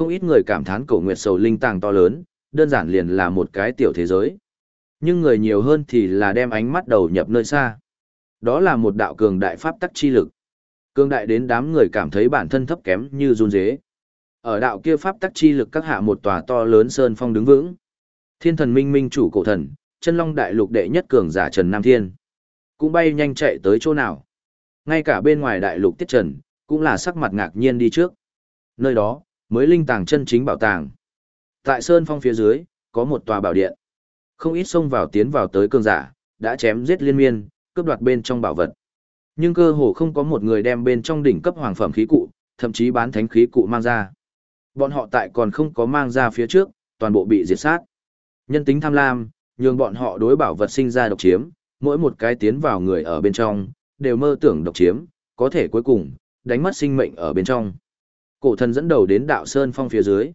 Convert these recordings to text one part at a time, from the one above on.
Không ít người cảm thán cổ nguyệt sầu linh tàng to lớn, đơn giản liền là một cái tiểu thế giới. Nhưng người nhiều hơn thì là đem ánh mắt đầu nhập nơi xa. Đó là một đạo cường đại pháp tắc chi lực. Cường đại đến đám người cảm thấy bản thân thấp kém như run rế. Ở đạo kia pháp tắc chi lực các hạ một tòa to lớn sơn phong đứng vững. Thiên thần minh minh chủ cổ thần, chân long đại lục đệ nhất cường giả Trần Nam Thiên. Cũng bay nhanh chạy tới chỗ nào. Ngay cả bên ngoài đại lục tiết trần, cũng là sắc mặt ngạc nhiên đi trước. Nơi đó, mới linh tàng chân chính bảo tàng. Tại sơn phong phía dưới, có một tòa bảo điện. Không ít xông vào tiến vào tới cường giả, đã chém giết liên miên, cướp đoạt bên trong bảo vật. Nhưng cơ hồ không có một người đem bên trong đỉnh cấp hoàng phẩm khí cụ, thậm chí bán thánh khí cụ mang ra. Bọn họ tại còn không có mang ra phía trước, toàn bộ bị diệt sát. Nhân tính tham lam, nhường bọn họ đối bảo vật sinh ra độc chiếm, mỗi một cái tiến vào người ở bên trong, đều mơ tưởng độc chiếm, có thể cuối cùng, đánh mất sinh mệnh ở bên trong. Cổ thần dẫn đầu đến đạo Sơn Phong phía dưới.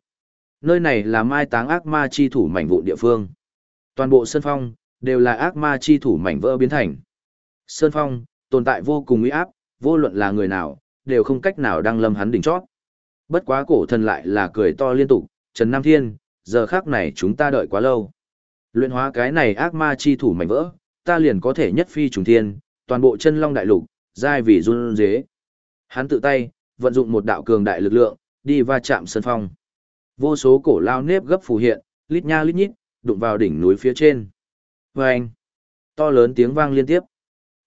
Nơi này là mai táng ác ma chi thủ mảnh vụn địa phương. Toàn bộ Sơn Phong, đều là ác ma chi thủ mảnh vỡ biến thành. Sơn Phong, tồn tại vô cùng uy áp, vô luận là người nào, đều không cách nào đang lâm hắn đỉnh chót. Bất quá cổ thần lại là cười to liên tục, Trần Nam Thiên, giờ khác này chúng ta đợi quá lâu. Luyện hóa cái này ác ma chi thủ mảnh vỡ, ta liền có thể nhất phi trùng thiên, toàn bộ chân long đại lục, giai vì run dế. Hắn tự tay, vận dụng một đạo cường đại lực lượng, đi va chạm sân phong. Vô số cổ lao nếp gấp phù hiện, lít nha lít nhít, đụng vào đỉnh núi phía trên. Vâng! To lớn tiếng vang liên tiếp.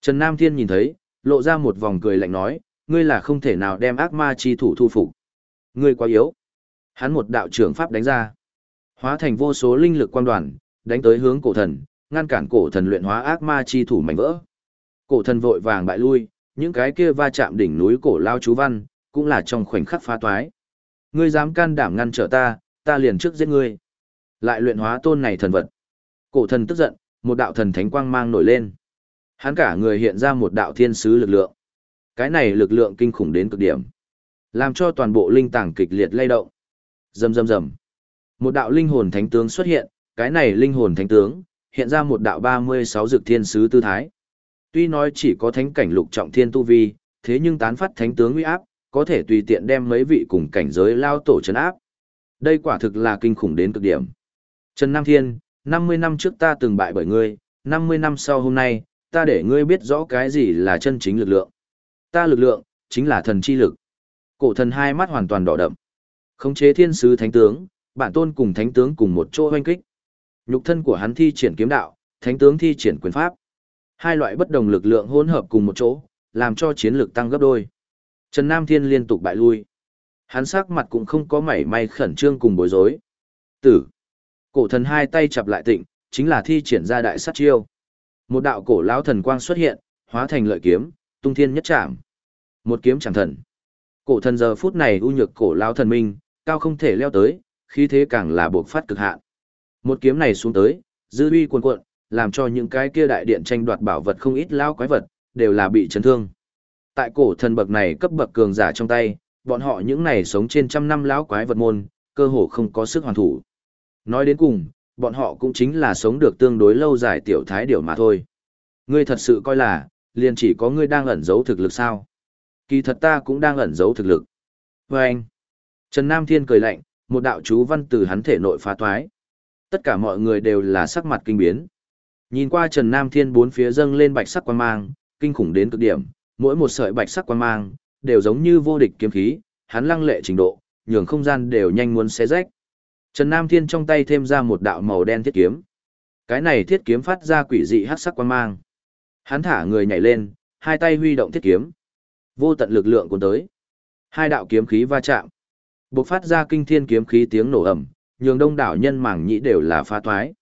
Trần Nam Thiên nhìn thấy, lộ ra một vòng cười lạnh nói, ngươi là không thể nào đem ác ma chi thủ thu phục. Ngươi quá yếu. Hắn một đạo trưởng pháp đánh ra. Hóa thành vô số linh lực quang đoàn, đánh tới hướng cổ thần, ngăn cản cổ thần luyện hóa ác ma chi thủ mảnh vỡ. Cổ thần vội vàng bại lui, những cái kia va chạm đỉnh núi cổ lao chú văn, cũng là trong khoảnh khắc phá toái. Ngươi dám can đảm ngăn trở ta, ta liền trước giết ngươi. Lại luyện hóa tôn này thần vật. Cổ thần tức giận, một đạo thần thánh quang mang nổi lên. Hắn cả người hiện ra một đạo thiên sứ lực lượng. Cái này lực lượng kinh khủng đến cực điểm. Làm cho toàn bộ linh tàng kịch liệt lay động. Rầm rầm rầm. Một đạo linh hồn thánh tướng xuất hiện, cái này linh hồn thánh tướng, hiện ra một đạo 36 dược thiên sứ tư thái. Tuy nói chỉ có thánh cảnh lục trọng thiên tu vi, thế nhưng tán phát thánh tướng uy áp, có thể tùy tiện đem mấy vị cùng cảnh giới lao tổ chấn áp. Đây quả thực là kinh khủng đến cực điểm. Trần Nam Thiên, 50 năm trước ta từng bại bởi ngươi, 50 năm sau hôm nay, ta để ngươi biết rõ cái gì là chân chính lực lượng. Ta lực lượng, chính là thần chi lực. Cổ thần hai mắt hoàn toàn đỏ đậm. Khống chế thiên sứ thánh tướng, bản tôn cùng thánh tướng cùng một chỗ hoanh kích. Nhục thân của hắn thi triển kiếm đạo, thánh tướng thi triển quyền pháp. Hai loại bất đồng lực lượng hỗn hợp cùng một chỗ, làm cho chiến lực tăng gấp đôi. Trần Nam Thiên liên tục bại lui. Hắn sắc mặt cũng không có mảy may khẩn trương cùng bối rối. Tử. Cổ thần hai tay chập lại tịnh, chính là thi triển ra đại sát chiêu. Một đạo cổ lão thần quang xuất hiện, hóa thành lợi kiếm, tung thiên nhất trảm. Một kiếm chẳng thần. Cổ thần giờ phút này u nhược cổ lão thần minh, cao không thể leo tới, khí thế càng là buộc phát cực hạn. Một kiếm này xuống tới, dư uy cuồn cuộn, làm cho những cái kia đại điện tranh đoạt bảo vật không ít lao quái vật, đều là bị chấn thương. Tại cổ thần bậc này cấp bậc cường giả trong tay, bọn họ những này sống trên trăm năm lão quái vật môn, cơ hồ không có sức hoàn thủ. Nói đến cùng, bọn họ cũng chính là sống được tương đối lâu dài tiểu thái điều mà thôi. Ngươi thật sự coi là, liền chỉ có ngươi đang ẩn giấu thực lực sao? Kỳ thật ta cũng đang ẩn giấu thực lực. Và anh, Trần Nam Thiên cười lạnh, một đạo chú văn từ hắn thể nội phá thoái. Tất cả mọi người đều là sắc mặt kinh biến. Nhìn qua Trần Nam Thiên bốn phía dâng lên bạch sắc quang mang, kinh khủng đến cực điểm, mỗi một sợi bạch sắc quang mang đều giống như vô địch kiếm khí, hắn lăng lệ trình độ, nhường không gian đều nhanh muốn xé rách. Trần Nam Thiên trong tay thêm ra một đạo màu đen thiết kiếm. Cái này thiết kiếm phát ra quỷ dị hắc sắc quang mang. Hắn thả người nhảy lên, hai tay huy động thiết kiếm. Vô tận lực lượng cuốn tới. Hai đạo kiếm khí va chạm. Bộc phát ra kinh thiên kiếm khí tiếng nổ ầm, nhường đông đảo nhân mảng nhĩ đều là pha thoái.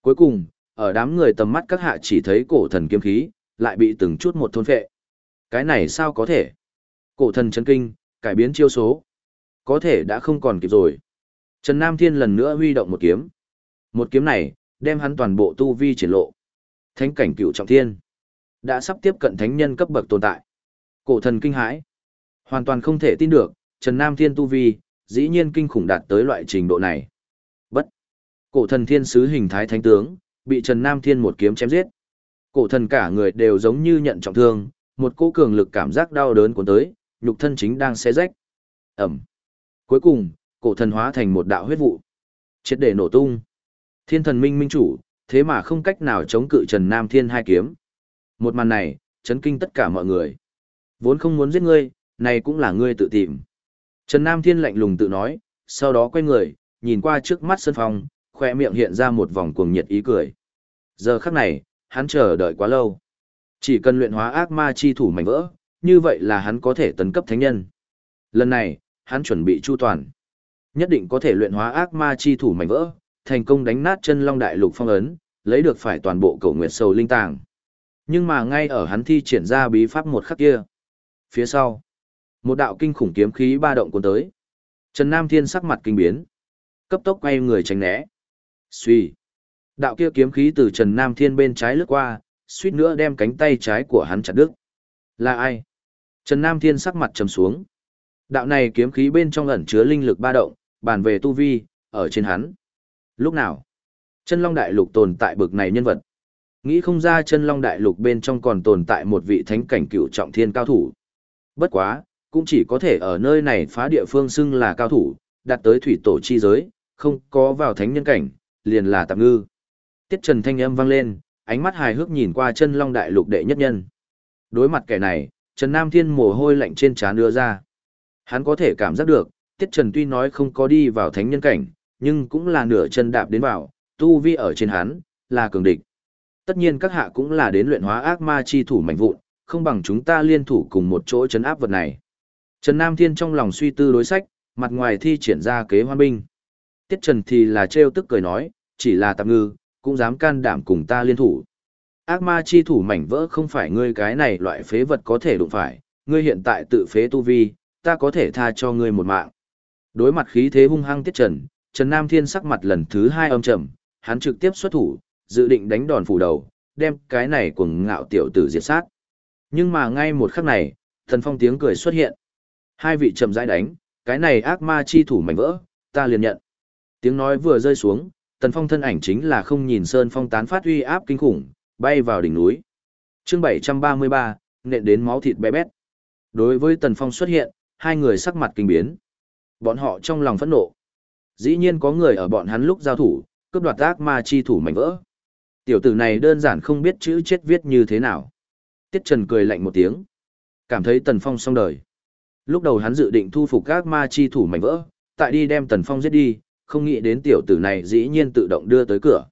Cuối cùng, ở đám người tầm mắt các hạ chỉ thấy cổ thần kiếm khí, lại bị từng chút một thôn phệ. Cái này sao có thể? Cổ thần chấn kinh, cải biến chiêu số. Có thể đã không còn kịp rồi. Trần Nam Thiên lần nữa huy động một kiếm. Một kiếm này, đem hắn toàn bộ tu vi triển lộ. Thánh cảnh cựu trọng thiên. Đã sắp tiếp cận thánh nhân cấp bậc tồn tại. Cổ thần kinh hãi. Hoàn toàn không thể tin được, Trần Nam Thiên tu vi, dĩ nhiên kinh khủng đạt tới loại trình độ này. Bất. Cổ thần thiên sứ hình thái thánh tướng, bị Trần Nam Thiên một kiếm chém giết. Cổ thần cả người đều giống như nhận trọng thương, một cỗ cường lực cảm giác đau đớn cuốn tới, nhục thân chính đang xé rách. Ẩm. Cuối cùng, cổ thần hóa thành một đạo huyết vụ. Triệt để nổ tung. Thiên thần minh minh chủ, thế mà không cách nào chống cự Trần Nam Thiên hai kiếm. Một màn này, chấn kinh tất cả mọi người. Vốn không muốn giết ngươi, này cũng là ngươi tự tìm. Trần Nam Thiên lạnh lùng tự nói, sau đó quay người, nhìn qua trước mắt sân phòng, khỏe miệng hiện ra một vòng cuồng nhiệt ý cười. Giờ khắc này, hắn chờ đợi quá lâu. Chỉ cần luyện hóa ác ma chi thủ mảnh vỡ, như vậy là hắn có thể tấn cấp thánh nhân. Lần này, hắn chuẩn bị chu toàn. Nhất định có thể luyện hóa ác ma chi thủ mảnh vỡ, thành công đánh nát chân long đại lục phong ấn, lấy được phải toàn bộ cầu nguyệt sầu linh tàng. Nhưng mà ngay ở hắn thi triển ra bí pháp một khắc kia. Phía sau, một đạo kinh khủng kiếm khí ba động cuốn tới. Trần Nam Thiên sắc mặt kinh biến, cấp tốc quay người tránh né. Suy, đạo kia kiếm khí từ Trần Nam Thiên bên trái lướt qua, suýt nữa đem cánh tay trái của hắn chặt đứt. Là ai? Trần Nam Thiên sắc mặt trầm xuống. Đạo này kiếm khí bên trong ẩn chứa linh lực ba động, bàn về tu vi, ở trên hắn. Lúc nào? Chân Long Đại Lục tồn tại bực này nhân vật. Nghĩ không ra chân Long Đại Lục bên trong còn tồn tại một vị thánh cảnh cựu trọng thiên cao thủ. Bất quá, cũng chỉ có thể ở nơi này phá địa phương xưng là cao thủ, đạt tới thủy tổ chi giới, không có vào thánh nhân cảnh, liền là tạm ngư. Tiết Trần thanh âm vang lên, ánh mắt hài hước nhìn qua chân Long Đại Lục đệ nhất nhân. Đối mặt kẻ này, Trần Nam Thiên mồ hôi lạnh trên trán đưa ra. Hắn có thể cảm giác được, Tiết Trần tuy nói không có đi vào thánh nhân cảnh, nhưng cũng là nửa chân đạp đến vào, tu vi ở trên hắn, là cường địch. Tất nhiên các hạ cũng là đến luyện hóa ác ma chi thủ mạnh vụn, không bằng chúng ta liên thủ cùng một chỗ chấn áp vật này. Trần Nam Thiên trong lòng suy tư đối sách, mặt ngoài thi triển ra kế hoan binh. Tiết Trần thì là trêu tức cười nói, chỉ là tạm ngư, cũng dám can đảm cùng ta liên thủ. Ác ma chi thủ mảnh vỡ không phải ngươi cái này loại phế vật có thể đụng phải, ngươi hiện tại tự phế tu vi, ta có thể tha cho ngươi một mạng. Đối mặt khí thế hung hăng tiết trần, Trần Nam Thiên sắc mặt lần thứ hai âm trầm, hắn trực tiếp xuất thủ, dự định đánh đòn phủ đầu, đem cái này cuồng ngạo tiểu tử diệt sát. Nhưng mà ngay một khắc này, thần phong tiếng cười xuất hiện. Hai vị chậm rãi đánh, cái này ác ma chi thủ mảnh vỡ, ta liền nhận. Tiếng nói vừa rơi xuống, tần phong thân ảnh chính là không nhìn sơn phong tán phát uy áp kinh khủng, bay vào đỉnh núi. chương 733, nện đến máu thịt bé bét. Đối với tần phong xuất hiện, hai người sắc mặt kinh biến. Bọn họ trong lòng phẫn nộ. Dĩ nhiên có người ở bọn hắn lúc giao thủ, cướp đoạt ác ma chi thủ mảnh vỡ. Tiểu tử này đơn giản không biết chữ chết viết như thế nào. Tiết Trần cười lạnh một tiếng. Cảm thấy Tần Phong xong đời. Lúc đầu hắn dự định thu phục ác ma chi thủ mảnh vỡ, tại đi đem Tần Phong giết đi, không nghĩ đến tiểu tử này dĩ nhiên tự động đưa tới cửa.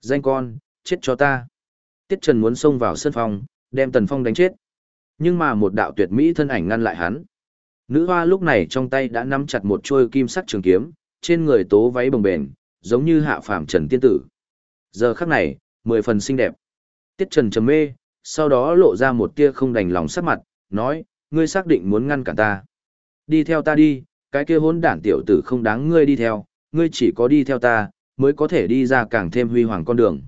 Danh con, chết cho ta. Tiết Trần muốn xông vào sân phòng, đem Tần Phong đánh chết. Nhưng mà một đạo tuyệt mỹ thân ảnh ngăn lại hắn. Nữ hoa lúc này trong tay đã nắm chặt một chuôi kim sắc trường kiếm, trên người tố váy bồng bềnh, giống như hạ phàm trần tiên tử. Giờ khắc này, mười phần xinh đẹp. Tiết Trần trầm mê, sau đó lộ ra một tia không đành lòng sắc mặt, nói, ngươi xác định muốn ngăn cản ta. Đi theo ta đi, cái kia hỗn đản tiểu tử không đáng ngươi đi theo, ngươi chỉ có đi theo ta, mới có thể đi ra càng thêm huy hoàng con đường.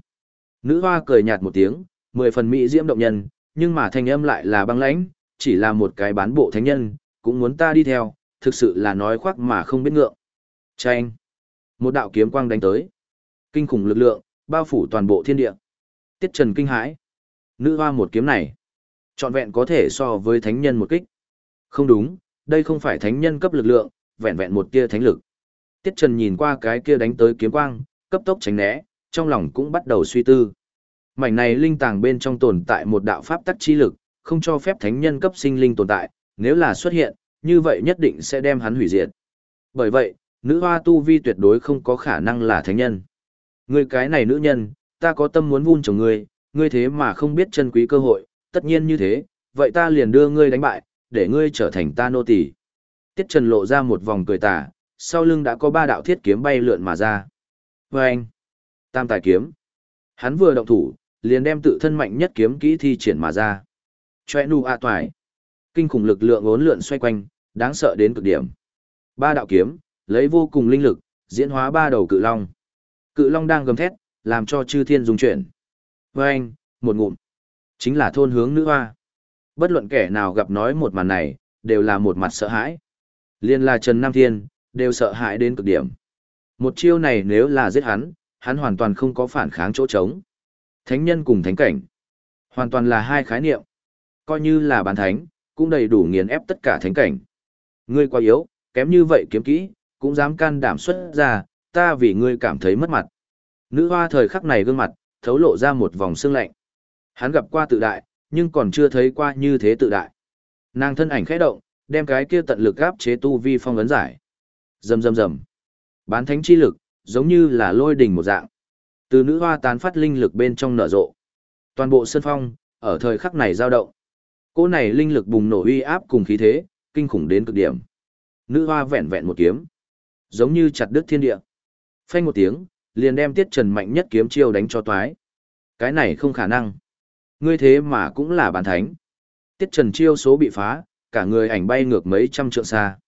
Nữ hoa cười nhạt một tiếng, mười phần mỹ diễm động nhân, nhưng mà thanh âm lại là băng lãnh, chỉ là một cái bán bộ thánh nhân, cũng muốn ta đi theo, thực sự là nói khoác mà không biết ngượng. Chanh! Một đạo kiếm quang đánh tới. Kinh khủng lực lượng, bao phủ toàn bộ thiên địa. Tiết Trần kinh hãi. Nữ hoa một kiếm này, trọn vẹn có thể so với thánh nhân một kích. Không đúng, đây không phải thánh nhân cấp lực lượng, vẹn vẹn một tia thánh lực. Tiết Trần nhìn qua cái kia đánh tới kiếm quang, cấp tốc tránh né, trong lòng cũng bắt đầu suy tư. Mảnh này linh tàng bên trong tồn tại một đạo pháp tắc chi lực, không cho phép thánh nhân cấp sinh linh tồn tại, nếu là xuất hiện, như vậy nhất định sẽ đem hắn hủy diệt. Bởi vậy, nữ hoa tu vi tuyệt đối không có khả năng là thánh nhân. Ngươi cái này nữ nhân, ta có tâm muốn vun trồng ngươi, ngươi thế mà không biết chân quý cơ hội, tất nhiên như thế, vậy ta liền đưa ngươi đánh bại, để ngươi trở thành ta nô tỳ. Tiết Trần lộ ra một vòng cười tà, sau lưng đã có ba đạo thiết kiếm bay lượn mà ra. Và anh, tam tài kiếm. Hắn vừa động thủ, liền đem tự thân mạnh nhất kiếm kỹ thi triển mà ra. Choe nu à toài. Kinh khủng lực lượng ốn lượn xoay quanh, đáng sợ đến cực điểm. Ba đạo kiếm, lấy vô cùng linh lực, diễn hóa ba đầu cự long. Cự long đang gầm thét, làm cho chư thiên dung chuyển. Và anh, một ngụm. Chính là thôn hướng nữ hoa. Bất luận kẻ nào gặp nói một màn này, đều là một mặt sợ hãi. Liên là Trần Nam Thiên, đều sợ hãi đến cực điểm. Một chiêu này nếu là giết hắn, hắn hoàn toàn không có phản kháng chỗ trống. Thánh nhân cùng thánh cảnh. Hoàn toàn là hai khái niệm. Coi như là bán thánh, cũng đầy đủ nghiền ép tất cả thánh cảnh. Ngươi quá yếu, kém như vậy kiếm kỹ, cũng dám can đảm xuất ra, ta vì ngươi cảm thấy mất mặt. Nữ hoa thời khắc này gương mặt, thấu lộ ra một vòng xương lạnh. Hắn gặp qua tự đại, nhưng còn chưa thấy qua như thế tự đại. Nàng thân ảnh khẽ động, đem cái kia tận lực gáp chế tu vi phong ấn giải. Rầm rầm rầm. Bán thánh chi lực, giống như là lôi đỉnh một dạng. Từ nữ hoa tán phát linh lực bên trong nở rộ. Toàn bộ sân phong, ở thời khắc này dao động. Cô này linh lực bùng nổ uy áp cùng khí thế, kinh khủng đến cực điểm. Nữ hoa vẹn vẹn một kiếm, giống như chặt đứt thiên địa. Phanh một tiếng, liền đem Tiết Trần mạnh nhất kiếm chiêu đánh cho toái. Cái này không khả năng. Ngươi thế mà cũng là bản thánh. Tiết Trần chiêu số bị phá, cả người ảnh bay ngược mấy trăm trượng xa.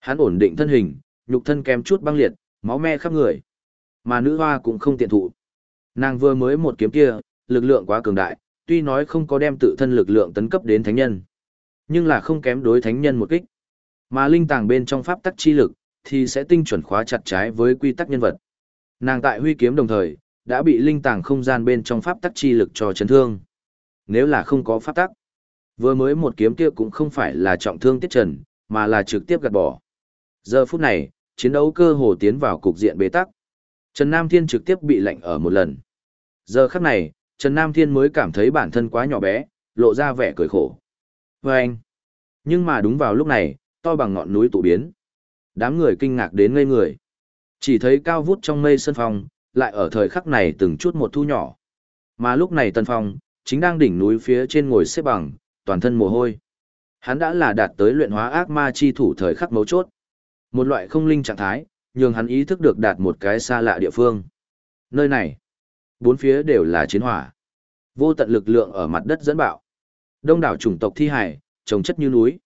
Hắn ổn định thân hình, nhục thân kém chút băng liệt, máu me khắp người. Mà nữ hoa cũng không tiện thụ. Nàng vừa mới một kiếm kia, lực lượng quá cường đại, tuy nói không có đem tự thân lực lượng tấn cấp đến thánh nhân, nhưng là không kém đối thánh nhân một kích. Mà linh tàng bên trong pháp tắc chi lực, thì sẽ tinh chuẩn khóa chặt trái với quy tắc nhân vật. Nàng tại huy kiếm đồng thời, đã bị linh tàng không gian bên trong pháp tắc chi lực cho chấn thương. Nếu là không có pháp tắc, vừa mới một kiếm kia cũng không phải là trọng thương tiết trần, mà là trực tiếp gạt bỏ. Giờ phút này, chiến đấu cơ hồ tiến vào cục diện bế tắc. Trần Nam Thiên trực tiếp bị lệnh ở một lần. Giờ khắc này, Trần Nam Thiên mới cảm thấy bản thân quá nhỏ bé, lộ ra vẻ cười khổ. Và anh. Nhưng mà đúng vào lúc này, to bằng ngọn núi tụ biến. Đám người kinh ngạc đến ngây người. Chỉ thấy cao vút trong mây sân phong, lại ở thời khắc này từng chút một thu nhỏ. Mà lúc này Tân Phong, chính đang đỉnh núi phía trên ngồi xếp bằng, toàn thân mồ hôi. Hắn đã là đạt tới luyện hóa ác ma chi thủ thời khắc mấu chốt. Một loại không linh trạng thái, nhường hắn ý thức được đạt một cái xa lạ địa phương. Nơi này, bốn phía đều là chiến hỏa. Vô tận lực lượng ở mặt đất dẫn bạo. Đông đảo chủng tộc thi hải, trồng chất như núi.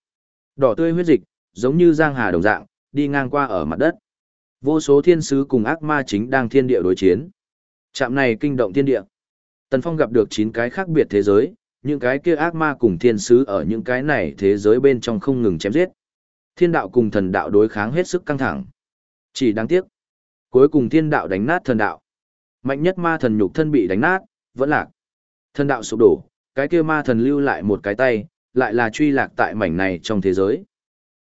Đỏ tươi huyết dịch, giống như giang hà đồng dạng, đi ngang qua ở mặt đất. Vô số thiên sứ cùng ác ma chính đang thiên địa đối chiến. Trạm này kinh động thiên địa. Tần Phong gặp được 9 cái khác biệt thế giới, những cái kia ác ma cùng thiên sứ ở những cái này thế giới bên trong không ngừng chém giết. Thiên đạo cùng thần đạo đối kháng hết sức căng thẳng. Chỉ đáng tiếc. Cuối cùng thiên đạo đánh nát thần đạo. Mạnh nhất ma thần nhục thân bị đánh nát, vẫn lạc. Thần đạo sụp đổ, cái kia ma thần lưu lại một cái tay, lại là truy lạc tại mảnh này trong thế giới.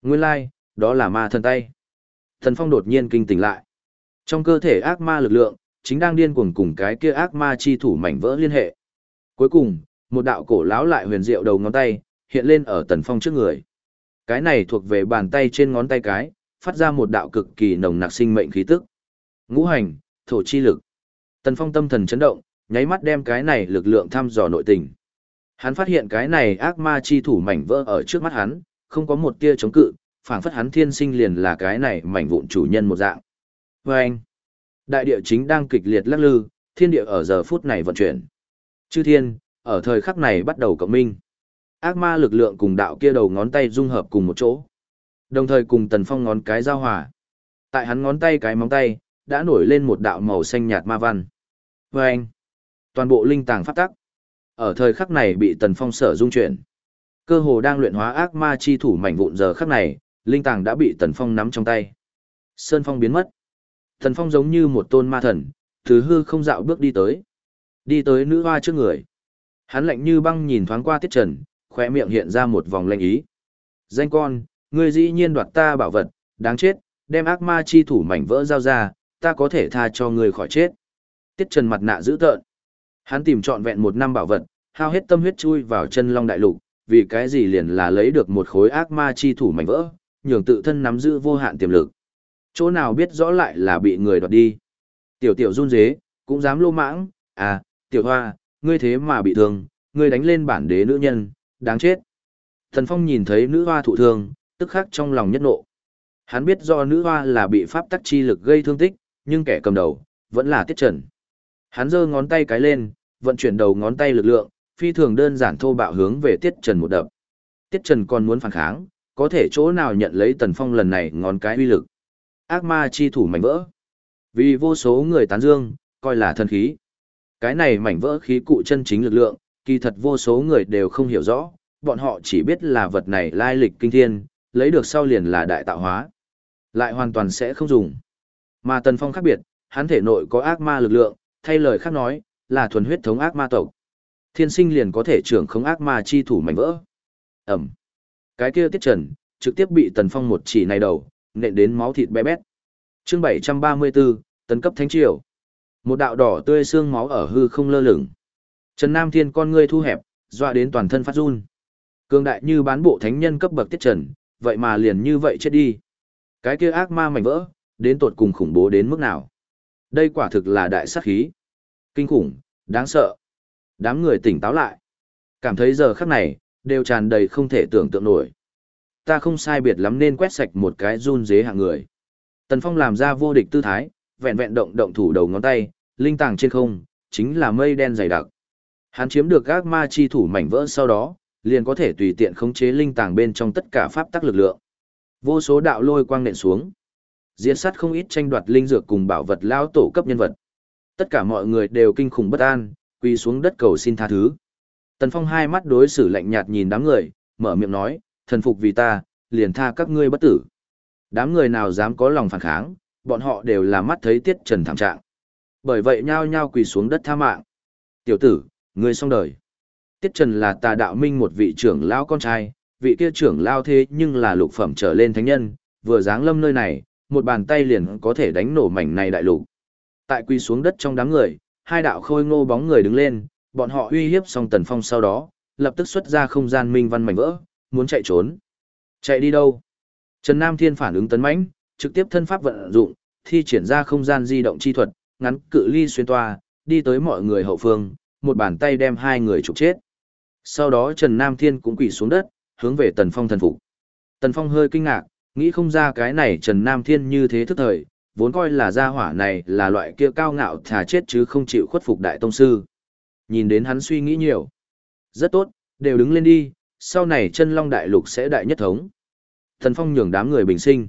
Nguyên lai, đó là ma thần tay. Thần Phong đột nhiên kinh tỉnh lại. Trong cơ thể ác ma lực lượng, chính đang điên cuồng cùng cái kia ác ma chi thủ mảnh vỡ liên hệ. Cuối cùng, một đạo cổ lão lại huyền diệu đầu ngón tay, hiện lên ở Tần Phong trước người. Cái này thuộc về bàn tay trên ngón tay cái, phát ra một đạo cực kỳ nồng nặc sinh mệnh khí tức. Ngũ hành, thổ chi lực. Tần Phong tâm thần chấn động, nháy mắt đem cái này lực lượng thăm dò nội tình. Hắn phát hiện cái này ác ma chi thủ mảnh vỡ ở trước mắt hắn, không có một tia chống cự, phảng phất hắn thiên sinh liền là cái này mảnh vụn chủ nhân một dạng. Và anh, đại địa chính đang kịch liệt lắc lư, thiên địa ở giờ phút này vận chuyển. Chư thiên, ở thời khắc này bắt đầu cộng minh. Ác ma lực lượng cùng đạo kia đầu ngón tay dung hợp cùng một chỗ. Đồng thời cùng tần phong ngón cái giao hòa. Tại hắn ngón tay cái móng tay, đã nổi lên một đạo màu xanh nhạt ma văn. Và anh, toàn bộ linh tàng phát tắc. Ở thời khắc này bị tần phong sở dung chuyển. Cơ hồ đang luyện hóa ác ma chi thủ mảnh vụn giờ khắc này, linh tàng đã bị tần phong nắm trong tay. Sơn phong biến mất. Tần phong giống như một tôn ma thần, thứ hư không dạo bước đi tới. Đi tới nữ hoa trước người. Hắn lạnh như băng nhìn thoáng qua tiết trần, khoe miệng hiện ra một vòng lanh ý. Danh con, ngươi dĩ nhiên đoạt ta bảo vật, đáng chết, đem ác ma chi thủ mảnh vỡ giao ra, ta có thể tha cho ngươi khỏi chết. Tiết trần mặt nạ dữ tợn. Hắn tìm trọn vẹn một năm bảo vật, hao hết tâm huyết chui vào chân long đại lục, vì cái gì liền là lấy được một khối ác ma chi thủ mảnh vỡ, nhường tự thân nắm giữ vô hạn tiềm lực. Chỗ nào biết rõ lại là bị người đoạt đi. Tiểu tiểu run dế, cũng dám lô mãng, à, tiểu hoa, ngươi thế mà bị thương, ngươi đánh lên bản đế nữ nhân, đáng chết. Thần Phong nhìn thấy nữ hoa thụ thương, tức khắc trong lòng nhất nộ. Hắn biết do nữ hoa là bị pháp tắc chi lực gây thương tích, nhưng kẻ cầm đầu, vẫn là tiết trần. Hắn giơ ngón tay cái lên, vận chuyển đầu ngón tay lực lượng, phi thường đơn giản thô bạo hướng về tiết trần một đập. Tiết trần còn muốn phản kháng, có thể chỗ nào nhận lấy tần phong lần này ngón cái uy lực. Ác ma chi thủ mảnh vỡ. Vì vô số người tán dương, coi là thần khí. Cái này mảnh vỡ khí cụ chân chính lực lượng, kỳ thật vô số người đều không hiểu rõ, bọn họ chỉ biết là vật này lai lịch kinh thiên, lấy được sau liền là đại tạo hóa. Lại hoàn toàn sẽ không dùng. Mà Tần Phong khác biệt, hắn thể nội có ác ma lực lượng, thay lời khác nói, là thuần huyết thống ác ma tộc. Thiên sinh liền có thể trưởng không ác ma chi thủ mảnh vỡ. Ẩm. Cái kia tiết trần, trực tiếp bị Tần Phong một chỉ này đầu, nện đến máu thịt bé bét. Chương 734, tấn cấp thánh triều. Một đạo đỏ tươi xương máu ở hư không lơ lửng. Trần Nam Thiên con ngươi thu hẹp, dọa đến toàn thân phát run. Cương đại như bán bộ thánh nhân cấp bậc tiết trần, vậy mà liền như vậy chết đi. Cái kia ác ma mảnh vỡ, đến tột cùng khủng bố đến mức nào. Đây quả thực là đại sát khí. Kinh khủng, đáng sợ. Đám người tỉnh táo lại. Cảm thấy giờ khắc này, đều tràn đầy không thể tưởng tượng nổi. Ta không sai biệt lắm nên quét sạch một cái run dế hạng người. Tần Phong làm ra vô địch tư thái, vẹn vẹn động động thủ đầu ngón tay, linh tàng trên không, chính là mây đen dày đặc. Hắn chiếm được các ma chi thủ mảnh vỡ sau đó, liền có thể tùy tiện khống chế linh tàng bên trong tất cả pháp tắc lực lượng. Vô số đạo lôi quang nện xuống. Diễn sát không ít tranh đoạt linh dược cùng bảo vật lao tổ cấp nhân vật. Tất cả mọi người đều kinh khủng bất an, quỳ xuống đất cầu xin tha thứ. Tần Phong hai mắt đối xử lạnh nhạt nhìn đám người, mở miệng nói, thần phục vì ta, liền tha các ngươi bất tử. Đám người nào dám có lòng phản kháng, bọn họ đều là mắt thấy tiết trần thảm trạng. Bởi vậy nhao nhao quỳ xuống đất tha mạng. Tiểu tử, ngươi xong đời. Tiết trần là tà đạo minh một vị trưởng lao con trai, vị kia trưởng lao thế nhưng là lục phẩm trở lên thánh nhân, vừa dáng lâm nơi này, một bàn tay liền có thể đánh nổ mảnh này đại lục. Tại quỳ xuống đất trong đám người, hai đạo khôi ngô bóng người đứng lên, bọn họ uy hiếp xong Tần Phong sau đó, lập tức xuất ra không gian minh văn mảnh vỡ, muốn chạy trốn. Chạy đi đâu? Trần Nam Thiên phản ứng tấn mãnh, trực tiếp thân pháp vận dụng, thi triển ra không gian di động chi thuật, ngắn cự ly xuyên toa, đi tới mọi người hậu phương, một bàn tay đem hai người trục chết. Sau đó Trần Nam Thiên cũng quỳ xuống đất, hướng về Tần Phong thần phục. Tần Phong hơi kinh ngạc, nghĩ không ra cái này Trần Nam Thiên như thế thức thời, vốn coi là gia hỏa này là loại kia cao ngạo thà chết chứ không chịu khuất phục đại tông sư. Nhìn đến hắn suy nghĩ nhiều. Rất tốt, đều đứng lên đi, sau này chân long đại lục sẽ đại nhất thống. Tần Phong nhường đám người bình sinh.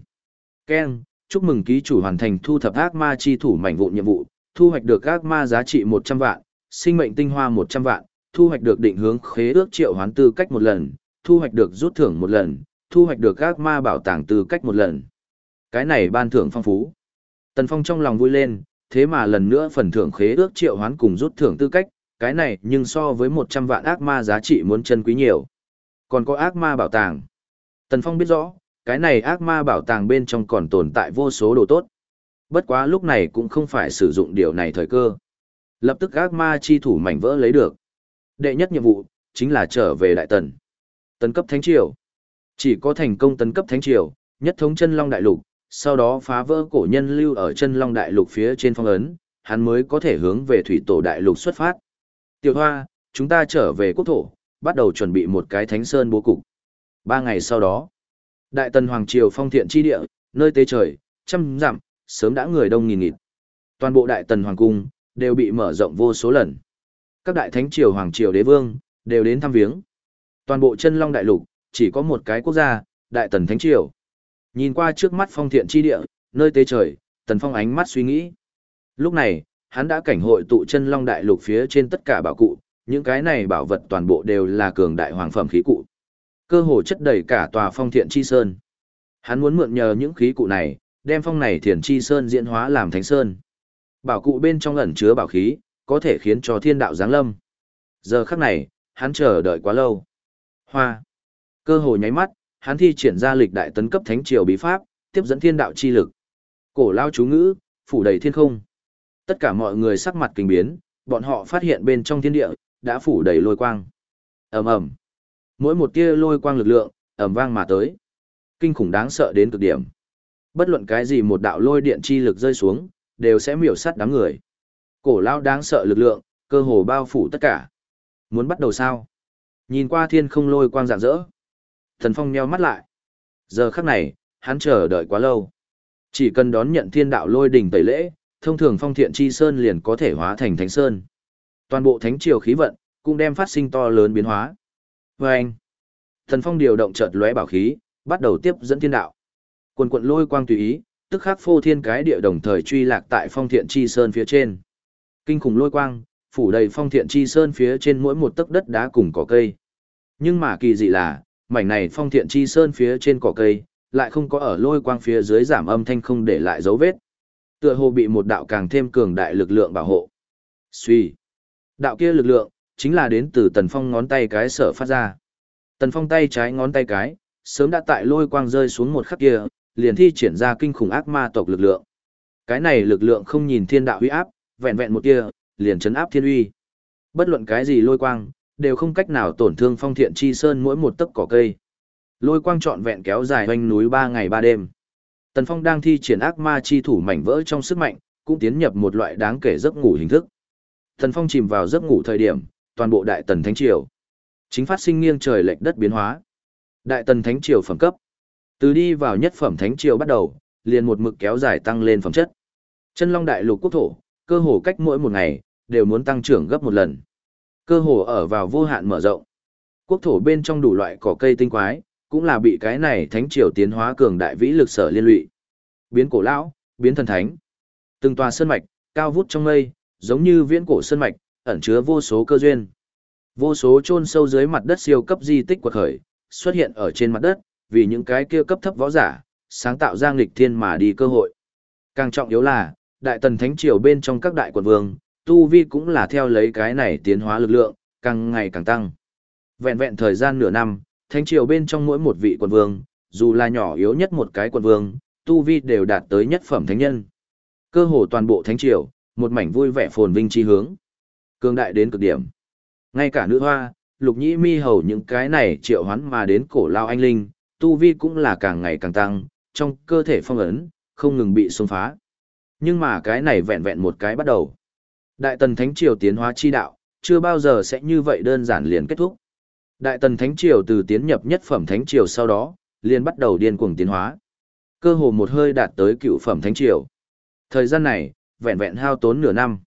Ken, chúc mừng ký chủ hoàn thành thu thập ác ma chi thủ mảnh vụ nhiệm vụ, thu hoạch được ác ma giá trị 100 vạn, sinh mệnh tinh hoa 100 vạn, thu hoạch được định hướng khế ước triệu hoán tư cách một lần, thu hoạch được rút thưởng một lần, thu hoạch được ác ma bảo tàng tư cách một lần. Cái này ban thưởng phong phú. Tần Phong trong lòng vui lên, thế mà lần nữa phần thưởng khế ước triệu hoán cùng rút thưởng tư cách, cái này nhưng so với 100 vạn ác ma giá trị muốn chân quý nhiều. Còn có ác ma bảo tàng. Tần Phong biết rõ, cái này ác ma bảo tàng bên trong còn tồn tại vô số đồ tốt. Bất quá lúc này cũng không phải sử dụng điều này thời cơ. Lập tức ác ma chi thủ mảnh vỡ lấy được. Đệ nhất nhiệm vụ, chính là trở về Đại Tần. Tấn cấp Thánh Triều. Chỉ có thành công tấn cấp Thánh Triều, nhất thống chân Long Đại Lục, sau đó phá vỡ cổ nhân lưu ở chân Long Đại Lục phía trên phong ấn, hắn mới có thể hướng về Thủy Tổ Đại Lục xuất phát. Tiểu Hoa, chúng ta trở về quốc thổ, bắt đầu chuẩn bị một cái Thánh Sơn bố cục. Ba ngày sau đó, Đại Tần Hoàng Triều phong thiện chi địa, nơi tế trời, trăm dặm, sớm đã người đông nghìn nghịt. Toàn bộ Đại Tần Hoàng Cung, đều bị mở rộng vô số lần. Các đại thánh triều hoàng triều đế vương, đều đến thăm viếng. Toàn bộ chân long đại lục, chỉ có một cái quốc gia, Đại Tần Thánh Triều. Nhìn qua trước mắt phong thiện chi địa, nơi tế trời, Tần Phong ánh mắt suy nghĩ. Lúc này, hắn đã cảnh hội tụ chân long đại lục phía trên tất cả bảo cụ, những cái này bảo vật toàn bộ đều là cường đại hoàng phẩm khí cụ. Cơ hồ chất đầy cả tòa phong thiện chi sơn. Hắn muốn mượn nhờ những khí cụ này, đem phong này thiền chi sơn diễn hóa làm thánh sơn. Bảo cụ bên trong ẩn chứa bảo khí, có thể khiến cho thiên đạo giáng lâm. Giờ khắc này, hắn chờ đợi quá lâu. Hoa. Cơ hồ nháy mắt, hắn thi triển ra lịch đại tấn cấp thánh triều bí pháp, tiếp dẫn thiên đạo chi lực. Cổ lao chú ngữ, phủ đầy thiên không. Tất cả mọi người sắc mặt kinh biến, bọn họ phát hiện bên trong thiên địa đã phủ đầy lôi quang. Ầm ầm. Mỗi một tia lôi quang lực lượng, ầm vang mà tới. Kinh khủng đáng sợ đến cực điểm. Bất luận cái gì một đạo lôi điện chi lực rơi xuống, đều sẽ miểu sát đám người. Cổ lao đáng sợ lực lượng, cơ hồ bao phủ tất cả. Muốn bắt đầu sao? Nhìn qua thiên không lôi quang rạng rỡ. Thần Phong nheo mắt lại. Giờ khắc này, hắn chờ đợi quá lâu. Chỉ cần đón nhận thiên đạo lôi đỉnh tẩy lễ, thông thường phong thiện chi sơn liền có thể hóa thành thánh sơn. Toàn bộ thánh triều khí vận, cũng đem phát sinh to lớn biến hóa. Và anh, thần phong điều động chợt lóe bảo khí, bắt đầu tiếp dẫn thiên đạo. Quần quận lôi quang tùy ý, tức khắc phô thiên cái địa đồng thời truy lạc tại phong thiện chi sơn phía trên. Kinh khủng lôi quang, phủ đầy phong thiện chi sơn phía trên mỗi một tấc đất đá cùng cỏ cây. Nhưng mà kỳ dị là, mảnh này phong thiện chi sơn phía trên cỏ cây, lại không có ở lôi quang phía dưới giảm âm thanh không để lại dấu vết. Tựa hồ bị một đạo càng thêm cường đại lực lượng bảo hộ. Suy. Đạo kia lực lượng, chính là đến từ tần phong ngón tay cái sở phát ra. Tần phong tay trái ngón tay cái, sớm đã tại lôi quang rơi xuống một khắc kia, liền thi triển ra kinh khủng ác ma tộc lực lượng. Cái này lực lượng không nhìn thiên đạo uy áp, vẹn vẹn một tia, liền chấn áp thiên uy. Bất luận cái gì lôi quang, đều không cách nào tổn thương phong thiện chi sơn mỗi một tấc cỏ cây. Lôi quang trọn vẹn kéo dài quanh núi ba ngày ba đêm. Tần Phong đang thi triển ác ma chi thủ mảnh vỡ trong sức mạnh, cũng tiến nhập một loại đáng kể giấc ngủ hình thức. Tần Phong chìm vào giấc ngủ thời điểm, toàn bộ Đại Tần Thánh Triều chính phát sinh nghiêng trời lệch đất biến hóa. Đại Tần Thánh Triều phẩm cấp, từ đi vào nhất phẩm Thánh Triều bắt đầu, liền một mực kéo dài tăng lên phẩm chất. Chân Long Đại Lục quốc thổ, cơ hồ cách mỗi một ngày đều muốn tăng trưởng gấp một lần. Cơ hồ ở vào vô hạn mở rộng. Quốc thổ bên trong đủ loại cỏ cây tinh quái, cũng là bị cái này thánh triều tiến hóa cường đại vĩ lực sở liên lụy. Biến cổ lão, biến thần thánh. Từng tòa sơn mạch, cao vút trong mây, giống như viễn cổ sơn mạch, ẩn chứa vô số cơ duyên. Vô số chôn sâu dưới mặt đất siêu cấp di tích quật khởi, xuất hiện ở trên mặt đất, vì những cái kia cấp thấp võ giả, sáng tạo ra nghịch thiên mà đi cơ hội. Càng trọng yếu là, đại tần thánh triều bên trong các đại quận vương, tu vi cũng là theo lấy cái này tiến hóa lực lượng, càng ngày càng tăng. Vẹn vẹn thời gian nửa năm, thánh triều bên trong mỗi một vị quận vương, dù là nhỏ yếu nhất một cái quận vương, tu vi đều đạt tới nhất phẩm thánh nhân. Cơ hồ toàn bộ thánh triều, một mảnh vui vẻ phồn vinh chi hướng. Cương đại đến cực điểm. Ngay cả nữ hoa, lục nhĩ mi hầu những cái này triệu hoán mà đến cổ lao anh linh, tu vi cũng là càng ngày càng tăng, trong cơ thể phong ấn, không ngừng bị xông phá. Nhưng mà cái này vẹn vẹn một cái bắt đầu. Đại tần thánh triều tiến hóa chi đạo, chưa bao giờ sẽ như vậy đơn giản liền kết thúc. Đại tần thánh triều từ tiến nhập nhất phẩm thánh triều sau đó, liền bắt đầu điên cuồng tiến hóa. Cơ hồ một hơi đạt tới cựu phẩm thánh triều. Thời gian này, vẹn vẹn hao tốn nửa năm.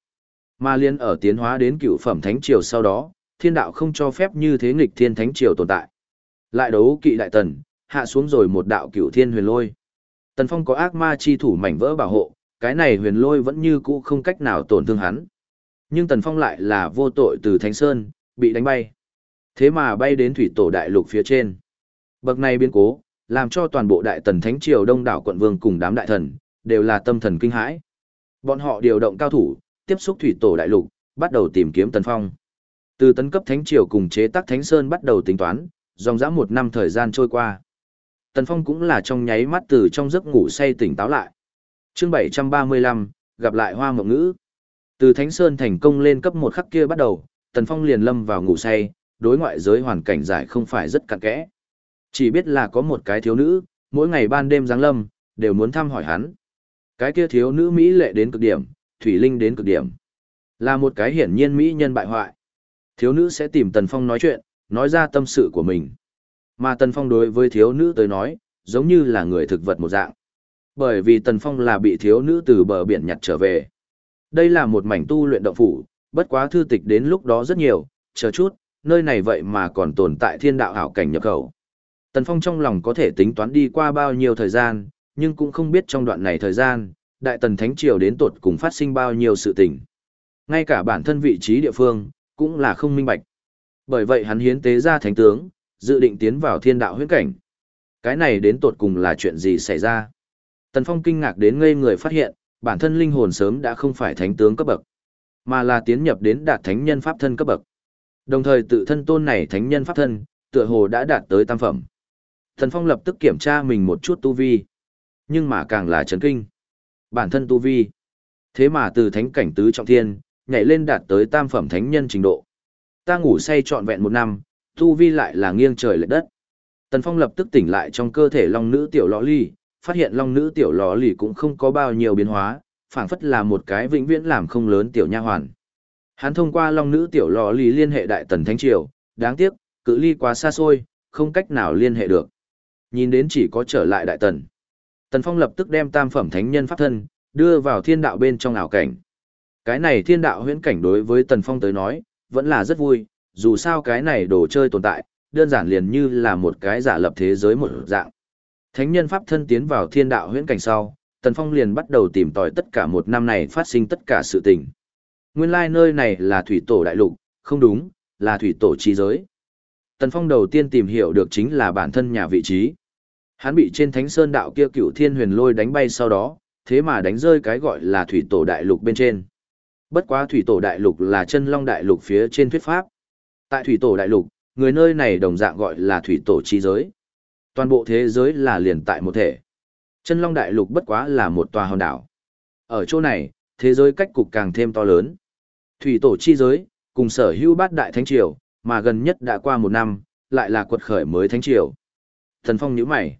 Mà liên ở tiến hóa đến cựu phẩm thánh triều sau đó, thiên đạo không cho phép như thế nghịch thiên thánh triều tồn tại. Lại đấu kỵ đại tần, hạ xuống rồi một đạo cửu thiên huyền lôi. Tần Phong có ác ma chi thủ mảnh vỡ bảo hộ, cái này huyền lôi vẫn như cũ không cách nào tổn thương hắn. Nhưng Tần Phong lại là vô tội từ Thánh Sơn, bị đánh bay. Thế mà bay đến thủy tổ đại lục phía trên. Bậc này biến cố, làm cho toàn bộ đại tần thánh triều đông đảo quận vương cùng đám đại thần, đều là tâm thần kinh hãi. Bọn họ điều động cao thủ, tiếp xúc thủy tổ đại lục, bắt đầu tìm kiếm Tần Phong. Từ tấn cấp thánh triều cùng chế tác thánh sơn bắt đầu tính toán, dòng dã một năm thời gian trôi qua. Tần Phong cũng là trong nháy mắt từ trong giấc ngủ say tỉnh táo lại. chương 735, gặp lại hoa mộng ngữ. Từ Thánh Sơn thành công lên cấp một khắc kia bắt đầu, Tần Phong liền lâm vào ngủ say, đối ngoại giới hoàn cảnh giải không phải rất cặn kẽ. Chỉ biết là có một cái thiếu nữ, mỗi ngày ban đêm giáng lâm, đều muốn thăm hỏi hắn. Cái kia thiếu nữ Mỹ lệ đến cực điểm, thủy linh đến cực điểm. Là một cái hiển nhiên Mỹ nhân bại hoại. Thiếu nữ sẽ tìm Tần Phong nói chuyện, nói ra tâm sự của mình. Mà Tần Phong đối với thiếu nữ tới nói, giống như là người thực vật một dạng. Bởi vì Tần Phong là bị thiếu nữ từ bờ biển nhặt trở về. Đây là một mảnh tu luyện động phủ, bất quá thư tịch đến lúc đó rất nhiều, chờ chút, nơi này vậy mà còn tồn tại thiên đạo hảo cảnh nhập khẩu. Tần Phong trong lòng có thể tính toán đi qua bao nhiêu thời gian, nhưng cũng không biết trong đoạn này thời gian, Đại Tần Thánh Triều đến tột cùng phát sinh bao nhiêu sự tình. Ngay cả bản thân vị trí địa phương, cũng là không minh bạch. Bởi vậy hắn hiến tế ra thánh tướng, dự định tiến vào thiên đạo huyễn cảnh. Cái này đến tột cùng là chuyện gì xảy ra? Tần Phong kinh ngạc đến ngây người phát hiện, bản thân linh hồn sớm đã không phải thánh tướng cấp bậc, mà là tiến nhập đến đạt thánh nhân pháp thân cấp bậc. Đồng thời tự thân tôn này thánh nhân pháp thân, tựa hồ đã đạt tới tam phẩm. Tần Phong lập tức kiểm tra mình một chút tu vi, nhưng mà càng là chấn kinh. Bản thân tu vi, thế mà từ thánh cảnh tứ trọng thiên, nhảy lên đạt tới tam phẩm thánh nhân trình độ. Ta ngủ say trọn vẹn một năm, tu vi lại là nghiêng trời lệch đất. Tần Phong lập tức tỉnh lại trong cơ thể long nữ tiểu lọ ly, phát hiện long nữ tiểu lọ ly cũng không có bao nhiêu biến hóa, phảng phất là một cái vĩnh viễn làm không lớn tiểu nha hoàn. Hắn thông qua long nữ tiểu lọ ly liên hệ đại tần thánh triều, đáng tiếc, cự ly quá xa xôi, không cách nào liên hệ được. Nhìn đến chỉ có trở lại đại tần. Tần Phong lập tức đem tam phẩm thánh nhân pháp thân, đưa vào thiên đạo bên trong ảo cảnh. Cái này thiên đạo huyễn cảnh đối với Tần Phong tới nói, vẫn là rất vui, dù sao cái này đồ chơi tồn tại, đơn giản liền như là một cái giả lập thế giới một dạng. Thánh nhân pháp thân tiến vào thiên đạo huyễn cảnh sau, Tần Phong liền bắt đầu tìm tòi tất cả một năm này phát sinh tất cả sự tình. Nguyên lai like nơi này là thủy tổ đại lục, không đúng, là thủy tổ chi giới. Tần Phong đầu tiên tìm hiểu được chính là bản thân nhà vị trí. Hắn bị trên thánh sơn đạo kia cựu thiên huyền lôi đánh bay sau đó, thế mà đánh rơi cái gọi là thủy tổ đại lục bên trên. Bất quá thủy tổ đại lục là chân long đại lục phía trên thuyết pháp. Tại thủy tổ đại lục, người nơi này đồng dạng gọi là thủy tổ chi giới. Toàn bộ thế giới là liền tại một thể. Chân long đại lục bất quá là một tòa hòn đảo. Ở chỗ này, thế giới cách cục càng thêm to lớn. Thủy tổ chi giới, cùng sở hữu bát đại thánh triều, mà gần nhất đã qua một năm, lại là quật khởi mới thánh triều. Thần Phong nhíu mày.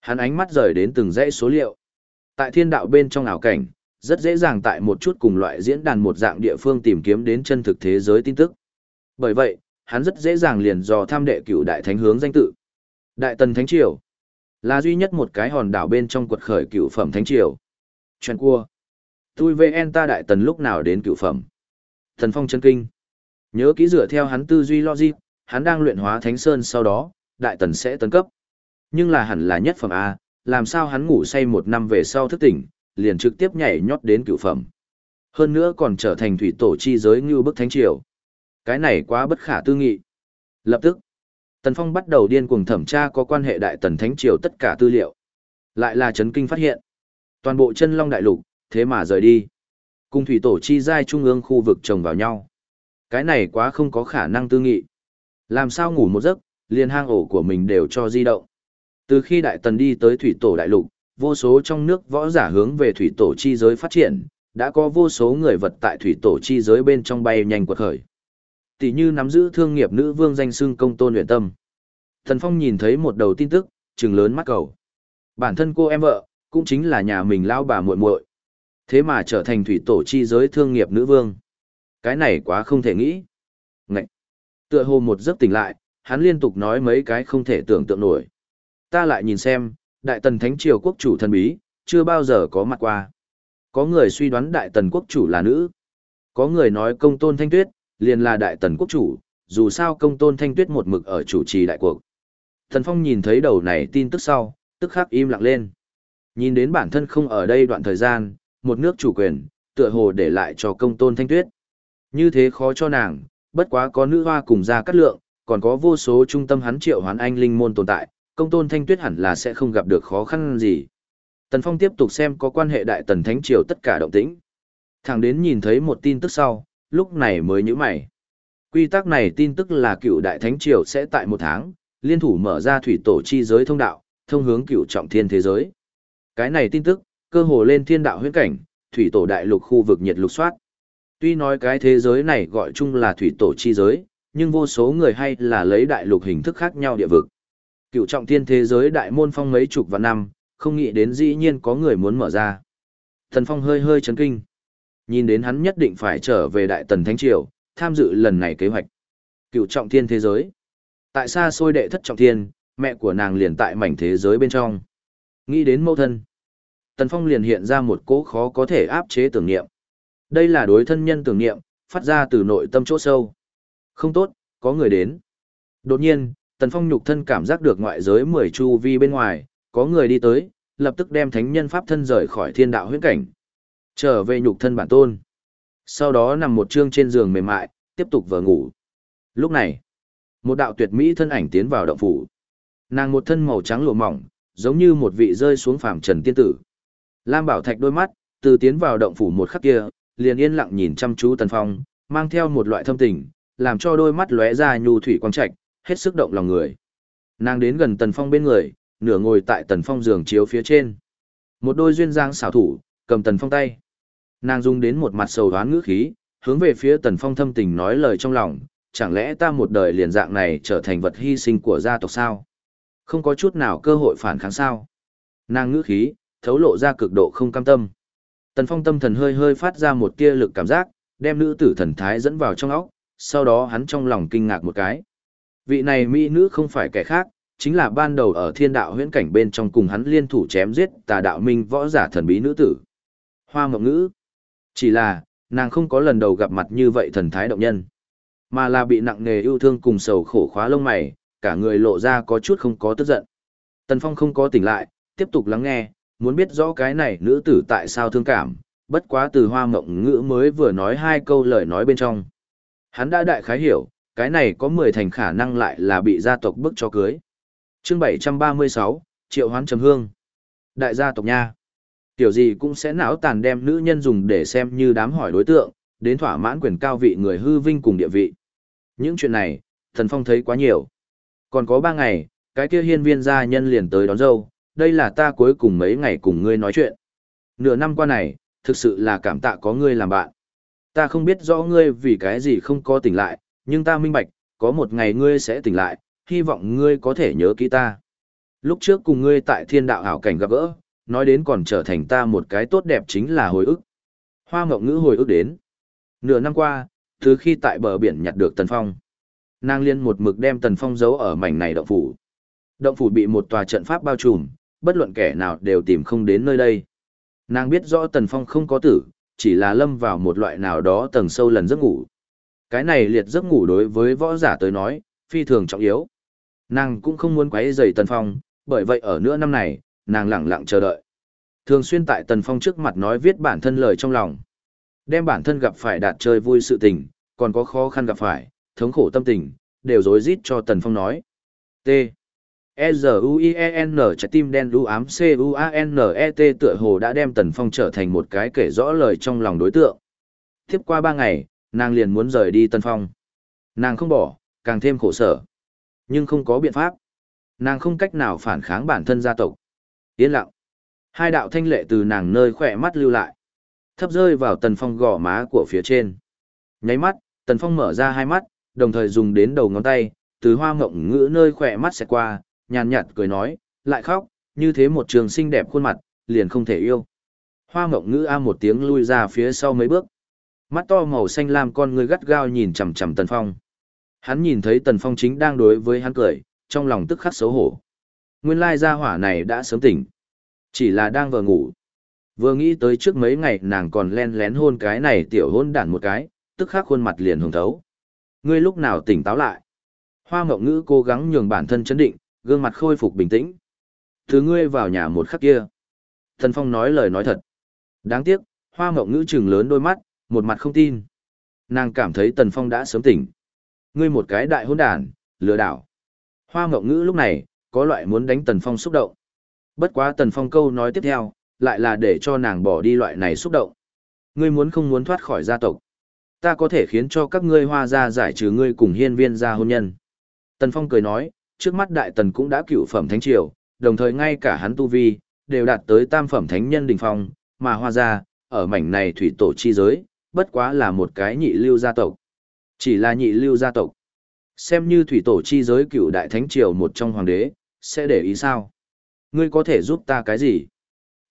Hắn ánh mắt rời đến từng dãy số liệu. Tại thiên đạo bên trong ảo cảnh, rất dễ dàng tại một chút cùng loại diễn đàn một dạng địa phương tìm kiếm đến chân thực thế giới tin tức. Bởi vậy, hắn rất dễ dàng liền dò tham đệ cửu đại thánh hướng danh tự. Đại tần thánh triều là duy nhất một cái hòn đảo bên trong quật khởi cửu phẩm thánh triều. Chuyện cua. Tôi VN ta đại tần lúc nào đến cửu phẩm. Thần phong chân kinh. Nhớ kỹ dựa theo hắn tư duy logic, hắn đang luyện hóa thánh sơn sau đó, đại tần sẽ tấn cấp. Nhưng là hẳn là nhất phẩm A, làm sao hắn ngủ say một năm về sau thức tỉnh, liền trực tiếp nhảy nhót đến cửu phẩm. Hơn nữa còn trở thành thủy tổ chi giới như bức thánh triều. Cái này quá bất khả tư nghị. Lập tức, Tần Phong bắt đầu điên cuồng thẩm tra có quan hệ đại tần thánh triều tất cả tư liệu. Lại là chấn kinh phát hiện. Toàn bộ chân long đại lục, thế mà rời đi. Cùng thủy tổ chi giai trung ương khu vực chồng vào nhau. Cái này quá không có khả năng tư nghị. Làm sao ngủ một giấc, liền hang ổ của mình đều cho di động. Từ khi đại tần đi tới thủy tổ đại lục, vô số trong nước võ giả hướng về thủy tổ chi giới phát triển, đã có vô số người vật tại thủy tổ chi giới bên trong bay nhanh quật khởi. Tỷ như nắm giữ thương nghiệp nữ vương danh xưng công tôn luyện tâm. Thần Phong nhìn thấy một đầu tin tức, trừng lớn mắt cầu. Bản thân cô em vợ, cũng chính là nhà mình lao bà muội muội. Thế mà trở thành thủy tổ chi giới thương nghiệp nữ vương. Cái này quá không thể nghĩ. Ngậy! Tựa hồ một giấc tỉnh lại, hắn liên tục nói mấy cái không thể tưởng tượng nổi. Ta lại nhìn xem, đại tần thánh triều quốc chủ thần bí, chưa bao giờ có mặt qua. Có người suy đoán đại tần quốc chủ là nữ. Có người nói công tôn thanh tuyết, liền là đại tần quốc chủ, dù sao công tôn thanh tuyết một mực ở chủ trì đại cuộc. Thần Phong nhìn thấy đầu này tin tức sau, tức khắc im lặng lên. Nhìn đến bản thân không ở đây đoạn thời gian, một nước chủ quyền, tựa hồ để lại cho công tôn thanh tuyết. Như thế khó cho nàng, bất quá có nữ hoa cùng ra cắt lượng, còn có vô số trung tâm hắn triệu hoán anh linh môn tồn tại, công tôn thanh tuyết hẳn là sẽ không gặp được khó khăn gì. Tần Phong tiếp tục xem có quan hệ đại tần thánh triều tất cả động tĩnh. Thẳng đến nhìn thấy một tin tức sau, lúc này mới nhíu mày. Quy tắc này tin tức là cựu đại thánh triều sẽ tại một tháng, liên thủ mở ra thủy tổ chi giới thông đạo, thông hướng cựu trọng thiên thế giới. Cái này tin tức, cơ hồ lên thiên đạo huyễn cảnh, thủy tổ đại lục khu vực nhiệt lục soát. Tuy nói cái thế giới này gọi chung là thủy tổ chi giới, nhưng vô số người hay là lấy đại lục hình thức khác nhau địa vực. Cựu trọng thiên thế giới đại môn phong mấy chục vạn năm, không nghĩ đến dĩ nhiên có người muốn mở ra. Thần Phong hơi hơi chấn kinh. Nhìn đến hắn nhất định phải trở về Đại Tần Thánh Triều, tham dự lần này kế hoạch. Cựu trọng thiên thế giới. Tại sao xôi đệ thất trọng thiên, mẹ của nàng liền tại mảnh thế giới bên trong. Nghĩ đến mẫu thân. Tần Phong liền hiện ra một cỗ khó có thể áp chế tưởng niệm. Đây là đối thân nhân tưởng niệm, phát ra từ nội tâm chỗ sâu. Không tốt, có người đến. Đột nhiên, Tần Phong nhục thân cảm giác được ngoại giới mười chu vi bên ngoài, có người đi tới, lập tức đem thánh nhân pháp thân rời khỏi thiên đạo huyễn cảnh. Trở về nhục thân bản tôn. Sau đó nằm một chương trên giường mềm mại, tiếp tục vờ ngủ. Lúc này, một đạo tuyệt mỹ thân ảnh tiến vào động phủ. Nàng một thân màu trắng lụa mỏng, giống như một vị rơi xuống phàm trần tiên tử. Lam Bảo Thạch đôi mắt, từ tiến vào động phủ một khắc kia, liền yên lặng nhìn chăm chú Tần Phong, mang theo một loại thâm tình, làm cho đôi mắt lóe ra nhu thủy quang trạch, hết sức động lòng người. Nàng đến gần Tần Phong bên người, nửa ngồi tại Tần Phong giường chiếu phía trên. Một đôi duyên dáng xảo thủ, cầm Tần Phong tay. Nàng dùng đến một mặt sầu đoán ngữ khí, hướng về phía Tần Phong thâm tình nói lời trong lòng, chẳng lẽ ta một đời liền dạng này trở thành vật hy sinh của gia tộc sao? Không có chút nào cơ hội phản kháng sao? Nàng ngữ khí, thấu lộ ra cực độ không cam tâm. Tần Phong tâm thần hơi hơi phát ra một tia lực cảm giác, đem nữ tử thần thái dẫn vào trong óc, sau đó hắn trong lòng kinh ngạc một cái. Vị này mỹ nữ không phải kẻ khác, chính là ban đầu ở thiên đạo huyễn cảnh bên trong cùng hắn liên thủ chém giết tà đạo minh võ giả thần bí nữ tử. Hoa mộng ngữ. Chỉ là, nàng không có lần đầu gặp mặt như vậy thần thái động nhân. Mà là bị nặng nề yêu thương cùng sầu khổ khóa lông mày, cả người lộ ra có chút không có tức giận. Tần Phong không có tỉnh lại, tiếp tục lắng nghe, muốn biết rõ cái này nữ tử tại sao thương cảm, bất quá từ hoa mộng ngữ mới vừa nói hai câu lời nói bên trong. Hắn đã đại khái hiểu, cái này có 10 thành khả năng lại là bị gia tộc bức cho cưới. chương 736, Triệu Hoán Trầm Hương. Đại gia tộc nha. Tiểu gì cũng sẽ não tàn đem nữ nhân dùng để xem như đám hỏi đối tượng, đến thỏa mãn quyền cao vị người hư vinh cùng địa vị. Những chuyện này, Thần Phong thấy quá nhiều. Còn có ba ngày, cái kia hiên viên gia nhân liền tới đón dâu, đây là ta cuối cùng mấy ngày cùng ngươi nói chuyện. Nửa năm qua này, thực sự là cảm tạ có ngươi làm bạn. Ta không biết rõ ngươi vì cái gì không có tỉnh lại, nhưng ta minh bạch, có một ngày ngươi sẽ tỉnh lại, hy vọng ngươi có thể nhớ kỹ ta. Lúc trước cùng ngươi tại thiên đạo hảo cảnh gặp gỡ, nói đến còn trở thành ta một cái tốt đẹp chính là hồi ức. Hoa mộng ngữ hồi ức đến. Nửa năm qua, từ khi tại bờ biển nhặt được Tần Phong, nàng liên một mực đem Tần Phong giấu ở mảnh này động phủ. Động phủ bị một tòa trận pháp bao trùm, bất luận kẻ nào đều tìm không đến nơi đây. Nàng biết rõ Tần Phong không có tử, chỉ là lâm vào một loại nào đó tầng sâu lần giấc ngủ. Cái này liệt giấc ngủ đối với võ giả tới nói, phi thường trọng yếu. Nàng cũng không muốn quấy rầy Tần Phong, bởi vậy ở nửa năm này, nàng lẳng lặng chờ đợi. Thường xuyên tại Tần Phong trước mặt nói viết bản thân lời trong lòng. Đem bản thân gặp phải đạt chơi vui sự tình, còn có khó khăn gặp phải, thống khổ tâm tình, đều dối rít cho Tần Phong nói. T. E Z U I E N trái tim đen u ám C U A N E T tựa hồ đã đem Tần Phong trở thành một cái kể rõ lời trong lòng đối tượng. Tiếp qua ba ngày, nàng liền muốn rời đi Tần Phong. Nàng không bỏ, càng thêm khổ sở. Nhưng không có biện pháp. Nàng không cách nào phản kháng bản thân gia tộc. Yên lặng. Hai đạo thanh lệ từ nàng nơi khỏe mắt lưu lại. Thấp rơi vào Tần Phong gò má của phía trên. Nháy mắt, Tần Phong mở ra hai mắt, đồng thời dùng đến đầu ngón tay, từ hoa ngộng ngữ nơi khỏe mắt sẽ qua, nhàn nhạt cười nói, lại khóc, như thế một trường xinh đẹp khuôn mặt, liền không thể yêu. Hoa ngộng ngữ a một tiếng lui ra phía sau mấy bước. Mắt to màu xanh lam con người gắt gao nhìn chằm chằm Tần Phong. Hắn nhìn thấy Tần Phong chính đang đối với hắn cười, trong lòng tức khắc xấu hổ. Nguyên lai gia hỏa này đã sớm tỉnh. Chỉ là đang vừa ngủ. Vừa nghĩ tới trước mấy ngày nàng còn len lén hôn cái này tiểu hôn đản một cái, tức khắc khuôn mặt liền hồng thấu. Ngươi lúc nào tỉnh táo lại? Hoa Ngọc Ngữ cố gắng nhường bản thân chấn định, gương mặt khôi phục bình tĩnh. Thứ ngươi vào nhà một khắc kia. Thần Phong nói lời nói thật. Đáng tiếc, Hoa Ngọc Ngữ trừng lớn đôi mắt, một mặt không tin. Nàng cảm thấy Tần Phong đã sớm tỉnh. Ngươi một cái đại hôn đản, lừa đảo. Hoa Ngọc Ngữ lúc này, có loại muốn đánh Tần Phong xúc động. Bất quá Tần Phong câu nói tiếp theo, lại là để cho nàng bỏ đi loại này xúc động. Ngươi muốn không muốn thoát khỏi gia tộc. Ta có thể khiến cho các ngươi hoa gia giải trừ ngươi cùng hiên viên gia hôn nhân. Tần Phong cười nói, trước mắt đại tần cũng đã cựu phẩm thánh triều, đồng thời ngay cả hắn tu vi, đều đạt tới tam phẩm thánh nhân đỉnh phong, mà hoa gia, ở mảnh này thủy tổ chi giới, bất quá là một cái nhị lưu gia tộc. Chỉ là nhị lưu gia tộc. Xem như thủy tổ chi giới cựu đại thánh triều một trong hoàng đế, sẽ để ý sao? Ngươi có thể giúp ta cái gì?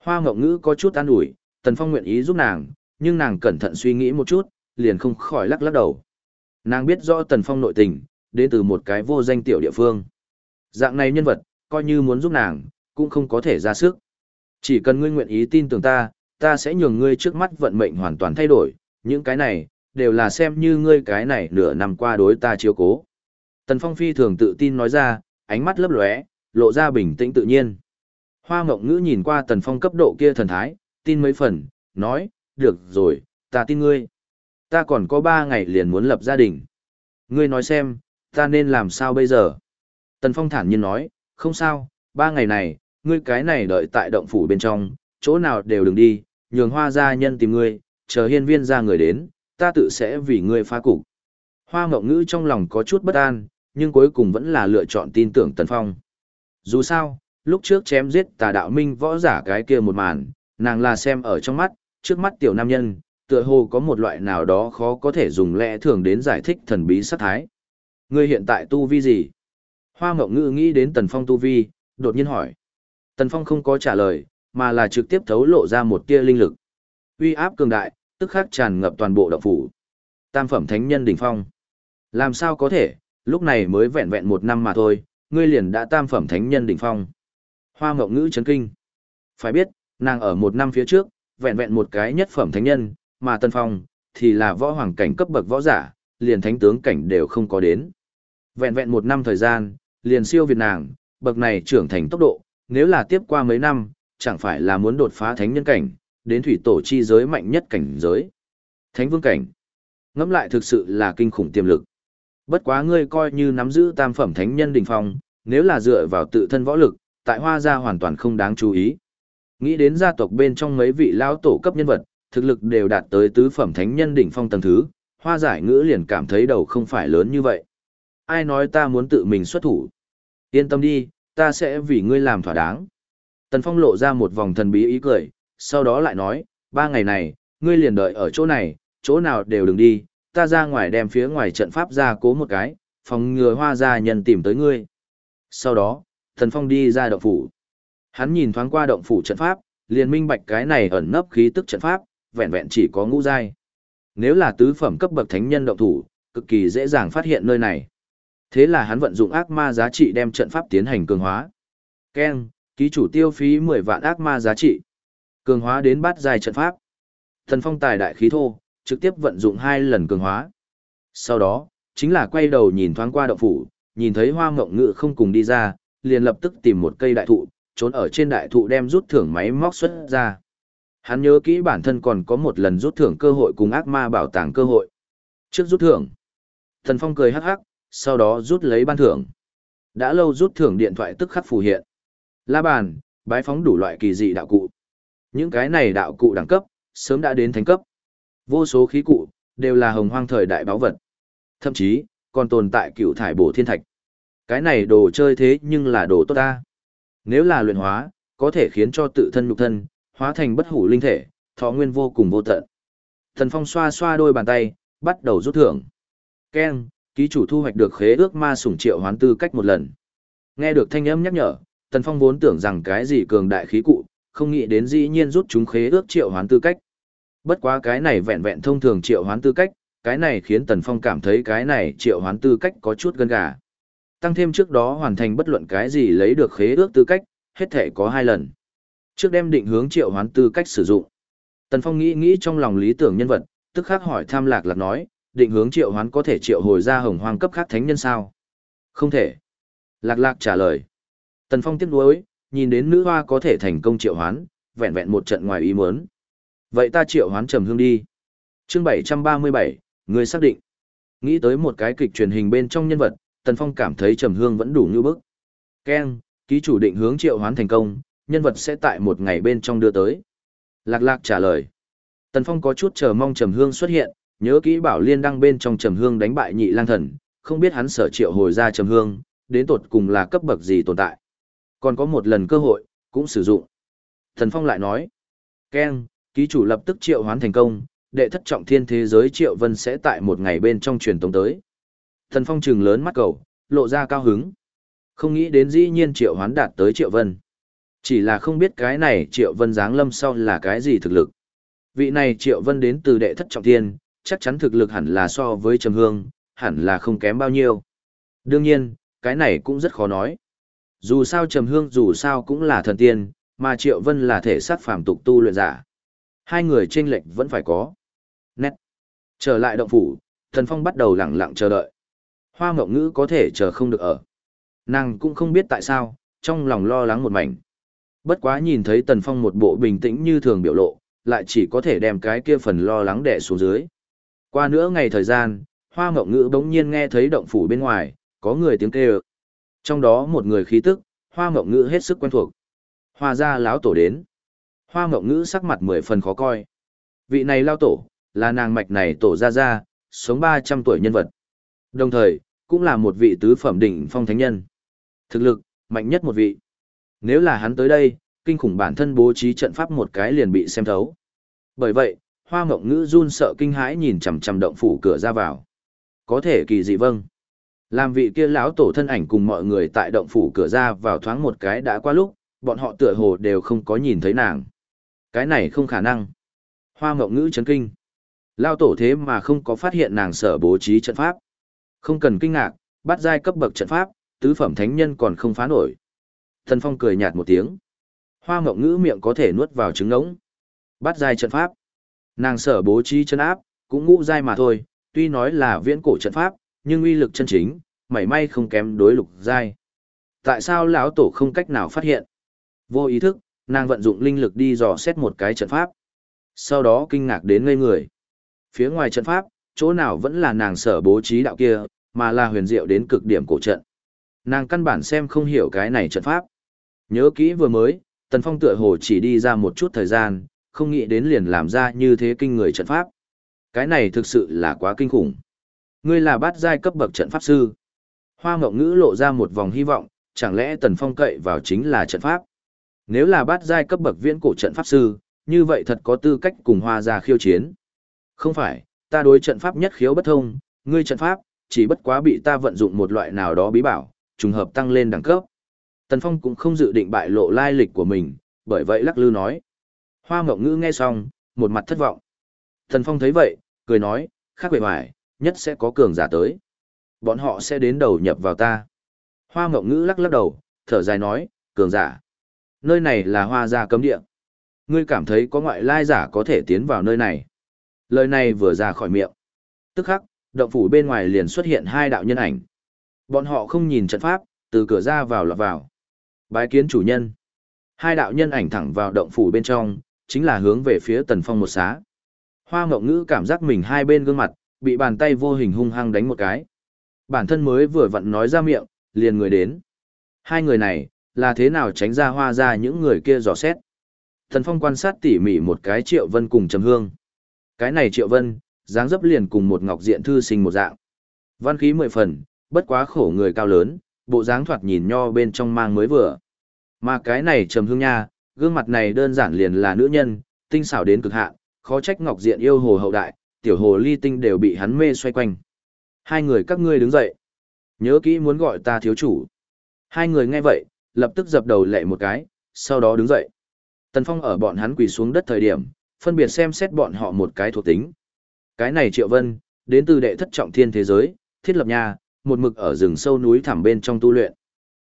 Hoa Ngọc Ngữ có chút an ủi, Tần Phong nguyện ý giúp nàng, nhưng nàng cẩn thận suy nghĩ một chút, liền không khỏi lắc lắc đầu. Nàng biết rõ Tần Phong nội tình, đến từ một cái vô danh tiểu địa phương. Dạng này nhân vật, coi như muốn giúp nàng, cũng không có thể ra sức. Chỉ cần ngươi nguyện ý tin tưởng ta, ta sẽ nhường ngươi trước mắt vận mệnh hoàn toàn thay đổi, những cái này, đều là xem như ngươi cái này nửa năm qua đối ta chiếu cố. Tần Phong phi thường tự tin nói ra, ánh mắt lấp lóe, lộ ra bình tĩnh tự nhiên. Hoa Ngộng Ngữ nhìn qua Tần Phong cấp độ kia thần thái, tin mấy phần, nói, được rồi, ta tin ngươi. Ta còn có ba ngày liền muốn lập gia đình. Ngươi nói xem, ta nên làm sao bây giờ? Tần Phong thản nhiên nói, không sao, ba ngày này, ngươi cái này đợi tại động phủ bên trong, chỗ nào đều đừng đi, nhường hoa gia nhân tìm ngươi, chờ hiên viên ra người đến, ta tự sẽ vì ngươi phá cục. Hoa Ngộng Ngữ trong lòng có chút bất an, nhưng cuối cùng vẫn là lựa chọn tin tưởng Tần Phong. Dù sao, lúc trước chém giết tà đạo minh võ giả cái kia một màn, nàng là xem ở trong mắt, trước mắt tiểu nam nhân, tựa hồ có một loại nào đó khó có thể dùng lẽ thường đến giải thích thần bí sát thái. Ngươi hiện tại tu vi gì? Hoa Ngọc Ngữ nghĩ đến Tần Phong tu vi, đột nhiên hỏi. Tần Phong không có trả lời, mà là trực tiếp thấu lộ ra một tia linh lực. Uy áp cường đại, tức khắc tràn ngập toàn bộ động phủ. Tam phẩm thánh nhân đỉnh phong. Làm sao có thể, lúc này mới vẹn vẹn một năm mà thôi, ngươi liền đã tam phẩm thánh nhân đỉnh phong. Hoa Ngọc Ngữ chấn kinh. Phải biết, nàng ở một năm phía trước, vẹn vẹn một cái nhất phẩm thánh nhân, mà Tân Phong, thì là võ hoàng cảnh cấp bậc võ giả, liền thánh tướng cảnh đều không có đến. Vẹn vẹn một năm thời gian, liền siêu việt nàng, bậc này trưởng thành tốc độ, nếu là tiếp qua mấy năm, chẳng phải là muốn đột phá thánh nhân cảnh, đến thủy tổ chi giới mạnh nhất cảnh giới. Thánh vương cảnh. Ngẫm lại thực sự là kinh khủng tiềm lực. Bất quá ngươi coi như nắm giữ tam phẩm thánh nhân đỉnh phong, nếu là dựa vào tự thân võ lực, tại hoa gia hoàn toàn không đáng chú ý. Nghĩ đến gia tộc bên trong mấy vị lão tổ cấp nhân vật, thực lực đều đạt tới tứ phẩm thánh nhân đỉnh phong tầng thứ, hoa giải ngữ liền cảm thấy đầu không phải lớn như vậy. Ai nói ta muốn tự mình xuất thủ? Yên tâm đi, ta sẽ vì ngươi làm thỏa đáng. Tần Phong lộ ra một vòng thần bí ý cười, sau đó lại nói, ba ngày này, ngươi liền đợi ở chỗ này, chỗ nào đều đừng đi, ta ra ngoài đem phía ngoài trận pháp ra cố một cái, phòng ngừa hoa gia nhân tìm tới ngươi. Sau đó, Thần Phong đi ra động phủ. Hắn nhìn thoáng qua động phủ trận pháp, liền minh bạch cái này ẩn nấp khí tức trận pháp, vẹn vẹn chỉ có ngũ giai. Nếu là tứ phẩm cấp bậc thánh nhân động thủ, cực kỳ dễ dàng phát hiện nơi này. Thế là hắn vận dụng ác ma giá trị đem trận pháp tiến hành cường hóa. Ken, ký chủ tiêu phí 10 vạn ác ma giá trị. Cường hóa đến bát giai trận pháp. Thần phong tài đại khí thô, trực tiếp vận dụng hai lần cường hóa. Sau đó, chính là quay đầu nhìn thoáng qua động phủ, nhìn thấy hoa mộng ngự không cùng đi ra, liền lập tức tìm một cây đại thụ, trốn ở trên đại thụ đem rút thưởng máy móc xuất ra. Hắn nhớ kỹ bản thân còn có một lần rút thưởng cơ hội cùng ác ma bảo tàng cơ hội. Trước rút thưởng, Thần Phong cười hắc hắc, sau đó rút lấy ban thưởng. Đã lâu rút thưởng điện thoại tức khắc phù hiện. La bàn, bái phóng đủ loại kỳ dị đạo cụ. Những cái này đạo cụ đẳng cấp, sớm đã đến thánh cấp. Vô số khí cụ, đều là hồng hoang thời đại báo vật. Thậm chí, còn tồn tại cựu thải bổ thiên thạch. Cái này đồ chơi thế nhưng là đồ tốt ta. Nếu là luyện hóa, có thể khiến cho tự thân nhục thân, hóa thành bất hủ linh thể, thọ nguyên vô cùng vô tận. Thần Phong xoa xoa đôi bàn tay, bắt đầu rút thưởng. Ken, ký chủ thu hoạch được khế ước ma sủng triệu hoán tư cách một lần. Nghe được thanh âm nhắc nhở, Tần Phong vốn tưởng rằng cái gì cường đại khí cụ, không nghĩ đến dĩ nhiên rút chúng khế ước triệu hoán tư cách. Bất quá cái này vẹn vẹn thông thường triệu hoán tư cách, cái này khiến Tần Phong cảm thấy cái này triệu hoán tư cách có chút gân gà. Tăng thêm trước đó hoàn thành bất luận cái gì lấy được khế ước tư cách, hết thể có hai lần. Trước đem định hướng triệu hoán tư cách sử dụng. Tần Phong nghĩ nghĩ trong lòng lý tưởng nhân vật, tức khắc hỏi tham lạc lạc nói, định hướng triệu hoán có thể triệu hồi ra hồng hoang cấp khác thánh nhân sao? Không thể. Lạc lạc trả lời. Tần Phong tiếp nối, nhìn đến nữ hoa có thể thành công triệu hoán, vẹn vẹn một trận ngoài ý muốn. Vậy ta triệu hoán trầm hương đi. Chương 737, người xác định. Nghĩ tới một cái kịch truyền hình bên trong nhân vật, Tần Phong cảm thấy trầm hương vẫn đủ như bức. Ken, ký chủ định hướng triệu hoán thành công, nhân vật sẽ tại một ngày bên trong đưa tới. Lạc lạc trả lời. Tần Phong có chút chờ mong trầm hương xuất hiện, nhớ kỹ bảo liên đăng bên trong trầm hương đánh bại nhị lang thần, không biết hắn sở triệu hồi ra trầm hương, đến tột cùng là cấp bậc gì tồn tại. Còn có một lần cơ hội, cũng sử dụng. Thần Phong lại nói. Ken, ký chủ lập tức triệu hoán thành công, đệ thất trọng thiên thế giới triệu vân sẽ tại một ngày bên trong truyền tống tới. Thần Phong trừng lớn mắt cầu, lộ ra cao hứng. Không nghĩ đến dĩ nhiên triệu hoán đạt tới triệu vân. Chỉ là không biết cái này triệu vân giáng lâm sau là cái gì thực lực. Vị này triệu vân đến từ đệ thất trọng thiên, chắc chắn thực lực hẳn là so với trầm hương, hẳn là không kém bao nhiêu. Đương nhiên, cái này cũng rất khó nói. Dù sao trầm hương dù sao cũng là thần tiên, mà triệu vân là thể sát phàm tục tu luyện giả. Hai người tranh lệch vẫn phải có. Nét. Trở lại động phủ, thần phong bắt đầu lặng lặng chờ đợi. Hoa ngọc ngữ có thể chờ không được ở. Nàng cũng không biết tại sao, trong lòng lo lắng một mảnh. Bất quá nhìn thấy tần phong một bộ bình tĩnh như thường biểu lộ, lại chỉ có thể đem cái kia phần lo lắng đẻ xuống dưới. Qua nữa ngày thời gian, hoa ngọc ngữ bỗng nhiên nghe thấy động phủ bên ngoài, có người tiếng kêu. Trong đó một người khí tức, hoa ngọc ngữ hết sức quen thuộc. Hoa gia lão tổ đến. Hoa mộng ngữ sắc mặt mười phần khó coi. Vị này lao tổ, là nàng mạch này tổ ra ra, sống 300 tuổi nhân vật. Đồng thời, cũng là một vị tứ phẩm đỉnh phong thánh nhân. Thực lực, mạnh nhất một vị. Nếu là hắn tới đây, kinh khủng bản thân bố trí trận pháp một cái liền bị xem thấu. Bởi vậy, hoa mộng ngữ run sợ kinh hãi nhìn chằm chằm động phủ cửa ra vào. Có thể kỳ dị vâng. Làm vị kia lão tổ thân ảnh cùng mọi người tại động phủ cửa ra vào thoáng một cái đã qua lúc, bọn họ tựa hồ đều không có nhìn thấy nàng. Cái này không khả năng. Hoa mộng ngữ chấn kinh. Lao tổ thế mà không có phát hiện nàng sở bố trí trận pháp. Không cần kinh ngạc, bắt giai cấp bậc trận pháp, tứ phẩm thánh nhân còn không phá nổi. Thần Phong cười nhạt một tiếng. Hoa mộng ngữ miệng có thể nuốt vào trứng ngỗng. Bắt giai trận pháp. Nàng sở bố trí chân áp, cũng ngũ giai mà thôi, tuy nói là viễn cổ trận pháp, nhưng uy lực chân chính, mảy may không kém đối lục giai. Tại sao lão tổ không cách nào phát hiện? Vô ý thức, nàng vận dụng linh lực đi dò xét một cái trận pháp. Sau đó kinh ngạc đến ngây người. Phía ngoài trận pháp, chỗ nào vẫn là nàng sở bố trí đạo kia, mà là huyền diệu đến cực điểm cổ trận. Nàng căn bản xem không hiểu cái này trận pháp. Nhớ kỹ vừa mới, Tần Phong tựa hồ chỉ đi ra một chút thời gian, không nghĩ đến liền làm ra như thế kinh người trận pháp. Cái này thực sự là quá kinh khủng. Ngươi là bát giai cấp bậc trận pháp sư. Hoa Ngọc Ngữ lộ ra một vòng hy vọng, chẳng lẽ Tần Phong cậy vào chính là trận pháp? Nếu là bát giai cấp bậc viễn cổ trận pháp sư, như vậy thật có tư cách cùng hoa gia khiêu chiến. Không phải, ta đối trận pháp nhất khiếu bất thông, ngươi trận pháp, chỉ bất quá bị ta vận dụng một loại nào đó bí bảo, trùng hợp tăng lên đẳng cấp. Tần Phong cũng không dự định bại lộ lai lịch của mình, bởi vậy lắc lư nói. Hoa Ngọc Ngữ nghe xong, một mặt thất vọng. Tần Phong thấy vậy, cười nói, khác bề ngoài, nhất sẽ có cường giả tới. Bọn họ sẽ đến đầu nhập vào ta. Hoa Ngọc Ngữ lắc lắc đầu, thở dài nói, cường giả. Nơi này là hoa gia cấm địa. Ngươi cảm thấy có ngoại lai giả có thể tiến vào nơi này. Lời này vừa ra khỏi miệng. Tức khắc, động phủ bên ngoài liền xuất hiện hai đạo nhân ảnh. Bọn họ không nhìn trận pháp, từ cửa ra vào lọt vào. Bái kiến chủ nhân. Hai đạo nhân ảnh thẳng vào động phủ bên trong, chính là hướng về phía tần phong một xá. Hoa mộng ngữ cảm giác mình hai bên gương mặt, bị bàn tay vô hình hung hăng đánh một cái. Bản thân mới vừa vặn nói ra miệng, liền người đến. Hai người này, là thế nào tránh ra hoa ra những người kia dò xét. Thần Phong quan sát tỉ mỉ một cái Triệu Vân cùng Trầm Hương. Cái này Triệu Vân, dáng dấp liền cùng một ngọc diện thư sinh một dạng. Văn khí mười phần, bất quá khổ người cao lớn, bộ dáng thoạt nhìn nho bên trong mang mới vừa. Mà cái này Trầm Hương nha, gương mặt này đơn giản liền là nữ nhân, tinh xảo đến cực hạn, khó trách ngọc diện yêu hồ hậu đại, tiểu hồ ly tinh đều bị hắn mê xoay quanh. Hai người các ngươi đứng dậy. Nhớ kỹ muốn gọi ta thiếu chủ. Hai người nghe vậy, lập tức dập đầu lệ một cái, sau đó đứng dậy. Tần Phong ở bọn hắn quỳ xuống đất thời điểm, phân biệt xem xét bọn họ một cái thuộc tính. Cái này Triệu Vân, đến từ đệ thất trọng thiên thế giới, thiết lập nhà, một mực ở rừng sâu núi thẳm bên trong tu luyện.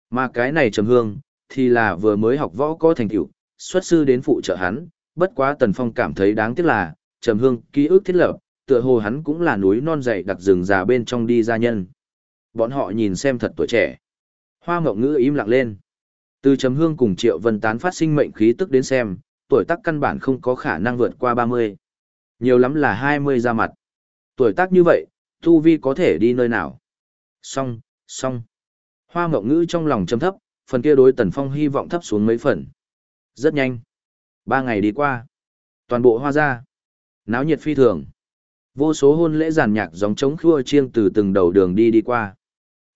Mà cái này Trầm Hương, thì là vừa mới học võ có thành tựu, xuất sư đến phụ trợ hắn, bất quá Tần Phong cảm thấy đáng tiếc là, Trầm Hương ký ức thiết lập, tựa hồ hắn cũng là núi non dày đặc rừng già bên trong đi gia nhân. Bọn họ nhìn xem thật tuổi trẻ. Hoa Mộng Ngữ im lặng lên. Từ chấm Hương cùng Triệu Vân tán phát sinh mệnh khí tức đến xem, tuổi tác căn bản không có khả năng vượt qua 30. Nhiều lắm là 20 ra mặt. Tuổi tác như vậy, tu vi có thể đi nơi nào? Song, song. Hoa Mộng Ngữ trong lòng chấm thấp, phần kia đối Tần Phong hy vọng thấp xuống mấy phần. Rất nhanh. Ba ngày đi qua. Toàn bộ hoa ra. Náo nhiệt phi thường. Vô số hôn lễ giàn nhạc giống trống khua chiêng từ từng đầu đường đi đi qua.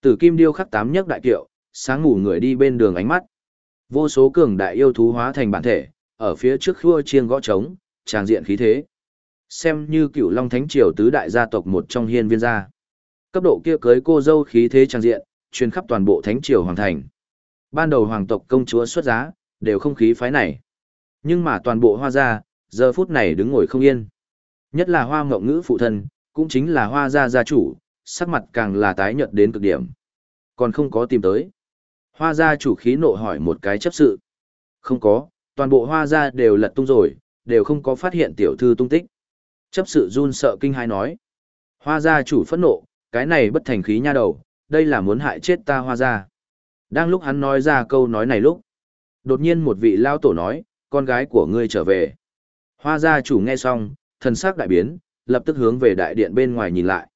Tử kim điêu khắc tám nhấc đại kiệu, sáng ngủ người đi bên đường ánh mắt. Vô số cường đại yêu thú hóa thành bản thể, ở phía trước khua chiêng gõ trống, tràng diện khí thế. Xem như cựu long thánh triều tứ đại gia tộc một trong hiên viên gia. Cấp độ kia cưới cô dâu khí thế tràng diện, truyền khắp toàn bộ thánh triều hoàng thành. Ban đầu hoàng tộc công chúa xuất giá, đều không khí phái này. Nhưng mà toàn bộ hoa gia, giờ phút này đứng ngồi không yên. Nhất là hoa ngộng ngữ phụ thân, cũng chính là hoa gia gia chủ, sắc mặt càng là tái nhợt đến cực điểm. Còn không có tìm tới. Hoa gia chủ khí nộ hỏi một cái chấp sự. Không có, toàn bộ hoa gia đều lật tung rồi, đều không có phát hiện tiểu thư tung tích. Chấp sự run sợ kinh hai nói. Hoa gia chủ phẫn nộ, cái này bất thành khí nha đầu, đây là muốn hại chết ta hoa gia. Đang lúc hắn nói ra câu nói này lúc. Đột nhiên một vị lao tổ nói, con gái của ngươi trở về. Hoa gia chủ nghe xong, thần sắc đại biến, lập tức hướng về đại điện bên ngoài nhìn lại.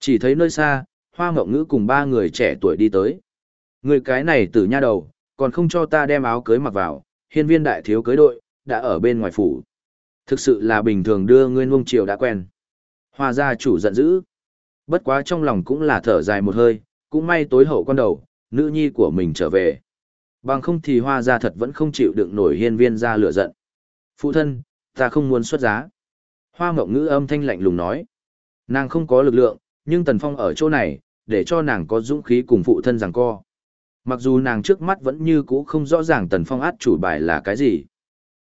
Chỉ thấy nơi xa, hoa ngọc ngữ cùng ba người trẻ tuổi đi tới. Người cái này tử nha đầu, còn không cho ta đem áo cưới mặc vào, hiên viên đại thiếu cưới đội, đã ở bên ngoài phủ. Thực sự là bình thường đưa ngươi nuông chiều đã quen. Hoa gia chủ giận dữ. Bất quá trong lòng cũng là thở dài một hơi, cũng may tối hậu quan đầu, nữ nhi của mình trở về. Bằng không thì hoa gia thật vẫn không chịu đựng nổi hiên viên ra lửa giận. Phụ thân, ta không muốn xuất giá. Hoa mộng ngữ âm thanh lạnh lùng nói. Nàng không có lực lượng, nhưng Tần Phong ở chỗ này, để cho nàng có dũng khí cùng phụ thân rằng co. Mặc dù nàng trước mắt vẫn như cũ không rõ ràng Tần Phong át chủ bài là cái gì.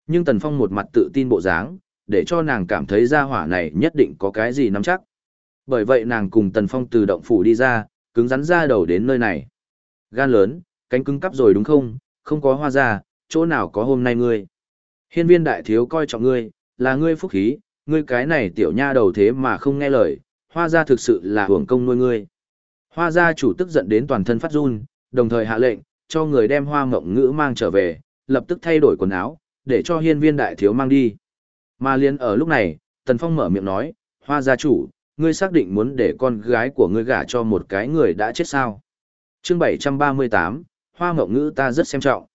Nhưng Tần Phong một mặt tự tin bộ dáng, để cho nàng cảm thấy gia hỏa này nhất định có cái gì nắm chắc. Bởi vậy nàng cùng Tần Phong từ động phủ đi ra, cứng rắn ra đầu đến nơi này. Gan lớn, cánh cứng cắp rồi đúng không, không có hoa ra, chỗ nào có hôm nay ngươi. Hiên viên đại thiếu coi trọng ngươi, là ngươi phúc khí, ngươi cái này tiểu nha đầu thế mà không nghe lời, hoa gia thực sự là hưởng công nuôi ngươi. Hoa gia chủ tức giận đến toàn thân phát run, đồng thời hạ lệnh, cho người đem hoa ngộng ngữ mang trở về, lập tức thay đổi quần áo, để cho hiên viên đại thiếu mang đi. Mà liền ở lúc này, Tần Phong mở miệng nói, hoa gia chủ, ngươi xác định muốn để con gái của ngươi gả cho một cái người đã chết sao. chương 738, hoa ngộng ngữ ta rất xem trọng.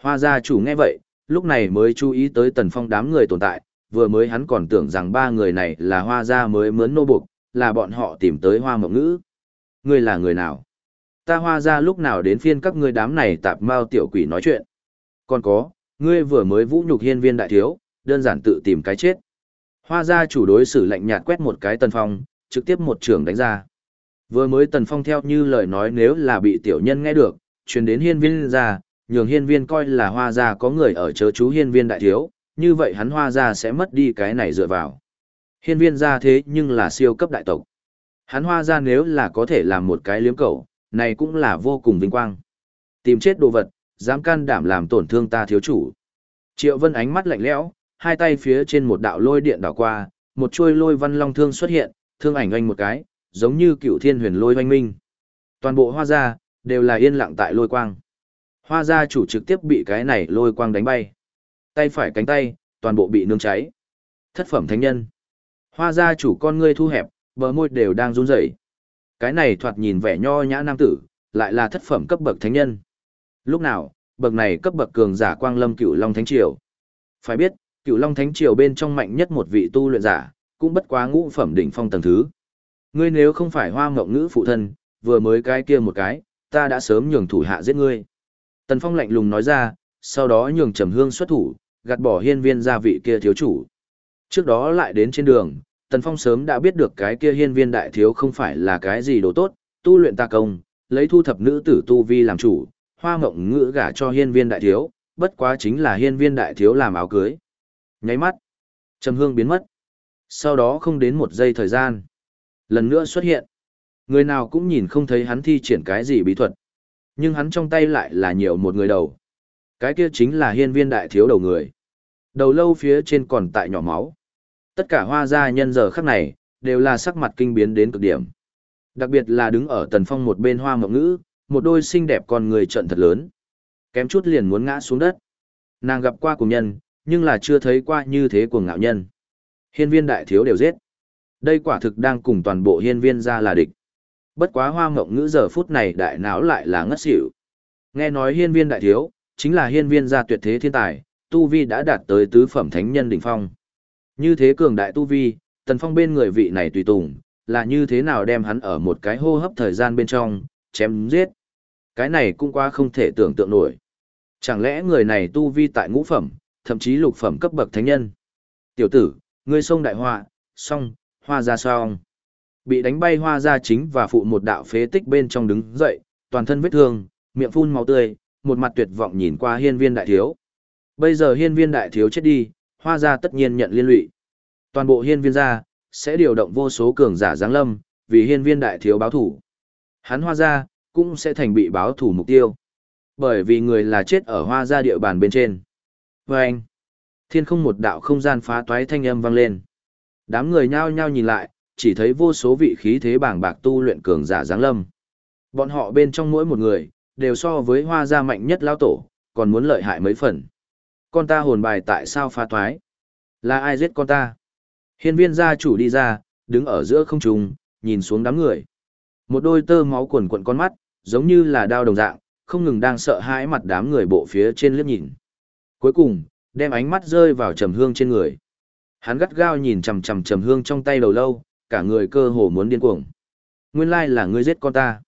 Hoa gia chủ nghe vậy, lúc này mới chú ý tới Tần Phong đám người tồn tại, vừa mới hắn còn tưởng rằng ba người này là hoa gia mới mướn nô buộc, là bọn họ tìm tới hoa mộng ngữ. Ngươi là người nào? Ta hoa gia lúc nào đến phiên các ngươi đám này tạp mao tiểu quỷ nói chuyện? Còn có, ngươi vừa mới vũ nhục hiên viên đại thiếu, đơn giản tự tìm cái chết. Hoa gia chủ đối xử lạnh nhạt quét một cái Tần Phong, trực tiếp một trường đánh ra. Vừa mới Tần Phong theo như lời nói nếu là bị tiểu nhân nghe được, truyền đến hiên viên ra, nhường hiên viên coi là hoa gia có người ở chớ chú hiên viên đại thiếu, như vậy hắn hoa gia sẽ mất đi cái này dựa vào. Hiên viên gia thế nhưng là siêu cấp đại tộc. Hắn hoa gia nếu là có thể làm một cái liếm cầu, này cũng là vô cùng vinh quang. Tìm chết đồ vật, dám can đảm làm tổn thương ta thiếu chủ. Triệu Vân ánh mắt lạnh lẽo, hai tay phía trên một đạo lôi điện đảo qua, một chuôi lôi văn long thương xuất hiện, thương ảnh anh một cái, giống như cựu thiên huyền lôi oanh minh. Toàn bộ hoa gia, đều là yên lặng tại lôi quang. Hoa gia chủ trực tiếp bị cái này lôi quang đánh bay. Tay phải cánh tay, toàn bộ bị nương cháy. Thất phẩm thánh nhân. Hoa gia chủ con ngươi thu hẹp, bờ môi đều đang run rẩy. Cái này thoạt nhìn vẻ nho nhã nam tử, lại là thất phẩm cấp bậc thánh nhân. Lúc nào, bậc này cấp bậc cường giả quang lâm cựu long thánh triều. Phải biết, cựu long thánh triều bên trong mạnh nhất một vị tu luyện giả, cũng bất quá ngũ phẩm đỉnh phong tầng thứ. Ngươi nếu không phải hoa mộng ngữ phụ thân, vừa mới cái kia một cái, ta đã sớm nhường thủ hạ giết ngươi. Tần Phong lạnh lùng nói ra, sau đó nhường Trầm Hương xuất thủ, gạt bỏ hiên viên gia vị kia thiếu chủ. Trước đó lại đến trên đường, Tần Phong sớm đã biết được cái kia hiên viên đại thiếu không phải là cái gì đồ tốt, tu luyện ta công, lấy thu thập nữ tử tu vi làm chủ, hoa mộng ngữ gả cho hiên viên đại thiếu, bất quá chính là hiên viên đại thiếu làm áo cưới. Nháy mắt, Trầm Hương biến mất. Sau đó không đến một giây thời gian, lần nữa xuất hiện. Người nào cũng nhìn không thấy hắn thi triển cái gì bí thuật. Nhưng hắn trong tay lại là nhiều một người đầu. Cái kia chính là hiên viên đại thiếu đầu người. Đầu lâu phía trên còn tại nhỏ máu. Tất cả hoa gia nhân giờ khắc này, đều là sắc mặt kinh biến đến cực điểm. Đặc biệt là đứng ở tần phong một bên hoa mộng ngữ, một đôi xinh đẹp con người trận thật lớn. Kém chút liền muốn ngã xuống đất. Nàng gặp qua cùng nhân, nhưng là chưa thấy qua như thế của ngạo nhân. Hiên viên đại thiếu đều giết. Đây quả thực đang cùng toàn bộ hiên viên ra là địch. Bất quá hoa mộng ngữ giờ phút này đại não lại là ngất xỉu. Nghe nói hiên viên đại thiếu, chính là hiên viên gia tuyệt thế thiên tài, tu vi đã đạt tới tứ phẩm thánh nhân đỉnh phong. Như thế cường đại tu vi, tần phong bên người vị này tùy tùng, là như thế nào đem hắn ở một cái hô hấp thời gian bên trong, chém giết. Cái này cũng quá không thể tưởng tượng nổi. Chẳng lẽ người này tu vi tại ngũ phẩm, thậm chí lục phẩm cấp bậc thánh nhân? Tiểu tử, ngươi sông đại họa, song, hoa ra song. Bị đánh bay hoa ra chính và phụ một đạo phế tích bên trong đứng dậy, toàn thân vết thương, miệng phun máu tươi, một mặt tuyệt vọng nhìn qua hiên viên đại thiếu. Bây giờ hiên viên đại thiếu chết đi, hoa gia tất nhiên nhận liên lụy. Toàn bộ hiên viên gia sẽ điều động vô số cường giả giáng lâm, vì hiên viên đại thiếu báo thủ. Hắn hoa gia cũng sẽ thành bị báo thủ mục tiêu. Bởi vì người là chết ở hoa gia địa bàn bên trên. Vâng! thiên không một đạo không gian phá toái thanh âm vang lên. Đám người nhao nhao nhìn lại, chỉ thấy vô số vị khí thế bảng bạc tu luyện cường giả giáng lâm. Bọn họ bên trong mỗi một người, đều so với hoa gia mạnh nhất lao tổ, còn muốn lợi hại mấy phần. Con ta hồn bài tại sao phá thoái Là ai giết con ta? Hiên viên gia chủ đi ra, đứng ở giữa không trung, nhìn xuống đám người. Một đôi tơ máu cuồn cuộn con mắt, giống như là đao đồng dạng, không ngừng đang sợ hãi mặt đám người bộ phía trên liếc nhìn. Cuối cùng, đem ánh mắt rơi vào trầm hương trên người. Hắn gắt gao nhìn chằm chằm trầm hương trong tay đầu lâu, cả người cơ hồ muốn điên cuồng. Nguyên lai là ngươi giết con ta.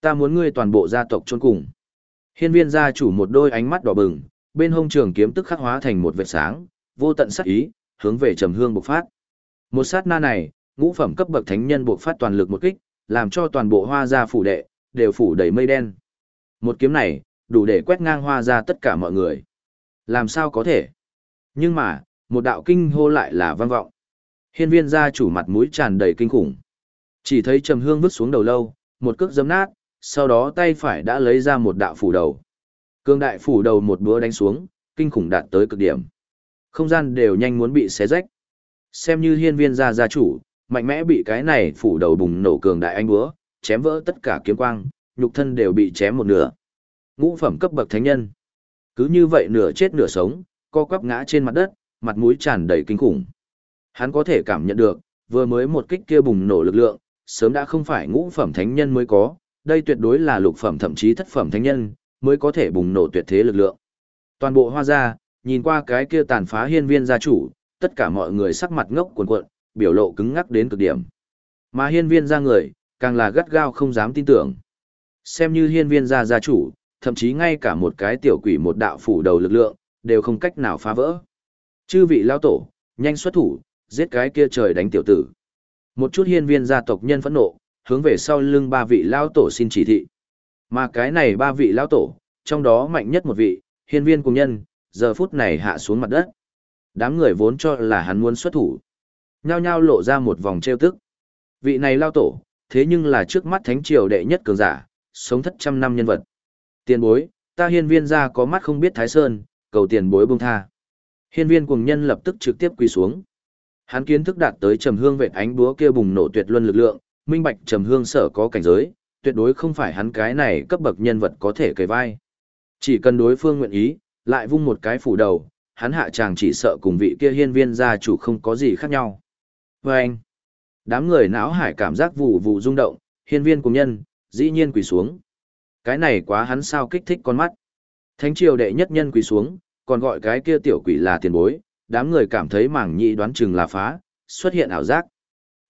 Ta muốn ngươi toàn bộ gia tộc chôn cùng. Hiên viên gia chủ một đôi ánh mắt đỏ bừng, bên hông trường kiếm tức khắc hóa thành một vệt sáng, vô tận sát ý, hướng về trầm hương bộc phát. Một sát na này, ngũ phẩm cấp bậc thánh nhân bộc phát toàn lực một kích, làm cho toàn bộ hoa gia phủ đệ đều phủ đầy mây đen. Một kiếm này, đủ để quét ngang hoa gia tất cả mọi người. Làm sao có thể? Nhưng mà, một đạo kinh hô lại là vang vọng. Hiên viên gia chủ mặt mũi tràn đầy kinh khủng. Chỉ thấy trầm hương vứt xuống đầu lâu, một cước giấm nát, sau đó tay phải đã lấy ra một đạo phủ đầu. Cương đại phủ đầu một búa đánh xuống, kinh khủng đạt tới cực điểm. Không gian đều nhanh muốn bị xé rách. Xem như hiên viên gia gia chủ, mạnh mẽ bị cái này phủ đầu bùng nổ cường đại anh búa, chém vỡ tất cả kiếm quang, nhục thân đều bị chém một nửa. Ngũ phẩm cấp bậc thánh nhân. Cứ như vậy nửa chết nửa sống, co quắp ngã trên mặt đất, mặt mũi tràn đầy kinh khủng. Hắn có thể cảm nhận được, vừa mới một kích kia bùng nổ lực lượng, sớm đã không phải ngũ phẩm thánh nhân mới có, đây tuyệt đối là lục phẩm thậm chí thất phẩm thánh nhân, mới có thể bùng nổ tuyệt thế lực lượng. Toàn bộ hoa gia, nhìn qua cái kia tàn phá hiên viên gia chủ, tất cả mọi người sắc mặt ngốc cuồn cuộn, biểu lộ cứng ngắc đến cực điểm. Mà hiên viên gia người, càng là gắt gao không dám tin tưởng. Xem như hiên viên gia gia chủ, thậm chí ngay cả một cái tiểu quỷ một đạo phủ đầu lực lượng, đều không cách nào phá vỡ. Chư vị lao tổ, nhanh xuất thủ, giết cái kia trời đánh tiểu tử. Một chút hiên viên gia tộc nhân phẫn nộ, hướng về sau lưng ba vị lao tổ xin chỉ thị. Mà cái này ba vị lao tổ, trong đó mạnh nhất một vị, hiên viên cùng nhân, giờ phút này hạ xuống mặt đất. Đám người vốn cho là hắn muốn xuất thủ. Nhao nhao lộ ra một vòng trêu tức. Vị này lao tổ, thế nhưng là trước mắt thánh triều đệ nhất cường giả, sống thất trăm năm nhân vật. Tiền bối, ta hiên viên ra có mắt không biết Thái Sơn, cầu tiền bối buông tha. Hiên viên cùng nhân lập tức trực tiếp quỳ xuống. Hắn kiến thức đạt tới trầm hương vệt ánh búa kia bùng nổ tuyệt luân lực lượng, minh bạch trầm hương sở có cảnh giới, tuyệt đối không phải hắn cái này cấp bậc nhân vật có thể kề vai. Chỉ cần đối phương nguyện ý, lại vung một cái phủ đầu, hắn hạ chàng chỉ sợ cùng vị kia hiên viên gia chủ không có gì khác nhau. Và anh, đám người não hải cảm giác vụ vụ rung động, hiên viên cùng nhân, dĩ nhiên quỳ xuống. Cái này quá hắn sao kích thích con mắt. Thánh triều đệ nhất nhân quỳ xuống, còn gọi cái kia tiểu quỷ là tiền bối, đám người cảm thấy mảng nhị đoán chừng là phá, xuất hiện ảo giác.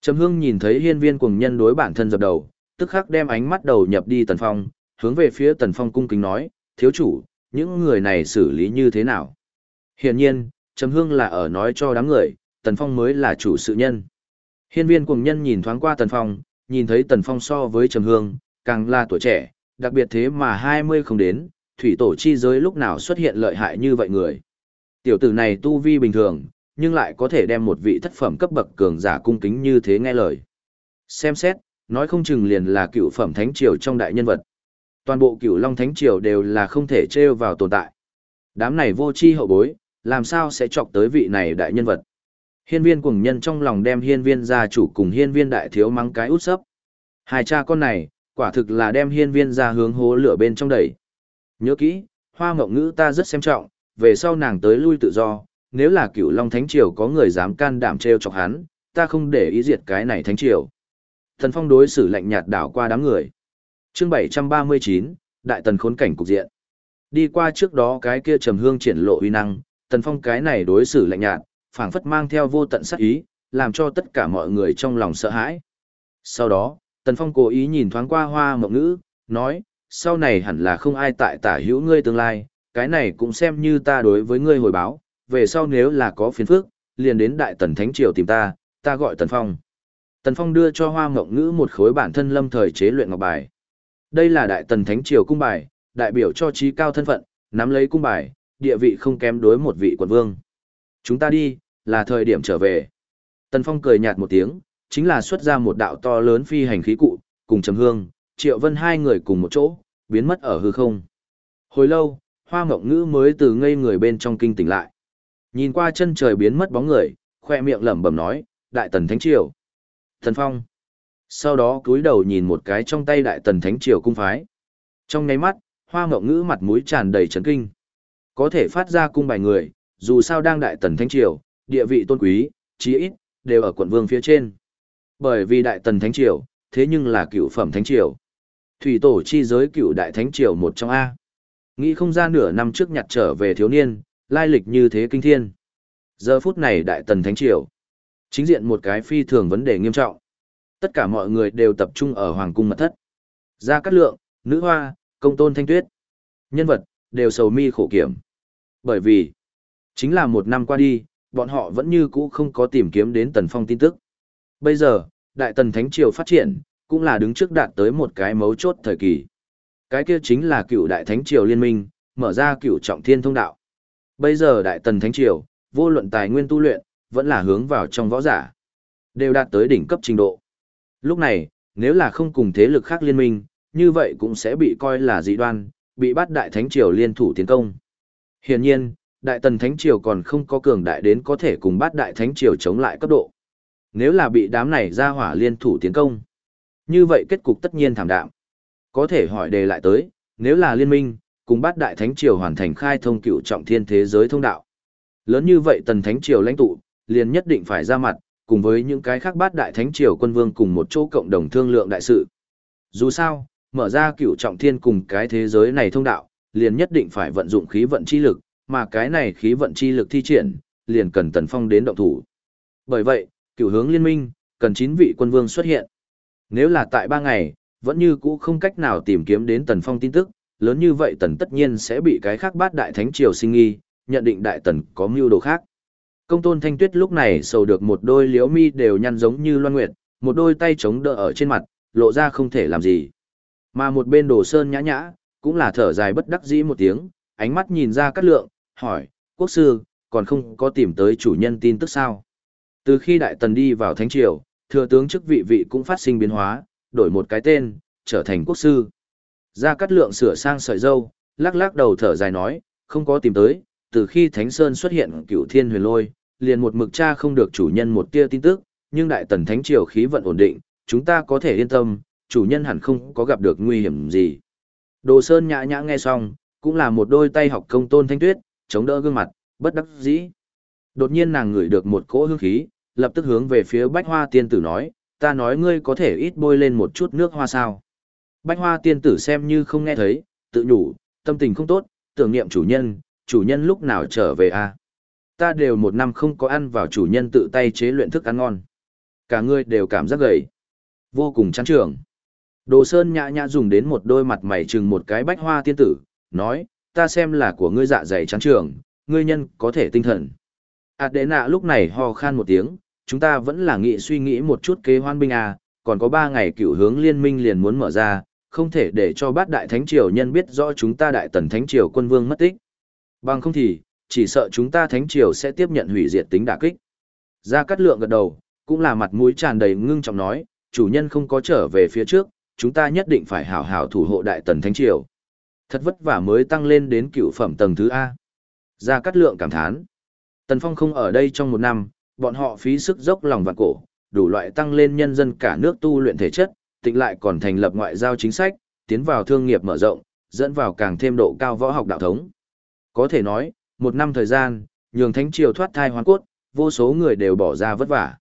Trầm Hương nhìn thấy hiên viên cùng nhân đối bản thân dập đầu, tức khắc đem ánh mắt đầu nhập đi Tần Phong, hướng về phía Tần Phong cung kính nói, thiếu chủ, những người này xử lý như thế nào? Hiển nhiên, Trầm Hương là ở nói cho đám người, Tần Phong mới là chủ sự nhân. Hiên viên cùng nhân nhìn thoáng qua Tần Phong, nhìn thấy Tần Phong so với Trầm Hương, càng là tuổi trẻ, đặc biệt thế mà 20 không đến, thủy tổ chi giới lúc nào xuất hiện lợi hại như vậy người. Tiểu tử này tu vi bình thường, nhưng lại có thể đem một vị thất phẩm cấp bậc cường giả cung kính như thế nghe lời. Xem xét, nói không chừng liền là cựu phẩm thánh triều trong đại nhân vật. Toàn bộ cựu long thánh triều đều là không thể trêu vào tồn tại. Đám này vô chi hậu bối, làm sao sẽ chọc tới vị này đại nhân vật. Hiên viên cùng nhân trong lòng đem hiên viên gia chủ cùng hiên viên đại thiếu mắng cái út sấp. Hai cha con này, quả thực là đem hiên viên ra hướng hố lửa bên trong đẩy. Nhớ kỹ, hoa mộng ngữ ta rất xem trọng, về sau nàng tới lui tự do, nếu là cựu long thánh triều có người dám can đảm treo chọc hắn, ta không để ý diệt cái này thánh triều. Thần phong đối xử lạnh nhạt đảo qua đám người. chương 739, đại tần khốn cảnh cục diện. Đi qua trước đó cái kia trầm hương triển lộ uy năng, tần phong cái này đối xử lạnh nhạt, phảng phất mang theo vô tận sát ý, làm cho tất cả mọi người trong lòng sợ hãi. Sau đó, tần phong cố ý nhìn thoáng qua hoa mộng ngữ, nói, sau này hẳn là không ai tại tả hữu ngươi tương lai, cái này cũng xem như ta đối với ngươi hồi báo, về sau nếu là có phiền phức, liền đến Đại Tần Thánh Triều tìm ta, ta gọi Tần Phong. Tần Phong đưa cho Hoa Ngộng Ngữ một khối bản thân lâm thời chế luyện ngọc bài. Đây là Đại Tần Thánh Triều cung bài, đại biểu cho trí cao thân phận, nắm lấy cung bài, địa vị không kém đối một vị quận vương. Chúng ta đi, là thời điểm trở về. Tần Phong cười nhạt một tiếng, chính là xuất ra một đạo to lớn phi hành khí cụ, cùng Trầm Hương, Triệu Vân hai người cùng một chỗ, biến mất ở hư không. Hồi lâu, Hoa Mộng Ngữ mới từ ngây người bên trong kinh tỉnh lại. Nhìn qua chân trời biến mất bóng người, khoe miệng lẩm bẩm nói, Đại Tần Thánh Triều. Thần Phong. Sau đó cúi đầu nhìn một cái trong tay Đại Tần Thánh Triều cung phái. Trong nháy mắt, Hoa mộng Ngữ mặt mũi tràn đầy chấn kinh. Có thể phát ra cung bài người, dù sao đang Đại Tần Thánh Triều, địa vị tôn quý, chí ít, đều ở quận vương phía trên. Bởi vì Đại Tần Thánh Triều, thế nhưng là cựu phẩm Thánh Triều. Thủy tổ chi giới cựu Đại Thánh Triều một trong A. Nghĩ không ra nửa năm trước nhặt trở về thiếu niên, lai lịch như thế kinh thiên. Giờ phút này Đại Tần Thánh Triều. Chính diện một cái phi thường vấn đề nghiêm trọng. Tất cả mọi người đều tập trung ở Hoàng cung mật thất. Gia Cát Lượng, Nữ Hoa, Công Tôn Thanh Tuyết. Nhân vật, đều sầu mi khổ kiểm. Bởi vì, chính là một năm qua đi, bọn họ vẫn như cũ không có tìm kiếm đến Tần Phong tin tức. Bây giờ, Đại Tần Thánh Triều phát triển, cũng là đứng trước đạt tới một cái mấu chốt thời kỳ. Cái kia chính là cựu Đại Thánh Triều Liên minh, mở ra cựu trọng thiên thông đạo. Bây giờ Đại Tần Thánh Triều, vô luận tài nguyên tu luyện, vẫn là hướng vào trong võ giả. Đều đạt tới đỉnh cấp trình độ. Lúc này, nếu là không cùng thế lực khác liên minh, như vậy cũng sẽ bị coi là dị đoan, bị bắt Đại Thánh Triều liên thủ tiến công. Hiển nhiên, Đại Tần Thánh Triều còn không có cường đại đến có thể cùng bắt Đại Thánh Triều chống lại cấp độ. Nếu là bị đám này ra hỏa liên thủ tiến công, như vậy kết cục tất nhiên thảm đạm. Có thể hỏi đề lại tới, nếu là liên minh, cùng bắt Đại Thánh Triều hoàn thành khai thông cựu trọng thiên thế giới thông đạo. Lớn như vậy Tần Thánh Triều lãnh tụ, liền nhất định phải ra mặt, cùng với những cái khác bát Đại Thánh Triều quân vương cùng một chỗ cộng đồng thương lượng đại sự. Dù sao, mở ra cựu trọng thiên cùng cái thế giới này thông đạo, liền nhất định phải vận dụng khí vận chi lực, mà cái này khí vận chi lực thi triển, liền cần Tần Phong đến động thủ. Bởi vậy, cựu hướng liên minh, cần 9 vị quân vương xuất hiện. Nếu là tại 3 ngày, vẫn như cũ không cách nào tìm kiếm đến Tần Phong tin tức, lớn như vậy Tần tất nhiên sẽ bị cái khác bát đại thánh triều sinh nghi, nhận định đại tần có mưu đồ khác. Công tôn thanh tuyết lúc này sầu được một đôi liếu mi đều nhăn giống như loan nguyệt, một đôi tay chống đỡ ở trên mặt, lộ ra không thể làm gì. Mà một bên đồ sơn nhã nhã, cũng là thở dài bất đắc dĩ một tiếng, ánh mắt nhìn ra Cát lượng, hỏi, quốc sư, còn không có tìm tới chủ nhân tin tức sao? Từ khi đại tần đi vào thánh triều, thừa tướng chức vị vị cũng phát sinh biến hóa, đổi một cái tên, trở thành quốc sư. Gia Cát Lượng sửa sang sợi dâu, lắc lắc đầu thở dài nói, không có tìm tới, từ khi Thánh Sơn xuất hiện cựu thiên huyền lôi, liền một mực cha không được chủ nhân một tia tin tức, nhưng đại tần thánh triều khí vận ổn định, chúng ta có thể yên tâm, chủ nhân hẳn không có gặp được nguy hiểm gì. Đồ Sơn nhã nhã nghe xong, cũng là một đôi tay học công tôn thanh tuyết, chống đỡ gương mặt, bất đắc dĩ. Đột nhiên nàng ngửi được một cỗ hương khí, lập tức hướng về phía bách hoa tiên tử nói, ta nói ngươi có thể ít bôi lên một chút nước hoa sao. Bách hoa tiên tử xem như không nghe thấy, tự nhủ, tâm tình không tốt, tưởng niệm chủ nhân, chủ nhân lúc nào trở về a? À? Ta đều một năm không có ăn vào chủ nhân tự tay chế luyện thức ăn ngon. Cả người đều cảm giác gầy. Vô cùng chán trường. Đồ Sơn nhã nhã dùng đến một đôi mặt mày chừng một cái bách hoa tiên tử, nói, ta xem là của ngươi dạ dày chán trường, ngươi nhân có thể tinh thần. Ảt đệ nạ lúc này ho khan một tiếng, chúng ta vẫn là nghĩ suy nghĩ một chút kế hoan binh à, còn có ba ngày cựu hướng liên minh liền muốn mở ra, không thể để cho bát đại thánh triều nhân biết rõ chúng ta đại tần thánh triều quân vương mất tích. Bằng không thì, chỉ sợ chúng ta thánh triều sẽ tiếp nhận hủy diệt tính đả kích. Gia Cát Lượng gật đầu, cũng là mặt mũi tràn đầy ngưng trọng nói, chủ nhân không có trở về phía trước, chúng ta nhất định phải hảo hảo thủ hộ đại tần thánh triều. Thật vất vả mới tăng lên đến cựu phẩm tầng thứ A. Gia Cát Lượng cảm thán. Tần Phong không ở đây trong một năm, bọn họ phí sức dốc lòng và cổ, đủ loại tăng lên nhân dân cả nước tu luyện thể chất, tịnh lại còn thành lập ngoại giao chính sách, tiến vào thương nghiệp mở rộng, dẫn vào càng thêm độ cao võ học đạo thống. Có thể nói, một năm thời gian, nhường thánh triều thoát thai hoàn cốt, vô số người đều bỏ ra vất vả.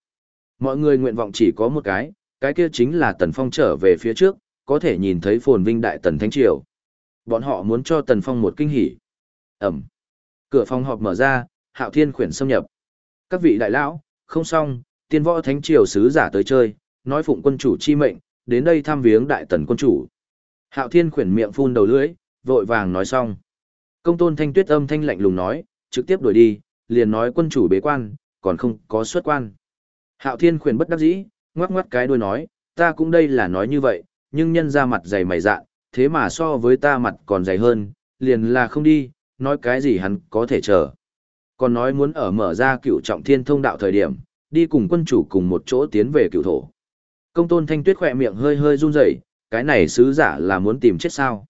Mọi người nguyện vọng chỉ có một cái, cái kia chính là Tần Phong trở về phía trước, có thể nhìn thấy phồn vinh đại tần thánh triều. Bọn họ muốn cho Tần Phong một kinh hỉ. Ẩm. Cửa phòng họp mở ra, Hạo Thiên khuyển xâm nhập. Các vị đại lão, không xong, tiên võ thánh triều sứ giả tới chơi, nói phụng quân chủ chi mệnh, đến đây thăm viếng đại tần quân chủ. Hạo Thiên khuyển miệng phun đầu lưỡi, vội vàng nói xong. Công tôn thanh tuyết âm thanh lạnh lùng nói, trực tiếp đuổi đi, liền nói quân chủ bế quan, còn không có xuất quan. Hạo Thiên khuyển bất đắc dĩ, ngoắc ngoắc cái đuôi nói, ta cũng đây là nói như vậy, nhưng nhân ra mặt dày mày dạ, thế mà so với ta mặt còn dày hơn, liền là không đi, nói cái gì hắn có thể chờ. Còn nói muốn ở mở ra cựu trọng thiên thông đạo thời điểm, đi cùng quân chủ cùng một chỗ tiến về cựu thổ. Công tôn thanh tuyết khỏe miệng hơi hơi run rẩy, cái này sứ giả là muốn tìm chết sao.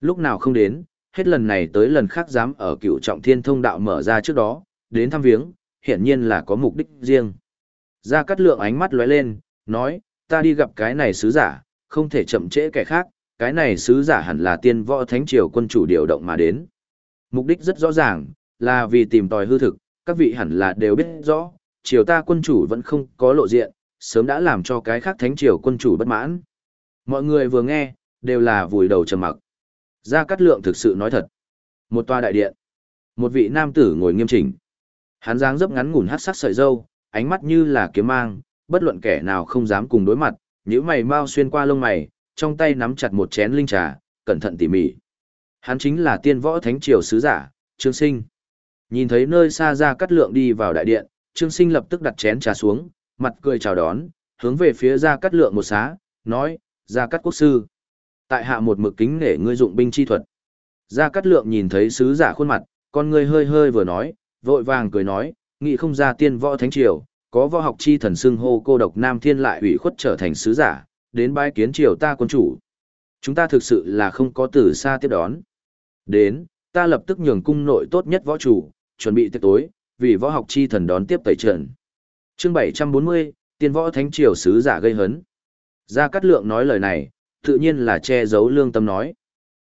Lúc nào không đến, hết lần này tới lần khác dám ở cựu trọng thiên thông đạo mở ra trước đó, đến thăm viếng, hiển nhiên là có mục đích riêng. Ra cắt lượng ánh mắt lóe lên, nói, ta đi gặp cái này sứ giả, không thể chậm trễ kẻ khác, cái này sứ giả hẳn là tiên võ thánh triều quân chủ điều động mà đến. Mục đích rất rõ ràng, là vì tìm tòi hư thực, các vị hẳn là đều biết rõ, triều ta quân chủ vẫn không có lộ diện, sớm đã làm cho cái khác thánh triều quân chủ bất mãn. Mọi người vừa nghe, đều là vùi đầu trầm mặc. Gia Cát Lượng thực sự nói thật. Một tòa đại điện. Một vị nam tử ngồi nghiêm chỉnh. Hắn dáng dấp ngắn ngủn hát sắc sợi dâu, ánh mắt như là kiếm mang, bất luận kẻ nào không dám cùng đối mặt, nhíu mày mau xuyên qua lông mày, trong tay nắm chặt một chén linh trà, cẩn thận tỉ mỉ. Hắn chính là tiên võ thánh triều sứ giả, Trương Sinh. Nhìn thấy nơi xa ra cắt lượng đi vào đại điện, Trương Sinh lập tức đặt chén trà xuống, mặt cười chào đón, hướng về phía ra cắt lượng một xá, nói, ra cắt quốc sư. Tại hạ một mực kính để ngươi dụng binh chi thuật. gia cát lượng nhìn thấy sứ giả khuôn mặt, con ngươi hơi hơi vừa nói, vội vàng cười nói, nghị không ra tiên võ thánh triều, có võ học chi thần xưng hô cô độc nam thiên lại ủy khuất trở thành sứ giả, đến bái kiến triều ta quân chủ. Chúng ta thực sự là không có từ xa tiếp đón. Đến, ta lập tức nhường cung nội tốt nhất võ chủ, chuẩn bị tiệc tối, vì võ học chi thần đón tiếp tẩy trận. Chương 740, tiên võ thánh triều sứ giả gây hấn. Gia Cát Lượng nói lời này, tự nhiên là che giấu lương tâm nói.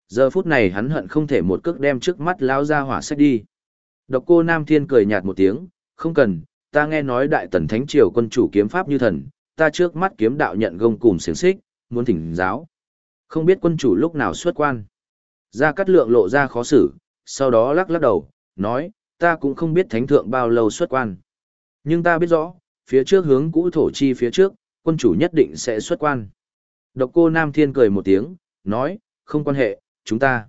Giờ phút này hắn hận không thể một cước đem trước mắt lao ra hỏa sách đi. Độc cô Nam Thiên cười nhạt một tiếng, không cần, ta nghe nói đại tần thánh triều quân chủ kiếm pháp như thần, ta trước mắt kiếm đạo nhận gông cùng xiềng xích, muốn thỉnh giáo. Không biết quân chủ lúc nào xuất quan. Gia Cát Lượng lộ ra khó xử, sau đó lắc lắc đầu, nói, ta cũng không biết thánh thượng bao lâu xuất quan. Nhưng ta biết rõ, phía trước hướng cũ thổ chi phía trước, quân chủ nhất định sẽ xuất quan. Độc cô Nam Thiên cười một tiếng, nói, không quan hệ, chúng ta.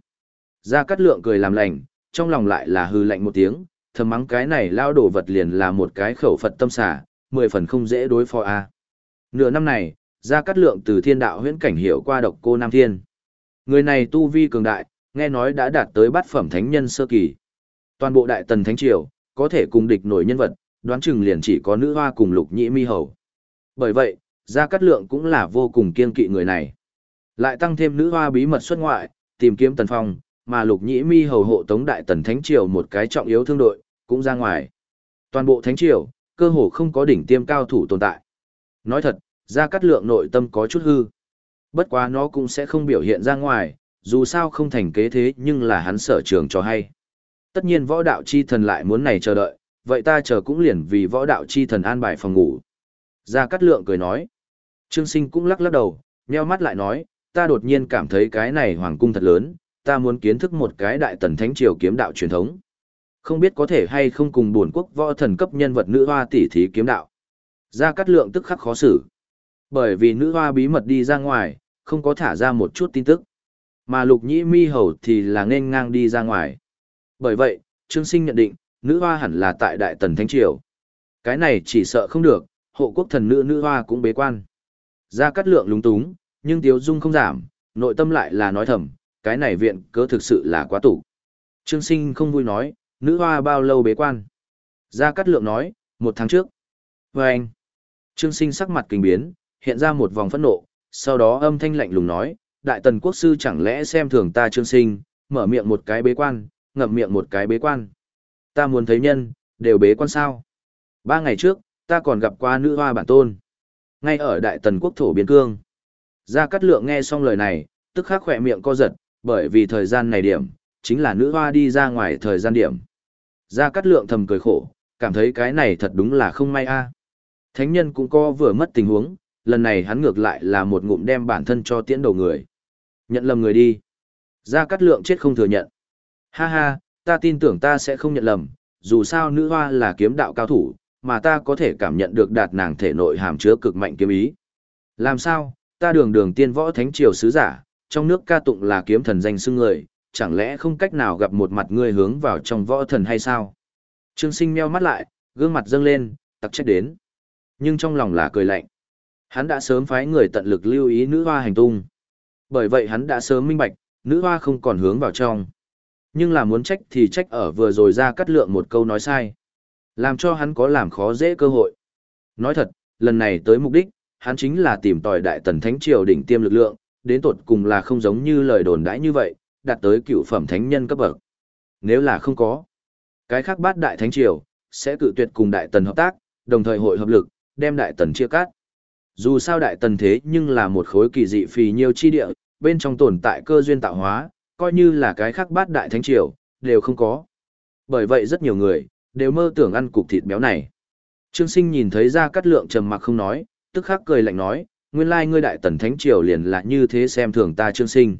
Gia Cát Lượng cười làm lành, trong lòng lại là hư lạnh một tiếng, thầm mắng cái này lao đổ vật liền là một cái khẩu Phật tâm xả, mười phần không dễ đối phó a. Nửa năm này, Gia Cát Lượng từ thiên đạo huyễn cảnh hiểu qua độc cô Nam Thiên. Người này tu vi cường đại, nghe nói đã đạt tới bát phẩm thánh nhân sơ kỳ. Toàn bộ đại tần thánh triều, có thể cùng địch nổi nhân vật, đoán chừng liền chỉ có nữ hoa cùng lục nhĩ mi hầu. Bởi vậy, Gia Cát Lượng cũng là vô cùng kiên kỵ người này. Lại tăng thêm nữ hoa bí mật xuất ngoại, tìm kiếm tần phong, mà lục nhĩ mi hầu hộ tống đại tần thánh triều một cái trọng yếu thương đội, cũng ra ngoài. Toàn bộ thánh triều, cơ hồ không có đỉnh tiêm cao thủ tồn tại. Nói thật, Gia Cát Lượng nội tâm có chút hư. Bất quá nó cũng sẽ không biểu hiện ra ngoài, dù sao không thành kế thế nhưng là hắn sở trường cho hay. Tất nhiên võ đạo chi thần lại muốn này chờ đợi, vậy ta chờ cũng liền vì võ đạo chi thần an bài phòng ngủ. Gia Cát Lượng cười nói. Trương Sinh cũng lắc lắc đầu, nheo mắt lại nói, ta đột nhiên cảm thấy cái này hoàng cung thật lớn, ta muốn kiến thức một cái đại tần thánh triều kiếm đạo truyền thống. Không biết có thể hay không cùng buồn quốc võ thần cấp nhân vật nữ hoa tỷ thí kiếm đạo. Gia Cát Lượng tức khắc khó xử. Bởi vì nữ hoa bí mật đi ra ngoài, không có thả ra một chút tin tức. Mà lục nhĩ mi hầu thì là nên ngang đi ra ngoài. Bởi vậy, Trương Sinh nhận định, nữ hoa hẳn là tại Đại Tần Thánh Triều. Cái này chỉ sợ không được, hộ quốc thần nữ nữ hoa cũng bế quan. Gia Cát Lượng lúng túng, nhưng Tiếu Dung không giảm, nội tâm lại là nói thầm, cái này viện cớ thực sự là quá tủ. Trương Sinh không vui nói, nữ hoa bao lâu bế quan. Gia Cát Lượng nói, một tháng trước. Và anh, Trương Sinh sắc mặt kinh biến, hiện ra một vòng phẫn nộ, sau đó âm thanh lạnh lùng nói, đại tần quốc sư chẳng lẽ xem thường ta Trương Sinh, mở miệng một cái bế quan, ngậm miệng một cái bế quan. Ta muốn thấy nhân, đều bế quan sao. Ba ngày trước, ta còn gặp qua nữ hoa bản tôn. Ngay ở đại tần quốc thổ biên cương. Gia Cát Lượng nghe xong lời này, tức khắc khỏe miệng co giật, bởi vì thời gian này điểm, chính là nữ hoa đi ra ngoài thời gian điểm. Gia Cát Lượng thầm cười khổ, cảm thấy cái này thật đúng là không may a. Thánh nhân cũng có vừa mất tình huống, lần này hắn ngược lại là một ngụm đem bản thân cho tiễn đầu người. Nhận lầm người đi. Gia Cát Lượng chết không thừa nhận. Ha ha, ta tin tưởng ta sẽ không nhận lầm, dù sao nữ hoa là kiếm đạo cao thủ, mà ta có thể cảm nhận được đạt nàng thể nội hàm chứa cực mạnh kiếm ý. Làm sao, ta đường đường tiên võ thánh triều sứ giả, trong nước ca tụng là kiếm thần danh xưng người, chẳng lẽ không cách nào gặp một mặt ngươi hướng vào trong võ thần hay sao? Trương sinh meo mắt lại, gương mặt dâng lên, tặc trách đến. Nhưng trong lòng là cười lạnh. Hắn đã sớm phái người tận lực lưu ý nữ hoa hành tung. Bởi vậy hắn đã sớm minh bạch, nữ hoa không còn hướng vào trong. Nhưng là muốn trách thì trách ở vừa rồi ra cắt lượng một câu nói sai. Làm cho hắn có làm khó dễ cơ hội. Nói thật, lần này tới mục đích, hắn chính là tìm tòi đại tần thánh triều đỉnh tiêm lực lượng, đến tột cùng là không giống như lời đồn đãi như vậy, đạt tới cựu phẩm thánh nhân cấp bậc. Nếu là không có, cái khác bát đại thánh triều, sẽ cự tuyệt cùng đại tần hợp tác, đồng thời hội hợp lực, đem đại tần chia cắt. Dù sao đại tần thế nhưng là một khối kỳ dị phì nhiêu chi địa, bên trong tồn tại cơ duyên tạo hóa, coi như là cái khác bát đại thánh triều, đều không có. Bởi vậy rất nhiều người, đều mơ tưởng ăn cục thịt béo này. Trương Sinh nhìn thấy ra cắt lượng trầm mặc không nói, tức khắc cười lạnh nói, nguyên lai ngươi đại tần thánh triều liền là như thế xem thường ta Trương Sinh.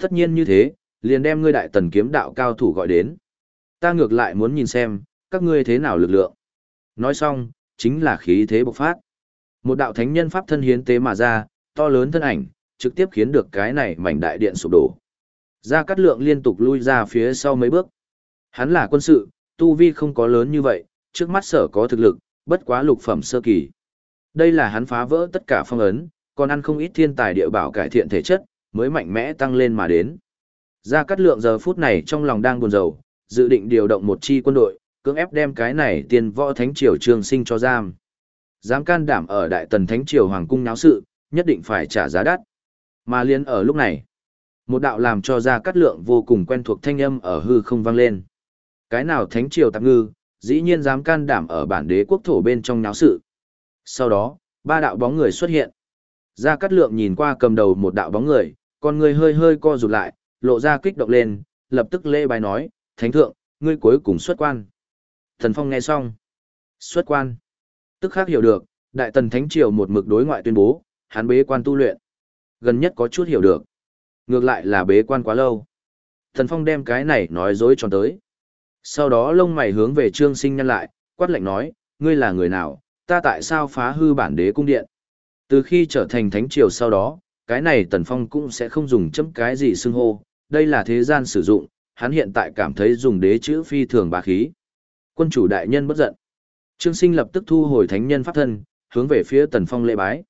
Tất nhiên như thế, liền đem ngươi đại tần kiếm đạo cao thủ gọi đến. Ta ngược lại muốn nhìn xem, các ngươi thế nào lực lượng. Nói xong, chính là khí thế bộc phát. Một đạo thánh nhân pháp thân hiến tế mà ra, to lớn thân ảnh, trực tiếp khiến được cái này mảnh đại điện sụp đổ. Gia Cát Lượng liên tục lui ra phía sau mấy bước. Hắn là quân sự, tu vi không có lớn như vậy, trước mắt sở có thực lực, bất quá lục phẩm sơ kỳ. Đây là hắn phá vỡ tất cả phong ấn, còn ăn không ít thiên tài địa bảo cải thiện thể chất, mới mạnh mẽ tăng lên mà đến. Gia Cát Lượng giờ phút này trong lòng đang buồn rầu, dự định điều động một chi quân đội, cưỡng ép đem cái này tiền võ thánh triều trường sinh cho giam. Dám can đảm ở đại tần thánh triều hoàng cung náo sự, nhất định phải trả giá đắt. Mà liên ở lúc này, một đạo làm cho Gia Cát Lượng vô cùng quen thuộc thanh âm ở hư không vang lên. Cái nào thánh triều tạp ngư, dĩ nhiên dám can đảm ở bản đế quốc thổ bên trong náo sự. Sau đó, ba đạo bóng người xuất hiện. Gia Cát Lượng nhìn qua cầm đầu một đạo bóng người, con người hơi hơi co rụt lại, lộ ra kích động lên, lập tức lễ bài nói, Thánh thượng, ngươi cuối cùng xuất quan. Thần Phong nghe xong. Xuất quan. Tức khác hiểu được, Đại Tần Thánh Triều một mực đối ngoại tuyên bố, hắn bế quan tu luyện. Gần nhất có chút hiểu được. Ngược lại là bế quan quá lâu. Thần Phong đem cái này nói dối cho tới. Sau đó lông mày hướng về Trương Sinh nhăn lại, quát lạnh nói, ngươi là người nào, ta tại sao phá hư bản đế cung điện? Từ khi trở thành thánh triều sau đó, cái này Tần Phong cũng sẽ không dùng chấm cái gì xưng hô, đây là thế gian sử dụng, hắn hiện tại cảm thấy dùng đế chữ phi thường bá khí. Quân chủ đại nhân bất giận. Trương Sinh lập tức thu hồi thánh nhân pháp thân, hướng về phía Tần Phong lễ bái.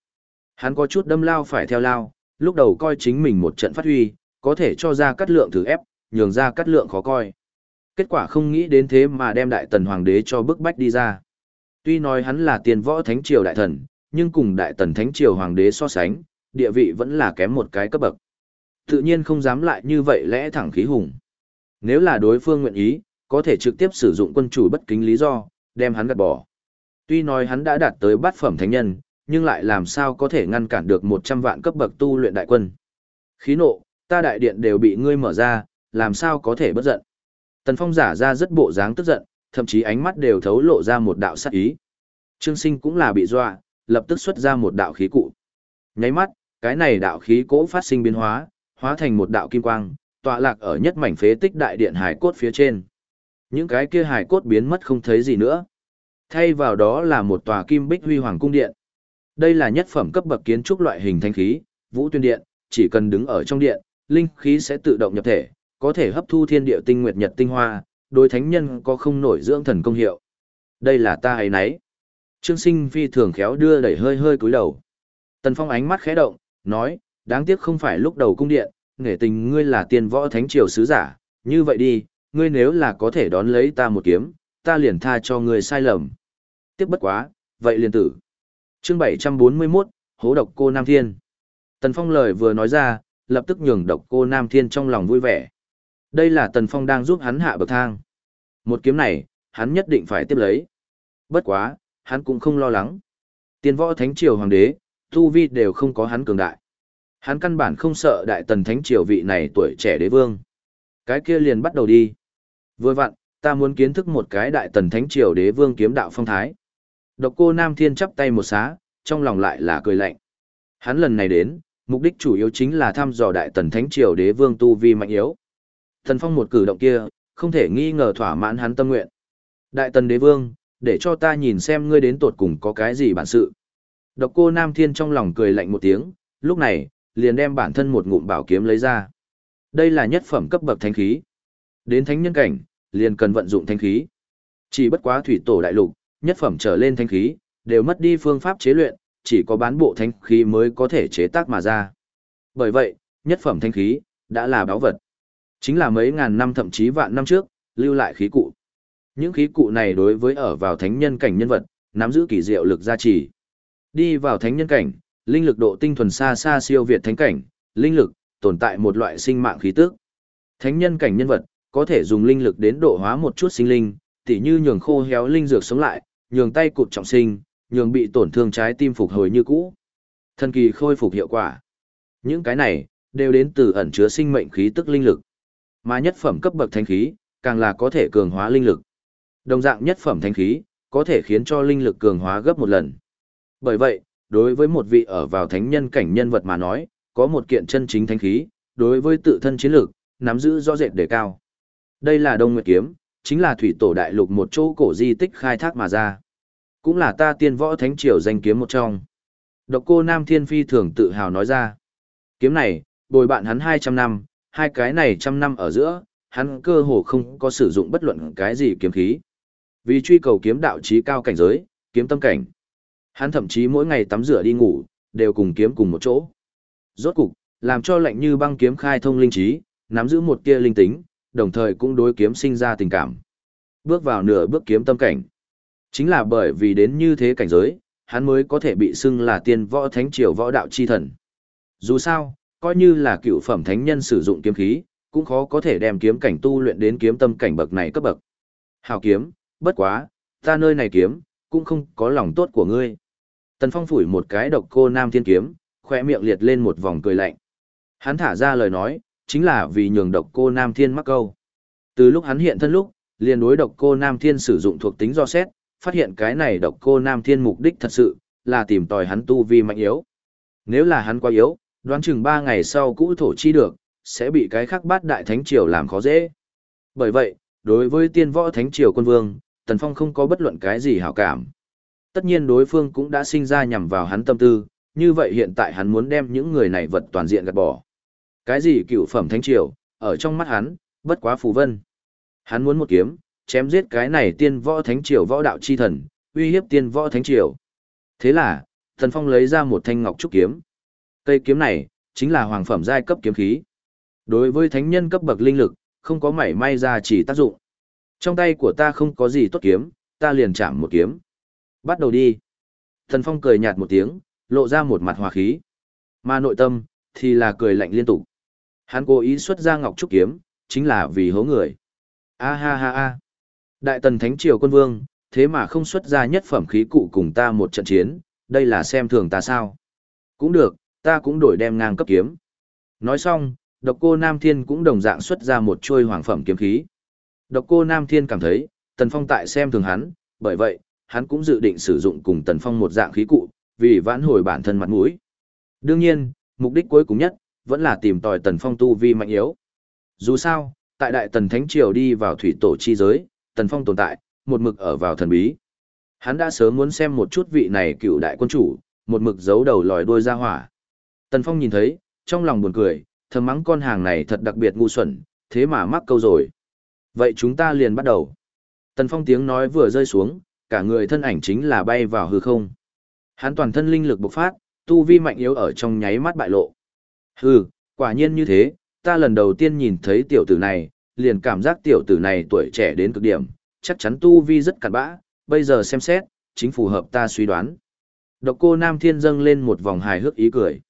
Hắn có chút đâm lao phải theo lao, lúc đầu coi chính mình một trận phát huy, có thể cho ra cắt lượng thử ép, nhường ra cắt lượng khó coi. Kết quả không nghĩ đến thế mà đem đại tần hoàng đế cho bức bách đi ra. Tuy nói hắn là tiền võ thánh triều đại thần, nhưng cùng đại tần thánh triều hoàng đế so sánh, địa vị vẫn là kém một cái cấp bậc. Tự nhiên không dám lại như vậy lẽ thẳng khí hùng. Nếu là đối phương nguyện ý, có thể trực tiếp sử dụng quân chủ bất kính lý do, đem hắn gạt bỏ. Tuy nói hắn đã đạt tới bát phẩm thánh nhân, nhưng lại làm sao có thể ngăn cản được 100 vạn cấp bậc tu luyện đại quân. Khí nộ, ta đại điện đều bị ngươi mở ra, làm sao có thể bất giận. Tần Phong giả ra rất bộ dáng tức giận, thậm chí ánh mắt đều thấu lộ ra một đạo sát ý. Trương Sinh cũng là bị dọa, lập tức xuất ra một đạo khí cụ. Nháy mắt, cái này đạo khí cỗ phát sinh biến hóa, hóa thành một đạo kim quang, tọa lạc ở nhất mảnh phế tích đại điện hải cốt phía trên. Những cái kia hải cốt biến mất không thấy gì nữa. Thay vào đó là một tòa kim bích huy hoàng cung điện. Đây là nhất phẩm cấp bậc kiến trúc loại hình thanh khí, vũ tuyên điện, chỉ cần đứng ở trong điện, linh khí sẽ tự động nhập thể, có thể hấp thu thiên địa tinh nguyệt nhật tinh hoa, đối thánh nhân có không nổi dưỡng thần công hiệu. Đây là ta ấy nấy. Trương sinh phi thường khéo đưa đẩy hơi hơi cúi đầu. Tần Phong ánh mắt khẽ động, nói, đáng tiếc không phải lúc đầu cung điện, nghệ tình ngươi là tiền võ thánh triều sứ giả, như vậy đi, ngươi nếu là có thể đón lấy ta một kiếm, ta liền tha cho ngươi sai lầm. Tiếp bất quá, vậy liền tử. Chương 741, Hố độc cô Nam Thiên. Tần Phong lời vừa nói ra, lập tức nhường độc cô Nam Thiên trong lòng vui vẻ. Đây là Tần Phong đang giúp hắn hạ bậc thang. Một kiếm này, hắn nhất định phải tiếp lấy. Bất quá, hắn cũng không lo lắng. Tiên võ thánh triều hoàng đế, tu vi đều không có hắn cường đại. Hắn căn bản không sợ đại tần thánh triều vị này tuổi trẻ đế vương. Cái kia liền bắt đầu đi. Vừa vặn, ta muốn kiến thức một cái đại tần thánh triều đế vương kiếm đạo phong thái. Độc cô Nam Thiên chắp tay một xá, trong lòng lại là cười lạnh. Hắn lần này đến, mục đích chủ yếu chính là thăm dò đại tần thánh triều đế vương tu vi mạnh yếu. Thần phong một cử động kia, không thể nghi ngờ thỏa mãn hắn tâm nguyện. Đại tần đế vương, để cho ta nhìn xem ngươi đến tột cùng có cái gì bản sự. Độc cô Nam Thiên trong lòng cười lạnh một tiếng, lúc này, liền đem bản thân một ngụm bảo kiếm lấy ra. Đây là nhất phẩm cấp bậc thánh khí. Đến thánh nhân cảnh, liền cần vận dụng thánh khí. Chỉ bất quá thủy tổ đại lục, nhất phẩm trở lên thánh khí, đều mất đi phương pháp chế luyện, chỉ có bán bộ thánh khí mới có thể chế tác mà ra. Bởi vậy, nhất phẩm thánh khí, đã là báo vật. Chính là mấy ngàn năm thậm chí vạn năm trước, lưu lại khí cụ. Những khí cụ này đối với ở vào thánh nhân cảnh nhân vật, nắm giữ kỳ diệu lực gia trì. Đi vào thánh nhân cảnh, linh lực độ tinh thuần xa xa siêu việt thánh cảnh, linh lực tồn tại một loại sinh mạng khí tức. Thánh nhân cảnh nhân vật có thể dùng linh lực đến độ hóa một chút sinh linh, tỉ như nhường khô héo linh dược sống lại, nhường tay cụt trọng sinh, nhường bị tổn thương trái tim phục hồi như cũ. Thần kỳ khôi phục hiệu quả. Những cái này đều đến từ ẩn chứa sinh mệnh khí tức linh lực. Mà nhất phẩm cấp bậc thánh khí, càng là có thể cường hóa linh lực. Đồng dạng nhất phẩm thánh khí, có thể khiến cho linh lực cường hóa gấp một lần. Bởi vậy, đối với một vị ở vào thánh nhân cảnh nhân vật mà nói, có một kiện chân chính thánh khí, đối với tự thân chiến lược, nắm giữ rõ rệt đề cao. Đây là Đông Nguyệt Kiếm, chính là thủy tổ đại lục một chỗ cổ di tích khai thác mà ra. Cũng là ta tiên võ thánh triều danh kiếm một trong. Độc cô Nam Thiên Phi thường tự hào nói ra. Kiếm này, bồi bạn hắn 200 năm, hai cái này trăm năm ở giữa, hắn cơ hồ không có sử dụng bất luận cái gì kiếm khí. Vì truy cầu kiếm đạo trí cao cảnh giới, kiếm tâm cảnh. Hắn thậm chí mỗi ngày tắm rửa đi ngủ, đều cùng kiếm cùng một chỗ. Rốt cục, làm cho lạnh như băng kiếm khai thông linh trí, nắm giữ một tia linh tính, đồng thời cũng đối kiếm sinh ra tình cảm. Bước vào nửa bước kiếm tâm cảnh. Chính là bởi vì đến như thế cảnh giới, hắn mới có thể bị xưng là tiên võ thánh triều võ đạo chi thần. Dù sao, coi như là cựu phẩm thánh nhân sử dụng kiếm khí, cũng khó có thể đem kiếm cảnh tu luyện đến kiếm tâm cảnh bậc này cấp bậc. Hào kiếm, bất quá, ta nơi này kiếm, cũng không có lòng tốt của ngươi. Tần Phong phủi một cái độc cô nam thiên kiếm, khoe miệng liệt lên một vòng cười lạnh. Hắn thả ra lời nói, chính là vì nhường độc cô nam thiên mắc câu. Từ lúc hắn hiện thân lúc, liền đối độc cô nam thiên sử dụng thuộc tính do xét, phát hiện cái này độc cô nam thiên mục đích thật sự, là tìm tòi hắn tu vi mạnh yếu. Nếu là hắn quá yếu, đoán chừng ba ngày sau cũ thổ chi được, sẽ bị cái khác bát đại thánh triều làm khó dễ. Bởi vậy, đối với tiên võ thánh triều quân vương, Tần Phong không có bất luận cái gì hảo cảm. Tất nhiên đối phương cũng đã sinh ra nhằm vào hắn tâm tư, như vậy hiện tại hắn muốn đem những người này vật toàn diện gạt bỏ. Cái gì cựu phẩm thánh triều, ở trong mắt hắn, bất quá phù vân. Hắn muốn một kiếm, chém giết cái này tiên võ thánh triều võ đạo chi thần, uy hiếp tiên võ thánh triều. Thế là, Tần Phong lấy ra một thanh ngọc trúc kiếm. Cây kiếm này, chính là hoàng phẩm giai cấp kiếm khí. Đối với thánh nhân cấp bậc linh lực, không có mảy may ra chỉ tác dụng. Trong tay của ta không có gì tốt kiếm, ta liền chạm một kiếm. Bắt đầu đi. Thần Phong cười nhạt một tiếng, lộ ra một mặt hòa khí. Mà nội tâm, thì là cười lạnh liên tục. Hắn cố ý xuất ra ngọc trúc kiếm, chính là vì hố người. A ha ha ha. Đại tần thánh triều quân vương, thế mà không xuất ra nhất phẩm khí cụ cùng ta một trận chiến, đây là xem thường ta sao. Cũng được, ta cũng đổi đem ngang cấp kiếm. Nói xong, độc cô Nam Thiên cũng đồng dạng xuất ra một chuôi hoàng phẩm kiếm khí. Độc cô Nam Thiên cảm thấy, Tần Phong tại xem thường hắn, bởi vậy, hắn cũng dự định sử dụng cùng Tần Phong một dạng khí cụ, vì vãn hồi bản thân mặt mũi. Đương nhiên, mục đích cuối cùng nhất, vẫn là tìm tòi Tần Phong tu vi mạnh yếu. Dù sao, tại Đại Tần Thánh Triều đi vào thủy tổ chi giới, Tần Phong tồn tại, một mực ở vào thần bí. Hắn đã sớm muốn xem một chút vị này cựu đại quân chủ, một mực giấu đầu lòi đuôi ra hỏa. Tần Phong nhìn thấy, trong lòng buồn cười, thầm mắng con hàng này thật đặc biệt ngu xuẩn, thế mà mắc câu rồi. Vậy chúng ta liền bắt đầu. Tần Phong tiếng nói vừa rơi xuống, cả người thân ảnh chính là bay vào hư không. Hắn toàn thân linh lực bộc phát, tu vi mạnh yếu ở trong nháy mắt bại lộ. Hừ, quả nhiên như thế, ta lần đầu tiên nhìn thấy tiểu tử này, liền cảm giác tiểu tử này tuổi trẻ đến cực điểm, chắc chắn tu vi rất cặn bã, bây giờ xem xét, chính phù hợp ta suy đoán. Độc cô Nam Thiên dâng lên một vòng hài hước ý cười.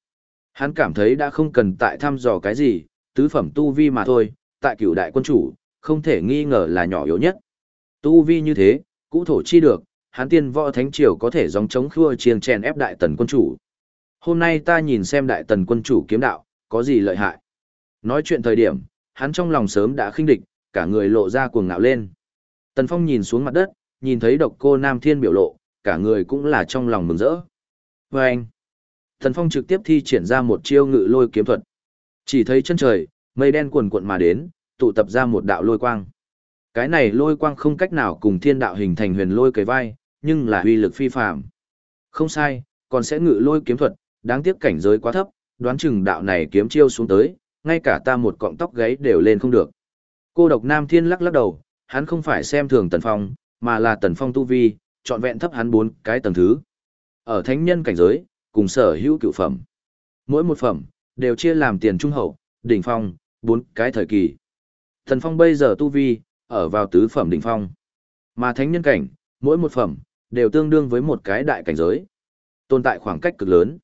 Hắn cảm thấy đã không cần tại thăm dò cái gì, tứ phẩm tu vi mà thôi, tại cửu đại quân chủ, không thể nghi ngờ là nhỏ yếu nhất. Tu vi như thế, cũ thổ chi được, hắn tiên võ thánh triều có thể dòng chống khua chiêng chèn ép đại tần quân chủ. Hôm nay ta nhìn xem đại tần quân chủ kiếm đạo, có gì lợi hại. Nói chuyện thời điểm, hắn trong lòng sớm đã khinh địch, cả người lộ ra cuồng ngạo lên. Tần Phong nhìn xuống mặt đất, nhìn thấy độc cô Nam Thiên biểu lộ, cả người cũng là trong lòng mừng rỡ. Và anh, Thần Phong trực tiếp thi triển ra một chiêu ngự lôi kiếm thuật. Chỉ thấy chân trời, mây đen cuồn cuộn mà đến, tụ tập ra một đạo lôi quang. Cái này lôi quang không cách nào cùng thiên đạo hình thành huyền lôi cầy vai, nhưng là uy lực phi phàm. Không sai, còn sẽ ngự lôi kiếm thuật, đáng tiếc cảnh giới quá thấp, đoán chừng đạo này kiếm chiêu xuống tới, ngay cả ta một cọng tóc gáy đều lên không được. Cô độc Nam Thiên lắc lắc đầu, hắn không phải xem thường Tần Phong, mà là Tần Phong tu vi, trọn vẹn thấp hắn bốn cái tầng thứ. Ở thánh nhân cảnh giới, cùng sở hữu cựu phẩm. Mỗi một phẩm, đều chia làm tiền trung hậu, đỉnh phong, bốn cái thời kỳ. Thần Phong bây giờ tu vi, ở vào tứ phẩm đỉnh phong. Mà thánh nhân cảnh, mỗi một phẩm, đều tương đương với một cái đại cảnh giới. Tồn tại khoảng cách cực lớn.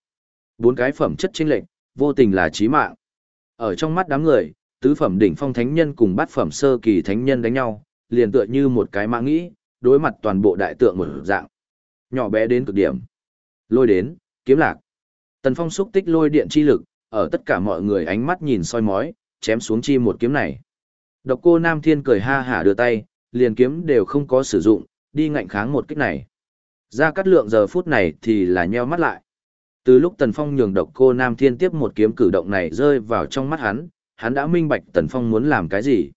Bốn cái phẩm chất chênh lệch, vô tình là chí mạng. Ở trong mắt đám người, tứ phẩm đỉnh phong thánh nhân cùng bát phẩm sơ kỳ thánh nhân đánh nhau, liền tựa như một cái mã nghĩ, đối mặt toàn bộ đại tượng một dạng. Nhỏ bé đến cực điểm. Lôi đến, kiếm lạc. Tần Phong xúc tích lôi điện chi lực, ở tất cả mọi người ánh mắt nhìn soi mói, chém xuống chi một kiếm này. Độc cô Nam Thiên cười ha hả đưa tay, liền kiếm đều không có sử dụng, đi ngạnh kháng một kích này. Ra cắt lượng giờ phút này thì là nheo mắt lại. Từ lúc Tần Phong nhường độc cô Nam Thiên tiếp một kiếm cử động này rơi vào trong mắt hắn, hắn đã minh bạch Tần Phong muốn làm cái gì.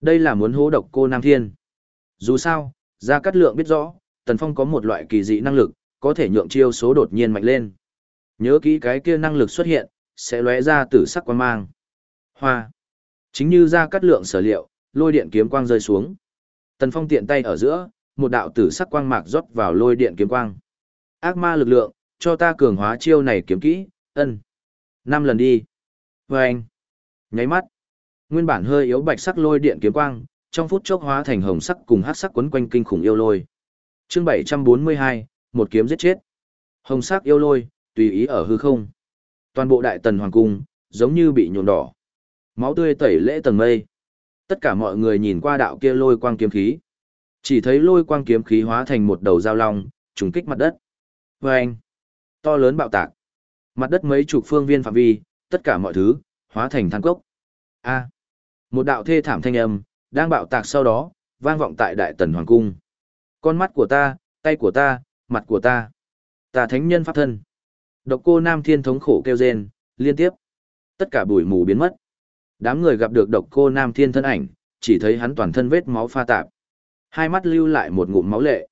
Đây là muốn hố độc cô Nam Thiên. Dù sao, Gia Cát Lượng biết rõ, Tần Phong có một loại kỳ dị năng lực, có thể nhượng chiêu số đột nhiên mạnh lên. Nhớ kỹ cái kia năng lực xuất hiện, sẽ lóe ra tử sắc quang mang. Hoa. Chính như ra cắt Lượng sở liệu, lôi điện kiếm quang rơi xuống. Tần Phong tiện tay ở giữa, một đạo tử sắc quang mạc rót vào lôi điện kiếm quang. Ác ma lực lượng, cho ta cường hóa chiêu này kiếm kỹ, ân. Năm lần đi. Và anh. Nháy mắt. Nguyên bản hơi yếu bạch sắc lôi điện kiếm quang, trong phút chốc hóa thành hồng sắc cùng hắc sắc quấn quanh kinh khủng yêu lôi. Chương 742, một kiếm giết chết. Hồng sắc yêu lôi, tùy ý ở hư không. Toàn bộ đại tần hoàng cung, giống như bị nhuộm đỏ. Máu tươi tẩy lễ tầng mây. Tất cả mọi người nhìn qua đạo kia lôi quang kiếm khí. Chỉ thấy lôi quang kiếm khí hóa thành một đầu dao long, trùng kích mặt đất. Vâng! to lớn bạo tạc. Mặt đất mấy chục phương viên phạm vi, tất cả mọi thứ, hóa thành than cốc. A. một đạo thê thảm thanh âm, đang bạo tạc sau đó, vang vọng tại đại tần hoàng cung. Con mắt của ta, tay của ta, mặt của ta. Ta thánh nhân pháp thân. Độc cô nam thiên thống khổ kêu rên, liên tiếp. Tất cả bụi mù biến mất. Đám người gặp được độc cô nam thiên thân ảnh, chỉ thấy hắn toàn thân vết máu pha tạp. Hai mắt lưu lại một ngụm máu lệ.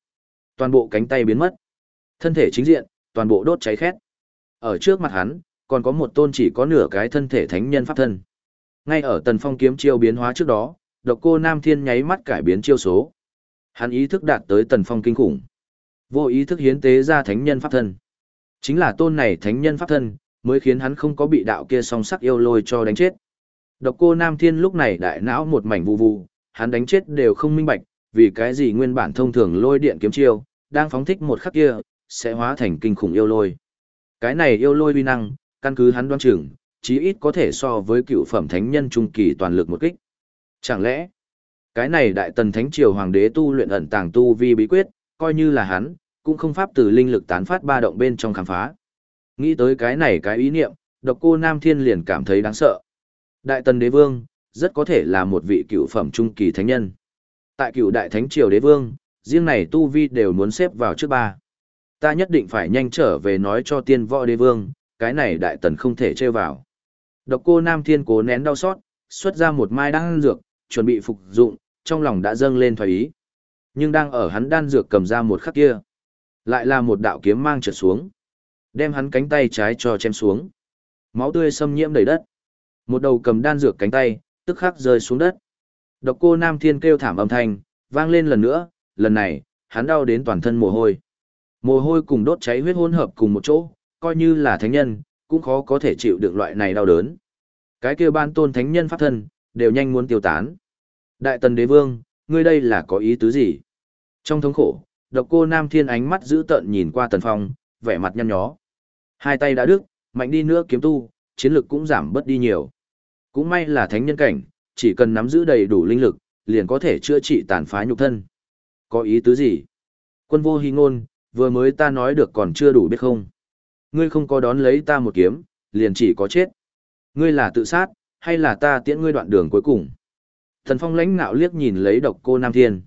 Toàn bộ cánh tay biến mất. Thân thể chính diện, toàn bộ đốt cháy khét. Ở trước mặt hắn, còn có một tôn chỉ có nửa cái thân thể thánh nhân pháp thân. Ngay ở tần phong kiếm chiêu biến hóa trước đó, độc cô Nam Thiên nháy mắt cải biến chiêu số, Hắn ý thức đạt tới tần phong kinh khủng. Vô ý thức hiến tế ra thánh nhân pháp thân. Chính là tôn này thánh nhân pháp thân, mới khiến hắn không có bị đạo kia song sắc yêu lôi cho đánh chết. Độc cô Nam Thiên lúc này đại não một mảnh vụ vụ, hắn đánh chết đều không minh bạch, vì cái gì nguyên bản thông thường lôi điện kiếm chiêu, đang phóng thích một khắc kia, sẽ hóa thành kinh khủng yêu lôi. Cái này yêu lôi uy năng, căn cứ hắn đoán chừng, chí ít có thể so với cựu phẩm thánh nhân trung kỳ toàn lực một kích. Chẳng lẽ, cái này đại tần thánh triều hoàng đế tu luyện ẩn tàng tu vi bí quyết, coi như là hắn, cũng không pháp từ linh lực tán phát ba động bên trong khám phá. Nghĩ tới cái này cái ý niệm, độc cô Nam Thiên liền cảm thấy đáng sợ. Đại tần đế vương, rất có thể là một vị cựu phẩm trung kỳ thánh nhân. Tại cựu đại thánh triều đế vương, riêng này tu vi đều muốn xếp vào trước ba. Ta nhất định phải nhanh trở về nói cho tiên võ đế vương, cái này đại tần không thể trêu vào. Độc cô Nam Thiên cố nén đau xót, xuất ra một mai đan dược, chuẩn bị phục dụng, trong lòng đã dâng lên thoái ý. Nhưng đang ở hắn đan dược cầm ra một khắc kia, lại là một đạo kiếm mang trượt xuống, đem hắn cánh tay trái cho chém xuống. Máu tươi xâm nhiễm đầy đất. Một đầu cầm đan dược cánh tay, tức khắc rơi xuống đất. Độc cô Nam Thiên kêu thảm âm thanh, vang lên lần nữa, lần này, hắn đau đến toàn thân mồ hôi. Mồ hôi cùng đốt cháy huyết hỗn hợp cùng một chỗ, coi như là thánh nhân, cũng khó có thể chịu được loại này đau đớn. Cái kia ban tôn thánh nhân pháp thân, đều nhanh muốn tiêu tán. Đại tần đế vương, ngươi đây là có ý tứ gì? Trong thống khổ, độc cô Nam Thiên ánh mắt giữ tợn nhìn qua tần phong, vẻ mặt nhăn nhó. Hai tay đã đứt, mạnh đi nữa kiếm tu, chiến lực cũng giảm bớt đi nhiều. Cũng may là thánh nhân cảnh, chỉ cần nắm giữ đầy đủ linh lực, liền có thể chữa trị tàn phá nhục thân. Có ý tứ gì? Quân vô hy ngôn, vừa mới ta nói được còn chưa đủ biết không? Ngươi không có đón lấy ta một kiếm, liền chỉ có chết. Ngươi là tự sát, hay là ta tiễn ngươi đoạn đường cuối cùng? Thần Phong lãnh nạo liếc nhìn lấy độc cô Nam Thiên.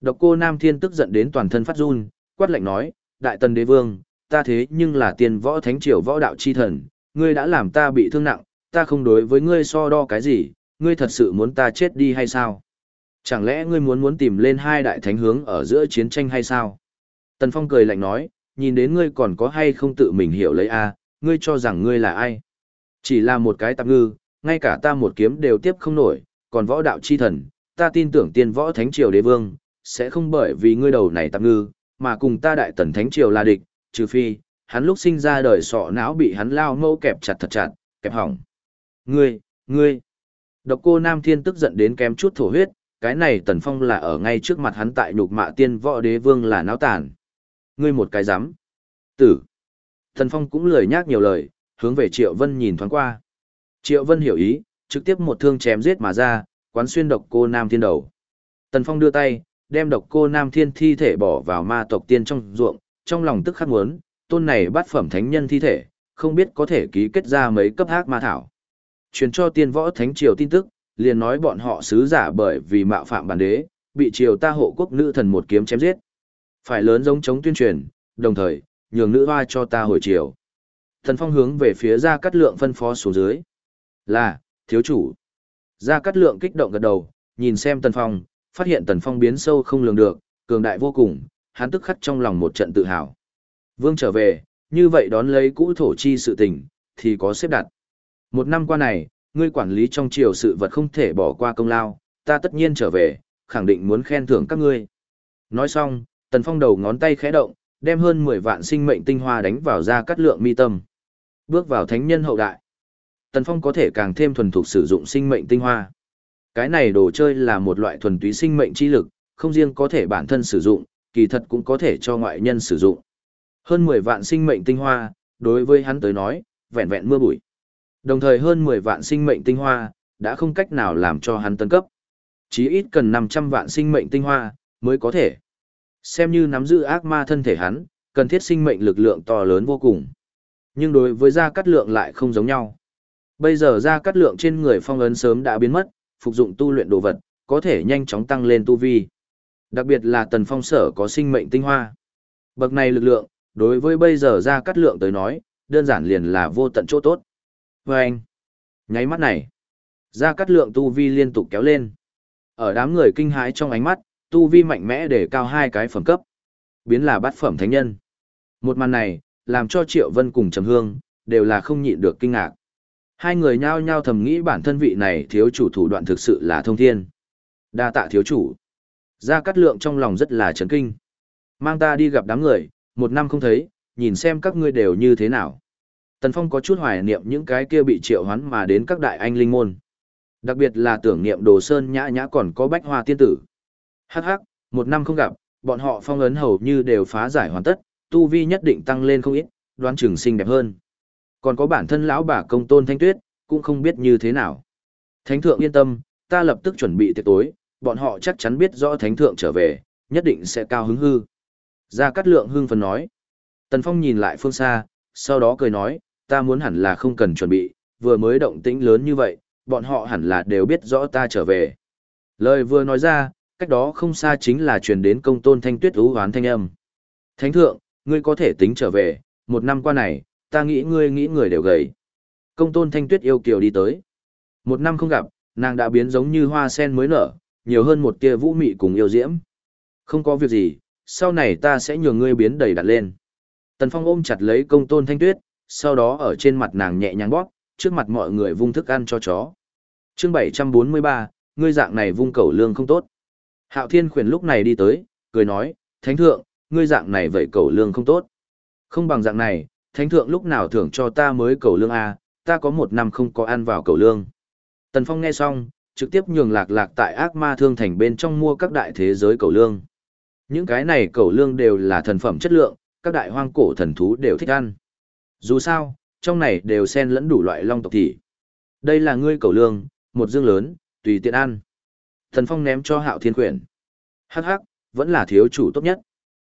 Độc cô Nam Thiên tức giận đến toàn thân phát run, quát lạnh nói, Đại tần đế vương, ta thế nhưng là tiền võ thánh triều võ đạo chi thần, ngươi đã làm ta bị thương nặng, ta không đối với ngươi so đo cái gì, ngươi thật sự muốn ta chết đi hay sao? Chẳng lẽ ngươi muốn muốn tìm lên hai đại thánh hướng ở giữa chiến tranh hay sao? Tần Phong cười lạnh nói, nhìn đến ngươi còn có hay không tự mình hiểu lấy a, ngươi cho rằng ngươi là ai? Chỉ là một cái tạp ngư, ngay cả ta một kiếm đều tiếp không nổi, còn võ đạo chi thần, ta tin tưởng tiên võ thánh triều đế vương, sẽ không bởi vì ngươi đầu này tạm ngư, mà cùng ta đại tần thánh triều là địch, trừ phi, hắn lúc sinh ra đời sọ não bị hắn lao mâu kẹp chặt thật chặt, kẹp hỏng. Ngươi, ngươi. Độc cô Nam Thiên tức giận đến kém chút thổ huyết, cái này Tần Phong là ở ngay trước mặt hắn tại nhục mạ tiên võ đế vương là náo tàn. Ngươi một cái dám. Tử. Tần Phong cũng lười nhác nhiều lời, hướng về Triệu Vân nhìn thoáng qua. Triệu Vân hiểu ý, trực tiếp một thương chém giết mà ra, quán xuyên độc cô Nam Thiên đầu. Tần Phong đưa tay, đem độc cô Nam Thiên thi thể bỏ vào ma tộc tiên trong ruộng, trong lòng tức khắc muốn, tôn này bắt phẩm thánh nhân thi thể, không biết có thể ký kết ra mấy cấp hắc ma thảo. Truyền cho tiên võ thánh triều tin tức, liền nói bọn họ sứ giả bởi vì mạo phạm bản đế, bị triều ta hộ quốc nữ thần một kiếm chém giết. Phải lớn giống chống tuyên truyền, đồng thời, nhường nữ hoa cho ta hồi triều. Thần phong hướng về phía ra cắt lượng phân phó xuống dưới. Là, thiếu chủ. Gia Cát Lượng kích động gật đầu, nhìn xem Tần Phong, phát hiện Tần Phong biến sâu không lường được, cường đại vô cùng, hắn tức khắc trong lòng một trận tự hào. Vương trở về, như vậy đón lấy cũ thổ chi sự tình, thì có xếp đặt. Một năm qua này, ngươi quản lý trong triều sự vật không thể bỏ qua công lao, ta tất nhiên trở về, khẳng định muốn khen thưởng các ngươi. Nói xong, Tần Phong đầu ngón tay khẽ động, đem hơn 10 vạn sinh mệnh tinh hoa đánh vào ra cắt lượng mi tâm. Bước vào thánh nhân hậu đại. Tần Phong có thể càng thêm thuần thục sử dụng sinh mệnh tinh hoa. Cái này đồ chơi là một loại thuần túy sinh mệnh chi lực, không riêng có thể bản thân sử dụng, kỳ thật cũng có thể cho ngoại nhân sử dụng. Hơn 10 vạn sinh mệnh tinh hoa, đối với hắn tới nói, vẹn vẹn mưa bụi. Đồng thời hơn 10 vạn sinh mệnh tinh hoa, đã không cách nào làm cho hắn tân cấp. Chí ít cần 500 vạn sinh mệnh tinh hoa, mới có thể. Xem như nắm giữ ác ma thân thể hắn, cần thiết sinh mệnh lực lượng to lớn vô cùng. Nhưng đối với Gia Cát Lượng lại không giống nhau. Bây giờ Gia Cát Lượng trên người phong ấn sớm đã biến mất, phục dụng tu luyện đồ vật, có thể nhanh chóng tăng lên tu vi. Đặc biệt là tần phong sở có sinh mệnh tinh hoa. Bậc này lực lượng, đối với bây giờ Gia Cát Lượng tới nói, đơn giản liền là vô tận chỗ tốt. Và anh, nháy mắt này, Gia Cát Lượng tu vi liên tục kéo lên. Ở đám người kinh hãi trong ánh mắt, tu vi mạnh mẽ để cao hai cái phẩm cấp. Biến là bát phẩm thánh nhân. Một màn này, làm cho Triệu Vân cùng Trầm Hương, đều là không nhịn được kinh ngạc. Hai người nhao nhao thầm nghĩ bản thân vị này thiếu chủ thủ đoạn thực sự là thông thiên. Đa tạ thiếu chủ. Gia Cát Lượng trong lòng rất là chấn kinh. Mang ta đi gặp đám người, một năm không thấy, nhìn xem các ngươi đều như thế nào. Tần Phong có chút hoài niệm những cái kia bị triệu hoán mà đến các đại anh linh môn. Đặc biệt là tưởng niệm đồ sơn nhã nhã còn có bách hoa tiên tử. Hắc hắc, một năm không gặp, bọn họ phong ấn hầu như đều phá giải hoàn tất, tu vi nhất định tăng lên không ít, đoán chừng xinh đẹp hơn. Còn có bản thân lão bà công tôn thanh tuyết, cũng không biết như thế nào. Thánh thượng yên tâm, ta lập tức chuẩn bị tiệc tối, bọn họ chắc chắn biết rõ thánh thượng trở về, nhất định sẽ cao hứng hư. Gia Cát Lượng hưng phấn nói. Tần Phong nhìn lại phương xa, sau đó cười nói, ta muốn hẳn là không cần chuẩn bị, vừa mới động tĩnh lớn như vậy, bọn họ hẳn là đều biết rõ ta trở về. Lời vừa nói ra, cách đó không xa chính là truyền đến công tôn thanh tuyết ú hoán thanh âm. Thánh thượng, ngươi có thể tính trở về, một năm qua này, ta nghĩ ngươi nghĩ người đều gầy. Công tôn thanh tuyết yêu kiều đi tới. Một năm không gặp, nàng đã biến giống như hoa sen mới nở, nhiều hơn một tia vũ mị cùng yêu diễm. Không có việc gì, sau này ta sẽ nhường ngươi biến đầy đặt lên. Tần Phong ôm chặt lấy công tôn thanh tuyết, sau đó ở trên mặt nàng nhẹ nhàng bóp, trước mặt mọi người vung thức ăn cho chó. chương 743, ngươi dạng này vung cầu lương không tốt. Hạo Thiên khuyển lúc này đi tới, cười nói, Thánh thượng, ngươi dạng này vậy cầu lương không tốt. Không bằng dạng này, Thánh thượng lúc nào thưởng cho ta mới cầu lương A, ta có một năm không có ăn vào cầu lương. Tần Phong nghe xong, trực tiếp nhường lạc lạc tại ác ma thương thành bên trong mua các đại thế giới cầu lương. Những cái này cầu lương đều là thần phẩm chất lượng, các đại hoang cổ thần thú đều thích ăn. Dù sao, trong này đều xen lẫn đủ loại long tộc thị. Đây là ngươi cầu lương, một dương lớn, tùy tiện ăn. Thần Phong ném cho Hạo Thiên Quyển. Hắc hắc, vẫn là thiếu chủ tốt nhất.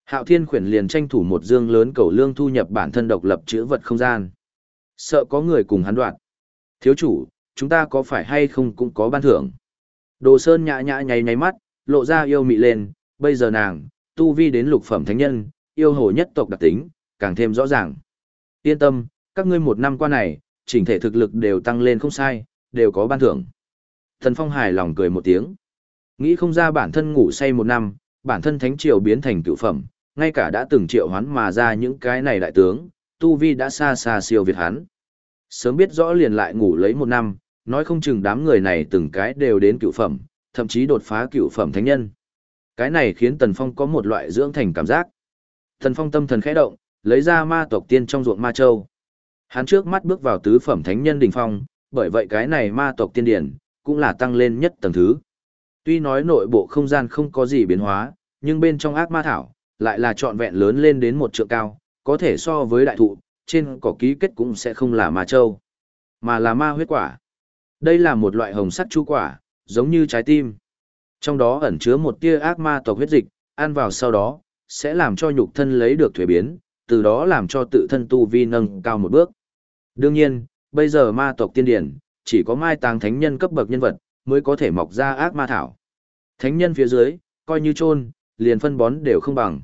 Hạo Thiên khuyển liền tranh thủ một dương lớn cầu lương thu nhập bản thân độc lập chữa vật không gian. Sợ có người cùng hắn đoạn. Thiếu chủ, chúng ta có phải hay không cũng có ban thưởng. Đồ Sơn nhã nhã nháy nháy mắt, lộ ra yêu mị lên, bây giờ nàng, tu vi đến lục phẩm thánh nhân, yêu hồ nhất tộc đặc tính, càng thêm rõ ràng. Yên tâm, các ngươi một năm qua này, chỉnh thể thực lực đều tăng lên không sai, đều có ban thưởng. Thần Phong hài lòng cười một tiếng. Nghĩ không ra bản thân ngủ say một năm, bản thân thánh triều biến thành cựu phẩm, ngay cả đã từng triệu hoán mà ra những cái này đại tướng, tu vi đã xa xa siêu việt hắn. Sớm biết rõ liền lại ngủ lấy một năm, nói không chừng đám người này từng cái đều đến cựu phẩm, thậm chí đột phá cựu phẩm thánh nhân. Cái này khiến Tần Phong có một loại dưỡng thành cảm giác. Tần Phong tâm thần khẽ động, lấy ra ma tộc tiên trong ruộng ma châu. Hắn trước mắt bước vào tứ phẩm thánh nhân đỉnh phong, bởi vậy cái này ma tộc tiên điển cũng là tăng lên nhất tầng thứ. Tuy nói nội bộ không gian không có gì biến hóa, nhưng bên trong ác ma thảo lại là trọn vẹn lớn lên đến một trượng cao, có thể so với đại thụ, trên cỏ ký kết cũng sẽ không là ma châu, mà là ma huyết quả. Đây là một loại hồng sắt chu quả, giống như trái tim. Trong đó ẩn chứa một tia ác ma tộc huyết dịch, ăn vào sau đó, sẽ làm cho nhục thân lấy được thuế biến, từ đó làm cho tự thân tu vi nâng cao một bước. Đương nhiên, bây giờ ma tộc tiên điển, chỉ có mai tàng thánh nhân cấp bậc nhân vật, mới có thể mọc ra ác ma thảo. Thánh nhân phía dưới, coi như chôn liền phân bón đều không bằng.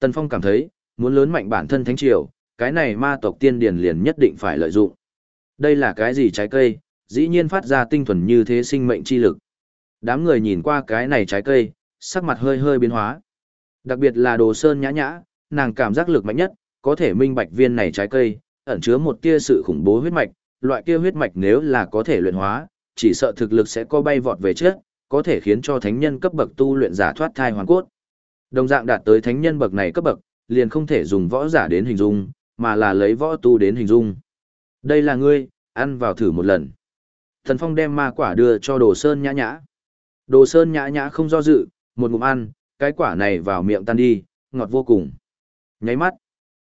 Tần Phong cảm thấy, muốn lớn mạnh bản thân thánh triều, cái này ma tộc tiên điển liền nhất định phải lợi dụng. Đây là cái gì trái cây, dĩ nhiên phát ra tinh thuần như thế sinh mệnh chi lực. Đám người nhìn qua cái này trái cây, sắc mặt hơi hơi biến hóa. Đặc biệt là đồ sơn nhã nhã, nàng cảm giác lực mạnh nhất, có thể minh bạch viên này trái cây, ẩn chứa một tia sự khủng bố huyết mạch, loại kia huyết mạch nếu là có thể luyện hóa, chỉ sợ thực lực sẽ có bay vọt về trước, có thể khiến cho thánh nhân cấp bậc tu luyện giả thoát thai hoàn cốt. Đồng dạng đạt tới thánh nhân bậc này cấp bậc, liền không thể dùng võ giả đến hình dung, mà là lấy võ tu đến hình dung. Đây là ngươi, ăn vào thử một lần. Thần Phong đem ma quả đưa cho Đồ Sơn nhã nhã. Đồ Sơn nhã nhã không do dự, một ngụm ăn, cái quả này vào miệng tan đi, ngọt vô cùng. Nháy mắt,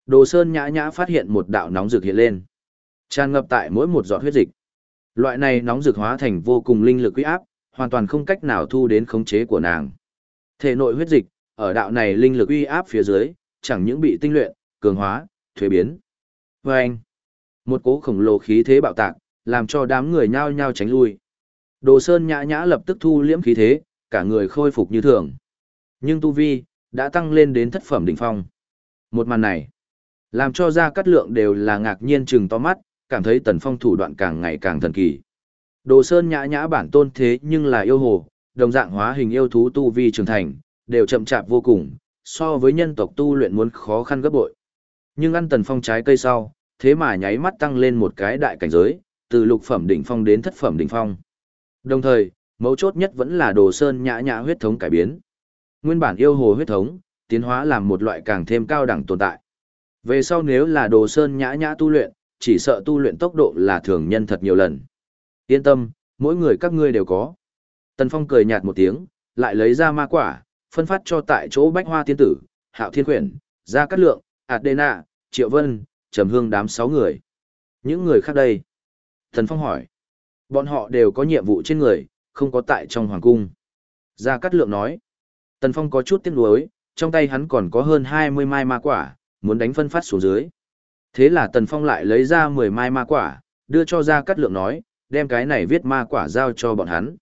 Đồ Sơn nhã nhã phát hiện một đạo nóng rực hiện lên. Tràn ngập tại mỗi một giọt huyết dịch. Loại này nóng rực hóa thành vô cùng linh lực uy áp, hoàn toàn không cách nào thu đến khống chế của nàng. Thể nội huyết dịch, ở đạo này linh lực uy áp phía dưới, chẳng những bị tinh luyện, cường hóa, thuế biến. Và anh, một cố khổng lồ khí thế bạo tạc, làm cho đám người nhao nhao tránh lui. Đồ Sơn nhã nhã lập tức thu liễm khí thế, cả người khôi phục như thường. Nhưng Tu Vi, đã tăng lên đến thất phẩm đỉnh phong. Một màn này, làm cho ra cắt lượng đều là ngạc nhiên trừng to mắt, cảm thấy tần phong thủ đoạn càng ngày càng thần kỳ. Đồ Sơn nhã nhã bản tôn thế nhưng là yêu hồ, đồng dạng hóa hình yêu thú Tu Vi trưởng thành, đều chậm chạp vô cùng, so với nhân tộc tu luyện muốn khó khăn gấp bội. Nhưng ăn tần phong trái cây sau, thế mà nháy mắt tăng lên một cái đại cảnh giới, từ lục phẩm đỉnh phong đến thất phẩm đỉnh phong. Đồng thời, mấu chốt nhất vẫn là đồ sơn nhã nhã huyết thống cải biến. Nguyên bản yêu hồ huyết thống, tiến hóa làm một loại càng thêm cao đẳng tồn tại. Về sau nếu là đồ sơn nhã nhã tu luyện, chỉ sợ tu luyện tốc độ là thường nhân thật nhiều lần. Yên tâm, mỗi người các ngươi đều có. Tần Phong cười nhạt một tiếng, lại lấy ra ma quả, phân phát cho tại chỗ bách hoa tiên tử, hạo thiên quyển, gia cát lượng, Adena, Triệu Vân, Trầm Hương đám sáu người. Những người khác đây? Tần Phong hỏi. Bọn họ đều có nhiệm vụ trên người, không có tại trong hoàng cung. Gia Cát Lượng nói. Tần Phong có chút tiếc nuối, trong tay hắn còn có hơn 20 mai ma quả, muốn đánh phân phát xuống dưới. Thế là Tần Phong lại lấy ra 10 mai ma quả, đưa cho Gia Cát Lượng nói, đem cái này viết ma quả giao cho bọn hắn.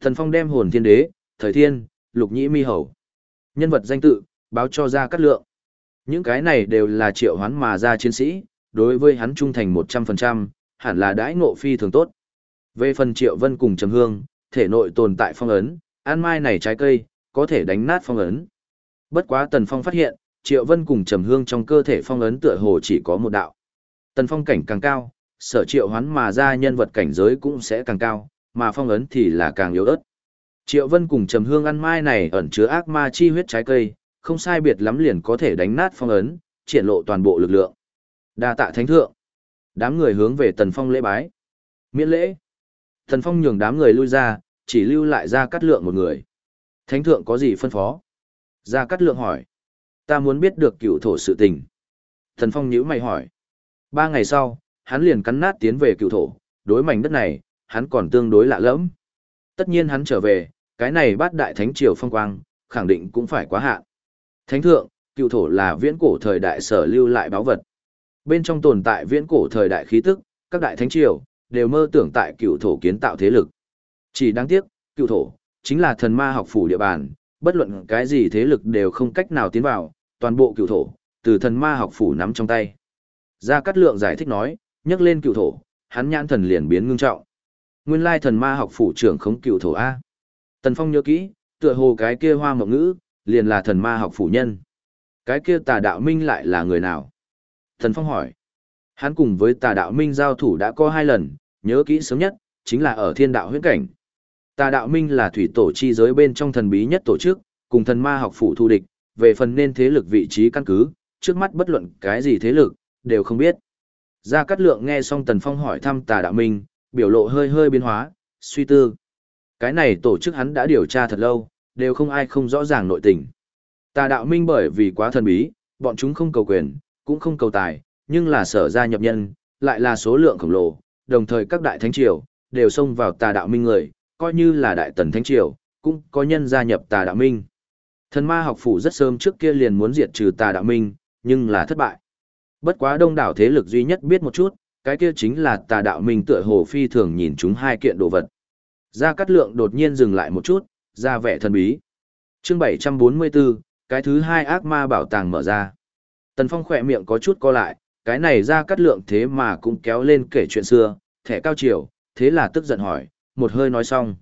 Tần Phong đem hồn thiên đế, thời thiên, lục nhĩ mi hầu. Nhân vật danh tự, báo cho Gia Cát Lượng. Những cái này đều là triệu hoán mà ra chiến sĩ, đối với hắn trung thành 100%, hẳn là đãi ngộ phi thường tốt. Về phần triệu vân cùng trầm hương, thể nội tồn tại phong ấn, ăn mai này trái cây, có thể đánh nát phong ấn. Bất quá Tần Phong phát hiện, Triệu Vân cùng Trầm Hương trong cơ thể phong ấn tựa hồ chỉ có một đạo. Tần Phong cảnh càng cao, sở triệu hoán mà ra nhân vật cảnh giới cũng sẽ càng cao, mà phong ấn thì là càng yếu ớt. Triệu Vân cùng Trầm Hương ăn mai này ẩn chứa ác ma chi huyết trái cây, không sai biệt lắm liền có thể đánh nát phong ấn, triển lộ toàn bộ lực lượng. Đa tạ thánh thượng. Đám người hướng về Tần Phong lễ bái. Miễn lễ. Tần Phong nhường đám người lui ra, chỉ lưu lại ra cắt lượng một người. Thánh thượng có gì phân phó? Gia Cát Lượng hỏi. Ta muốn biết được cựu thổ sự tình. Thần Phong nhíu mày hỏi. Ba ngày sau, hắn liền cắn nát tiến về cựu thổ, đối mảnh đất này, hắn còn tương đối lạ lẫm. Tất nhiên hắn trở về, cái này bát đại thánh triều phong quang, khẳng định cũng phải quá hạn. Thánh thượng, cựu thổ là viễn cổ thời đại sở lưu lại báo vật. Bên trong tồn tại viễn cổ thời đại khí tức, các đại thánh triều đều mơ tưởng tại cựu thổ kiến tạo thế lực. Chỉ đáng tiếc, cựu thổ chính là thần ma học phủ địa bàn, bất luận cái gì thế lực đều không cách nào tiến vào, toàn bộ cựu thổ, từ thần ma học phủ nắm trong tay. Gia Cát Lượng giải thích nói, nhắc lên cựu thổ, hắn nhãn thần liền biến ngưng trọng. Nguyên lai thần ma học phủ trưởng không cựu thổ A. Tần Phong nhớ kỹ, tựa hồ cái kia hoa mộng ngữ, liền là thần ma học phủ nhân. Cái kia tà đạo minh lại là người nào? Tần Phong hỏi. Hắn cùng với tà đạo minh giao thủ đã có hai lần, nhớ kỹ sớm nhất, chính là ở thiên đạo huyễn cảnh. Tà đạo minh là thủy tổ chi giới bên trong thần bí nhất tổ chức, cùng thần ma học phủ thu địch, về phần nên thế lực vị trí căn cứ, trước mắt bất luận cái gì thế lực, đều không biết. Gia Cát Lượng nghe xong Tần Phong hỏi thăm tà đạo minh, biểu lộ hơi hơi biến hóa, suy tư. Cái này tổ chức hắn đã điều tra thật lâu, đều không ai không rõ ràng nội tình. Tà đạo minh bởi vì quá thần bí, bọn chúng không cầu quyền, cũng không cầu tài, nhưng là sở gia nhập nhân, lại là số lượng khổng lồ, đồng thời các đại thánh triều, đều xông vào tà đạo minh người, coi như là đại tần thánh triều, cũng có nhân gia nhập tà đạo minh. Thần ma học phủ rất sớm trước kia liền muốn diệt trừ tà đạo minh, nhưng là thất bại. Bất quá đông đảo thế lực duy nhất biết một chút, cái kia chính là tà đạo minh tựa hồ phi thường nhìn chúng hai kiện đồ vật. Gia Cát Lượng đột nhiên dừng lại một chút, ra vẻ thần bí. Chương 744, cái thứ hai ác ma bảo tàng mở ra. Tần Phong khỏe miệng có chút co lại, cái này Gia Cát Lượng thế mà cũng kéo lên kể chuyện xưa, thẻ cao chiều, thế là tức giận hỏi, một hơi nói xong.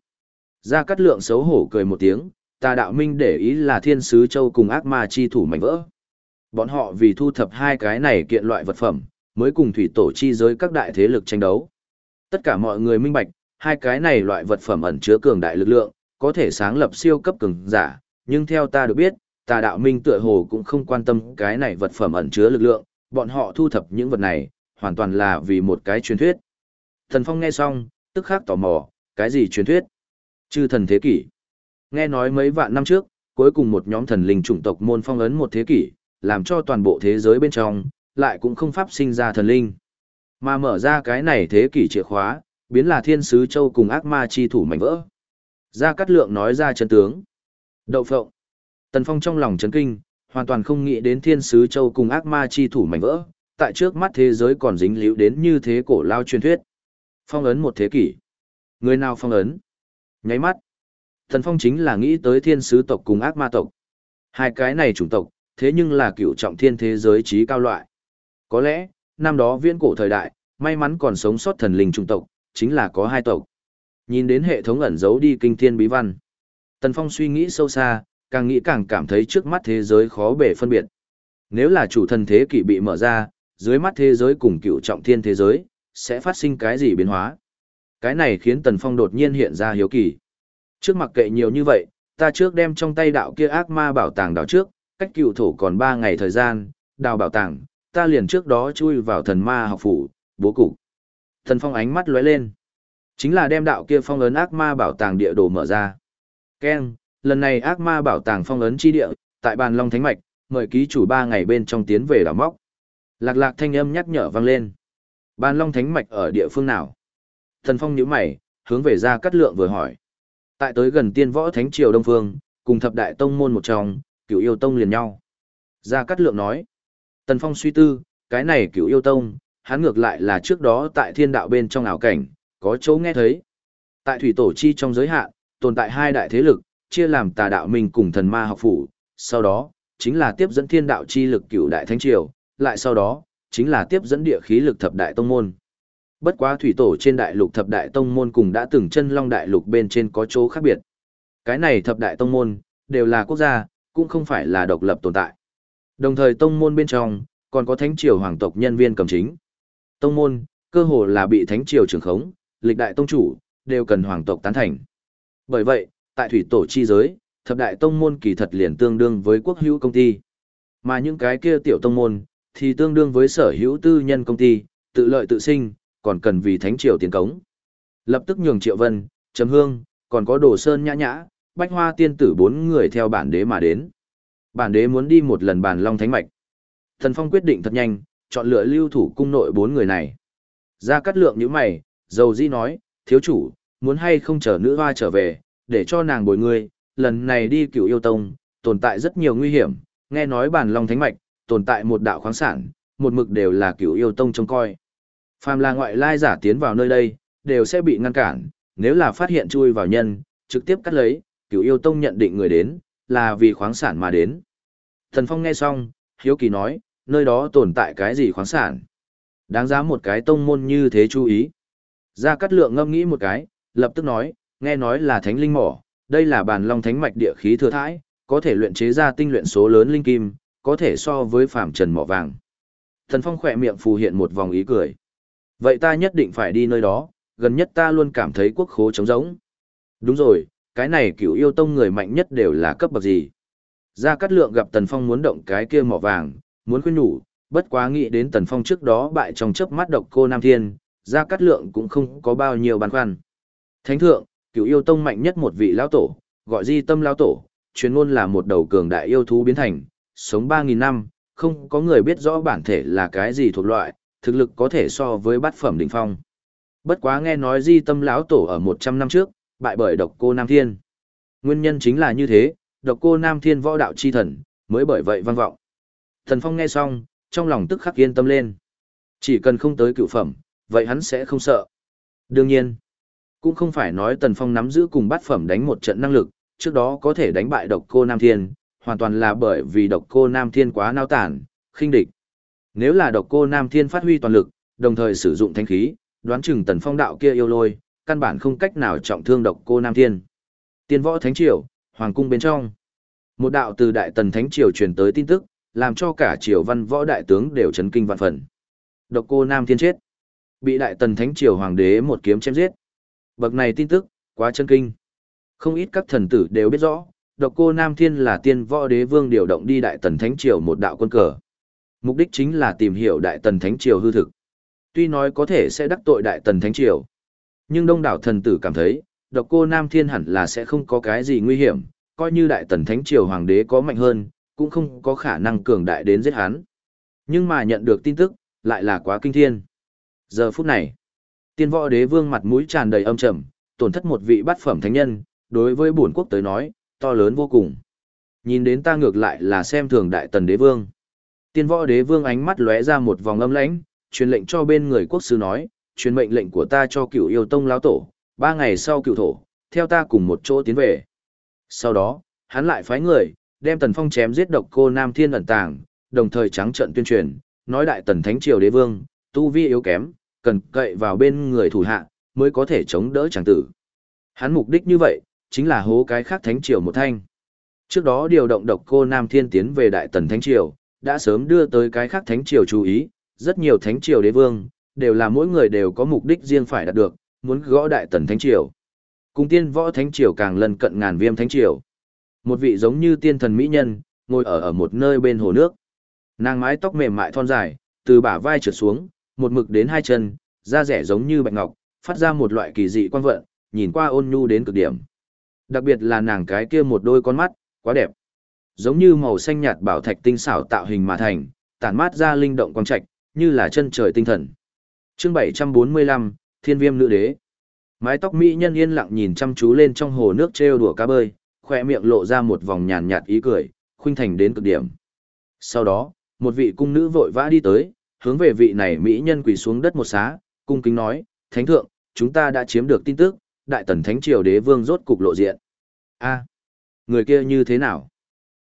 Gia Cát Lượng xấu hổ cười một tiếng, tà đạo minh để ý là thiên sứ châu cùng ác ma chi thủ mảnh vỡ. Bọn họ vì thu thập hai cái này kiện loại vật phẩm, mới cùng thủy tổ chi giới các đại thế lực tranh đấu. Tất cả mọi người minh bạch, hai cái này loại vật phẩm ẩn chứa cường đại lực lượng, có thể sáng lập siêu cấp cường giả, nhưng theo ta được biết, tà đạo minh tựa hồ cũng không quan tâm cái này vật phẩm ẩn chứa lực lượng, bọn họ thu thập những vật này, hoàn toàn là vì một cái truyền thuyết. Thần Phong nghe xong, tức khắc tò mò, cái gì truyền thuyết? Chư thần thế kỷ. Nghe nói mấy vạn năm trước, cuối cùng một nhóm thần linh chủng tộc môn phong ấn một thế kỷ, làm cho toàn bộ thế giới bên trong, lại cũng không pháp sinh ra thần linh. Mà mở ra cái này thế kỷ chìa khóa, biến là thiên sứ châu cùng ác ma chi thủ mảnh vỡ. Gia Cát Lượng nói ra chân tướng. Đậu phộng. Tần Phong trong lòng chấn kinh, hoàn toàn không nghĩ đến thiên sứ châu cùng ác ma chi thủ mảnh vỡ, tại trước mắt thế giới còn dính líu đến như thế cổ lao truyền thuyết. Phong ấn một thế kỷ. Người nào phong ấn? Nháy mắt. Thần Phong chính là nghĩ tới thiên sứ tộc cùng ác ma tộc. Hai cái này chủng tộc, thế nhưng là cựu trọng thiên thế giới trí cao loại. Có lẽ, năm đó viễn cổ thời đại, may mắn còn sống sót thần linh chủng tộc, chính là có hai tộc. Nhìn đến hệ thống ẩn giấu đi kinh thiên bí văn. Tần Phong suy nghĩ sâu xa, càng nghĩ càng cảm thấy trước mắt thế giới khó bể phân biệt. Nếu là chủ thần thế kỷ bị mở ra, dưới mắt thế giới cùng cựu trọng thiên thế giới, sẽ phát sinh cái gì biến hóa? Cái này khiến Tần Phong đột nhiên hiện ra hiếu kỳ. Trước mặt kệ nhiều như vậy, Ta trước đem trong tay đạo kia ác ma bảo tàng đào trước, cách cựu thổ còn 3 ngày thời gian, đào bảo tàng, ta liền trước đó chui vào thần ma học phủ, bố cục. Thần phong ánh mắt lóe lên. Chính là đem đạo kia phong ấn ác ma bảo tàng địa đồ mở ra. Ken, lần này ác ma bảo tàng phong ấn chi địa, tại bàn long thánh mạch, mời ký chủ 3 ngày bên trong tiến về đảo móc. Lạc lạc thanh âm nhắc nhở vang lên. Bàn long thánh mạch ở địa phương nào? Thần phong nhíu mày, hướng về ra cắt lượng vừa hỏi. Tại tới gần tiên võ thánh triều đông phương, cùng thập đại tông môn một trong, cựu yêu tông liền nhau. Gia Cát Lượng nói, Tần Phong suy tư, cái này cựu yêu tông, hắn ngược lại là trước đó tại thiên đạo bên trong ảo cảnh, có chỗ nghe thấy. Tại thủy tổ chi trong giới hạn, tồn tại hai đại thế lực, chia làm tà đạo mình cùng thần ma học phủ, sau đó, chính là tiếp dẫn thiên đạo chi lực cựu đại thánh triều, lại sau đó, chính là tiếp dẫn địa khí lực thập đại tông môn. Bất quá thủy tổ trên đại lục thập đại tông môn cùng đã từng chân long đại lục bên trên có chỗ khác biệt. Cái này thập đại tông môn, đều là quốc gia, cũng không phải là độc lập tồn tại. Đồng thời tông môn bên trong, còn có thánh triều hoàng tộc nhân viên cầm chính. Tông môn, cơ hồ là bị thánh triều trưởng khống, lịch đại tông chủ, đều cần hoàng tộc tán thành. Bởi vậy, tại thủy tổ chi giới, thập đại tông môn kỳ thật liền tương đương với quốc hữu công ty. Mà những cái kia tiểu tông môn, thì tương đương với sở hữu tư nhân công ty, tự lợi tự sinh, còn cần vì thánh triều tiến cống. Lập tức nhường Triệu Vân, Trầm Hương, còn có Đồ Sơn Nhã Nhã, Bách Hoa tiên tử bốn người theo bản đế mà đến. Bản đế muốn đi một lần bàn long thánh mạch. Thần Phong quyết định thật nhanh, chọn lựa lưu thủ cung nội bốn người này. Ra cắt lượng như mày, dầu di nói, thiếu chủ, muốn hay không chờ nữ hoa trở về, để cho nàng bồi ngươi, lần này đi cựu yêu tông, tồn tại rất nhiều nguy hiểm, nghe nói bàn long thánh mạch, tồn tại một đạo khoáng sản, một mực đều là cựu yêu tông trông coi. Phàm là ngoại lai giả tiến vào nơi đây, đều sẽ bị ngăn cản, nếu là phát hiện chui vào nhân, trực tiếp cắt lấy, cựu yêu tông nhận định người đến, là vì khoáng sản mà đến. Thần Phong nghe xong, hiếu kỳ nói, nơi đó tồn tại cái gì khoáng sản? Đáng giá một cái tông môn như thế chú ý. Gia Cát Lượng ngâm nghĩ một cái, lập tức nói, nghe nói là thánh linh mỏ, đây là bàn long thánh mạch địa khí thừa thãi, có thể luyện chế ra tinh luyện số lớn linh kim, có thể so với phàm trần mỏ vàng. Thần Phong khỏe miệng phù hiện một vòng ý cười. Vậy ta nhất định phải đi nơi đó, gần nhất ta luôn cảm thấy quốc khố trống rỗng. Đúng rồi, cái này cựu yêu tông người mạnh nhất đều là cấp bậc gì. Gia Cát Lượng gặp Tần Phong muốn động cái kia mỏ vàng, muốn khuyên nhủ, bất quá nghĩ đến Tần Phong trước đó bại trong chớp mắt độc cô Nam Thiên, Gia Cát Lượng cũng không có bao nhiêu băn khoăn. Thánh thượng, cựu yêu tông mạnh nhất một vị lão tổ, gọi Di Tâm lão tổ, chuyên ngôn là một đầu cường đại yêu thú biến thành, sống 3000 năm, không có người biết rõ bản thể là cái gì thuộc loại, thực lực có thể so với bát phẩm đỉnh phong. Bất quá nghe nói Di Tâm lão tổ ở 100 năm trước, bại bởi độc cô Nam Thiên. Nguyên nhân chính là như thế, độc cô Nam Thiên võ đạo chi thần, mới bởi vậy vang vọng. Thần Phong nghe xong, trong lòng tức khắc yên tâm lên. Chỉ cần không tới cựu phẩm, vậy hắn sẽ không sợ. Đương nhiên, cũng không phải nói Tần Phong nắm giữ cùng bát phẩm đánh một trận năng lực, trước đó có thể đánh bại độc cô Nam Thiên, hoàn toàn là bởi vì độc cô Nam Thiên quá nao tản, khinh địch. Nếu là độc cô Nam Thiên phát huy toàn lực, đồng thời sử dụng thanh khí, đoán chừng Tần Phong đạo kia yêu lôi, căn bản không cách nào trọng thương độc cô Nam Thiên. Tiên võ thánh triều, hoàng cung bên trong. Một đạo từ đại tần thánh triều truyền tới tin tức, làm cho cả triều văn võ đại tướng đều chấn kinh vạn phần. Độc cô Nam Thiên chết. Bị đại tần thánh triều hoàng đế một kiếm chém giết. Bậc này tin tức, quá chân kinh. Không ít các thần tử đều biết rõ, độc cô Nam Thiên là tiên võ đế vương điều động đi đại tần thánh triều một đạo quân cờ. Mục đích chính là tìm hiểu đại tần thánh triều hư thực. Tuy nói có thể sẽ đắc tội đại tần thánh triều, nhưng đông đảo thần tử cảm thấy, độc cô Nam Thiên hẳn là sẽ không có cái gì nguy hiểm, coi như đại tần thánh triều hoàng đế có mạnh hơn, cũng không có khả năng cường đại đến giết hắn. Nhưng mà nhận được tin tức, lại là quá kinh thiên. Giờ phút này, tiên võ đế vương mặt mũi tràn đầy âm trầm, tổn thất một vị bát phẩm thánh nhân, đối với bổn quốc tới nói, to lớn vô cùng. Nhìn đến ta ngược lại là xem thường đại tần đế vương. Tiên võ đế vương ánh mắt lóe ra một vòng âm lãnh, truyền lệnh cho bên người quốc sư nói, truyền mệnh lệnh của ta cho cựu yêu tông lão tổ, ba ngày sau cựu thổ, theo ta cùng một chỗ tiến về. Sau đó, hắn lại phái người, đem Tần Phong chém giết độc cô Nam Thiên ẩn tàng, đồng thời trắng trận tuyên truyền, nói đại tần thánh triều đế vương, tu vi yếu kém, cần cậy vào bên người thủ hạ, mới có thể chống đỡ chàng tử. Hắn mục đích như vậy, chính là hố cái khác thánh triều một thanh. Trước đó điều động độc cô Nam Thiên tiến về đại tần thánh triều, đã sớm đưa tới cái khác thánh triều chú ý, rất nhiều thánh triều đế vương, đều là mỗi người đều có mục đích riêng phải đạt được, muốn gõ đại tần thánh triều. Cùng tiên võ thánh triều càng lần cận ngàn viêm thánh triều. Một vị giống như tiên thần mỹ nhân, ngồi ở ở một nơi bên hồ nước. Nàng mái tóc mềm mại thon dài, từ bả vai trượt xuống, một mực đến hai chân, da rẻ giống như bạch ngọc, phát ra một loại kỳ dị quan vận, nhìn qua ôn nhu đến cực điểm. Đặc biệt là nàng cái kia một đôi con mắt, quá đẹp. Giống như màu xanh nhạt bảo thạch tinh xảo tạo hình mà thành, tản mát ra linh động quang trạch, như là chân trời tinh thần. Chương 745, Thiên Viêm nữ đế. Mái tóc mỹ nhân yên lặng nhìn chăm chú lên trong hồ nước trêu đùa cá bơi, khỏe miệng lộ ra một vòng nhàn nhạt ý cười, khuynh thành đến cực điểm. Sau đó, một vị cung nữ vội vã đi tới, hướng về vị này mỹ nhân quỳ xuống đất một xá, cung kính nói, Thánh thượng, chúng ta đã chiếm được tin tức, Đại tần Thánh triều đế vương rốt cục lộ diện. a người kia như thế nào?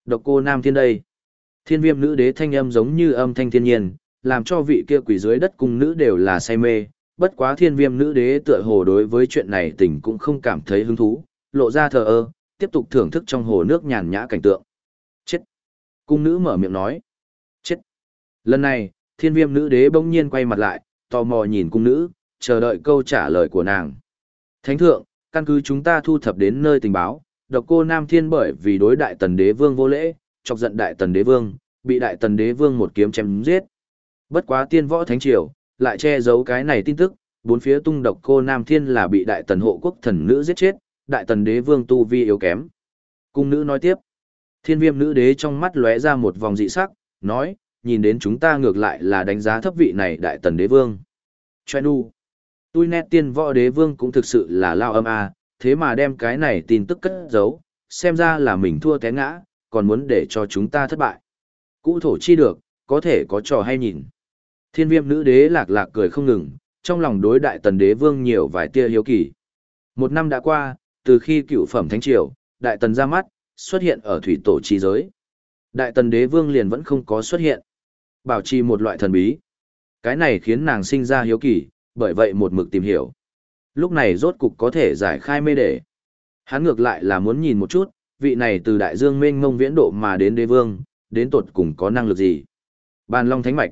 Độc cô Nam Thiên đây. Thiên viêm nữ đế thanh âm giống như âm thanh thiên nhiên, làm cho vị kia quỷ dưới đất cung nữ đều là say mê, bất quá thiên viêm nữ đế tựa hồ đối với chuyện này tình cũng không cảm thấy hứng thú, lộ ra thờ ơ, tiếp tục thưởng thức trong hồ nước nhàn nhã cảnh tượng. Chết! Cung nữ mở miệng nói. Chết! Lần này, thiên viêm nữ đế bỗng nhiên quay mặt lại, tò mò nhìn cung nữ, chờ đợi câu trả lời của nàng. Thánh thượng, căn cứ chúng ta thu thập đến nơi tình báo, độc cô Nam Thiên bởi vì đối đại tần đế vương vô lễ, chọc giận đại tần đế vương, bị đại tần đế vương một kiếm chém giết. Bất quá tiên võ thánh triều, lại che giấu cái này tin tức, bốn phía tung độc cô Nam Thiên là bị đại tần hộ quốc thần nữ giết chết, đại tần đế vương tu vi yếu kém. Cung nữ nói tiếp, thiên viêm nữ đế trong mắt lóe ra một vòng dị sắc, nói, nhìn đến chúng ta ngược lại là đánh giá thấp vị này đại tần đế vương. Choe nu, tôi nét tiên võ đế vương cũng thực sự là lao âm a, thế mà đem cái này tin tức cất giấu, xem ra là mình thua té ngã, còn muốn để cho chúng ta thất bại. Cũ thổ chi được, có thể có trò hay nhìn. Thiên viêm nữ đế lạc lạc cười không ngừng, trong lòng đối đại tần đế vương nhiều vài tia hiếu kỳ. Một năm đã qua, từ khi cựu phẩm thánh triều, đại tần ra mắt, xuất hiện ở thủy tổ chi giới. Đại tần đế vương liền vẫn không có xuất hiện. Bảo trì một loại thần bí. Cái này khiến nàng sinh ra hiếu kỳ, bởi vậy một mực tìm hiểu. Lúc này rốt cục có thể giải khai mê để. Hắn ngược lại là muốn nhìn một chút, vị này từ đại dương mênh mông viễn độ mà đến đế vương, đến tột cùng có năng lực gì. Bàn long thánh mạch.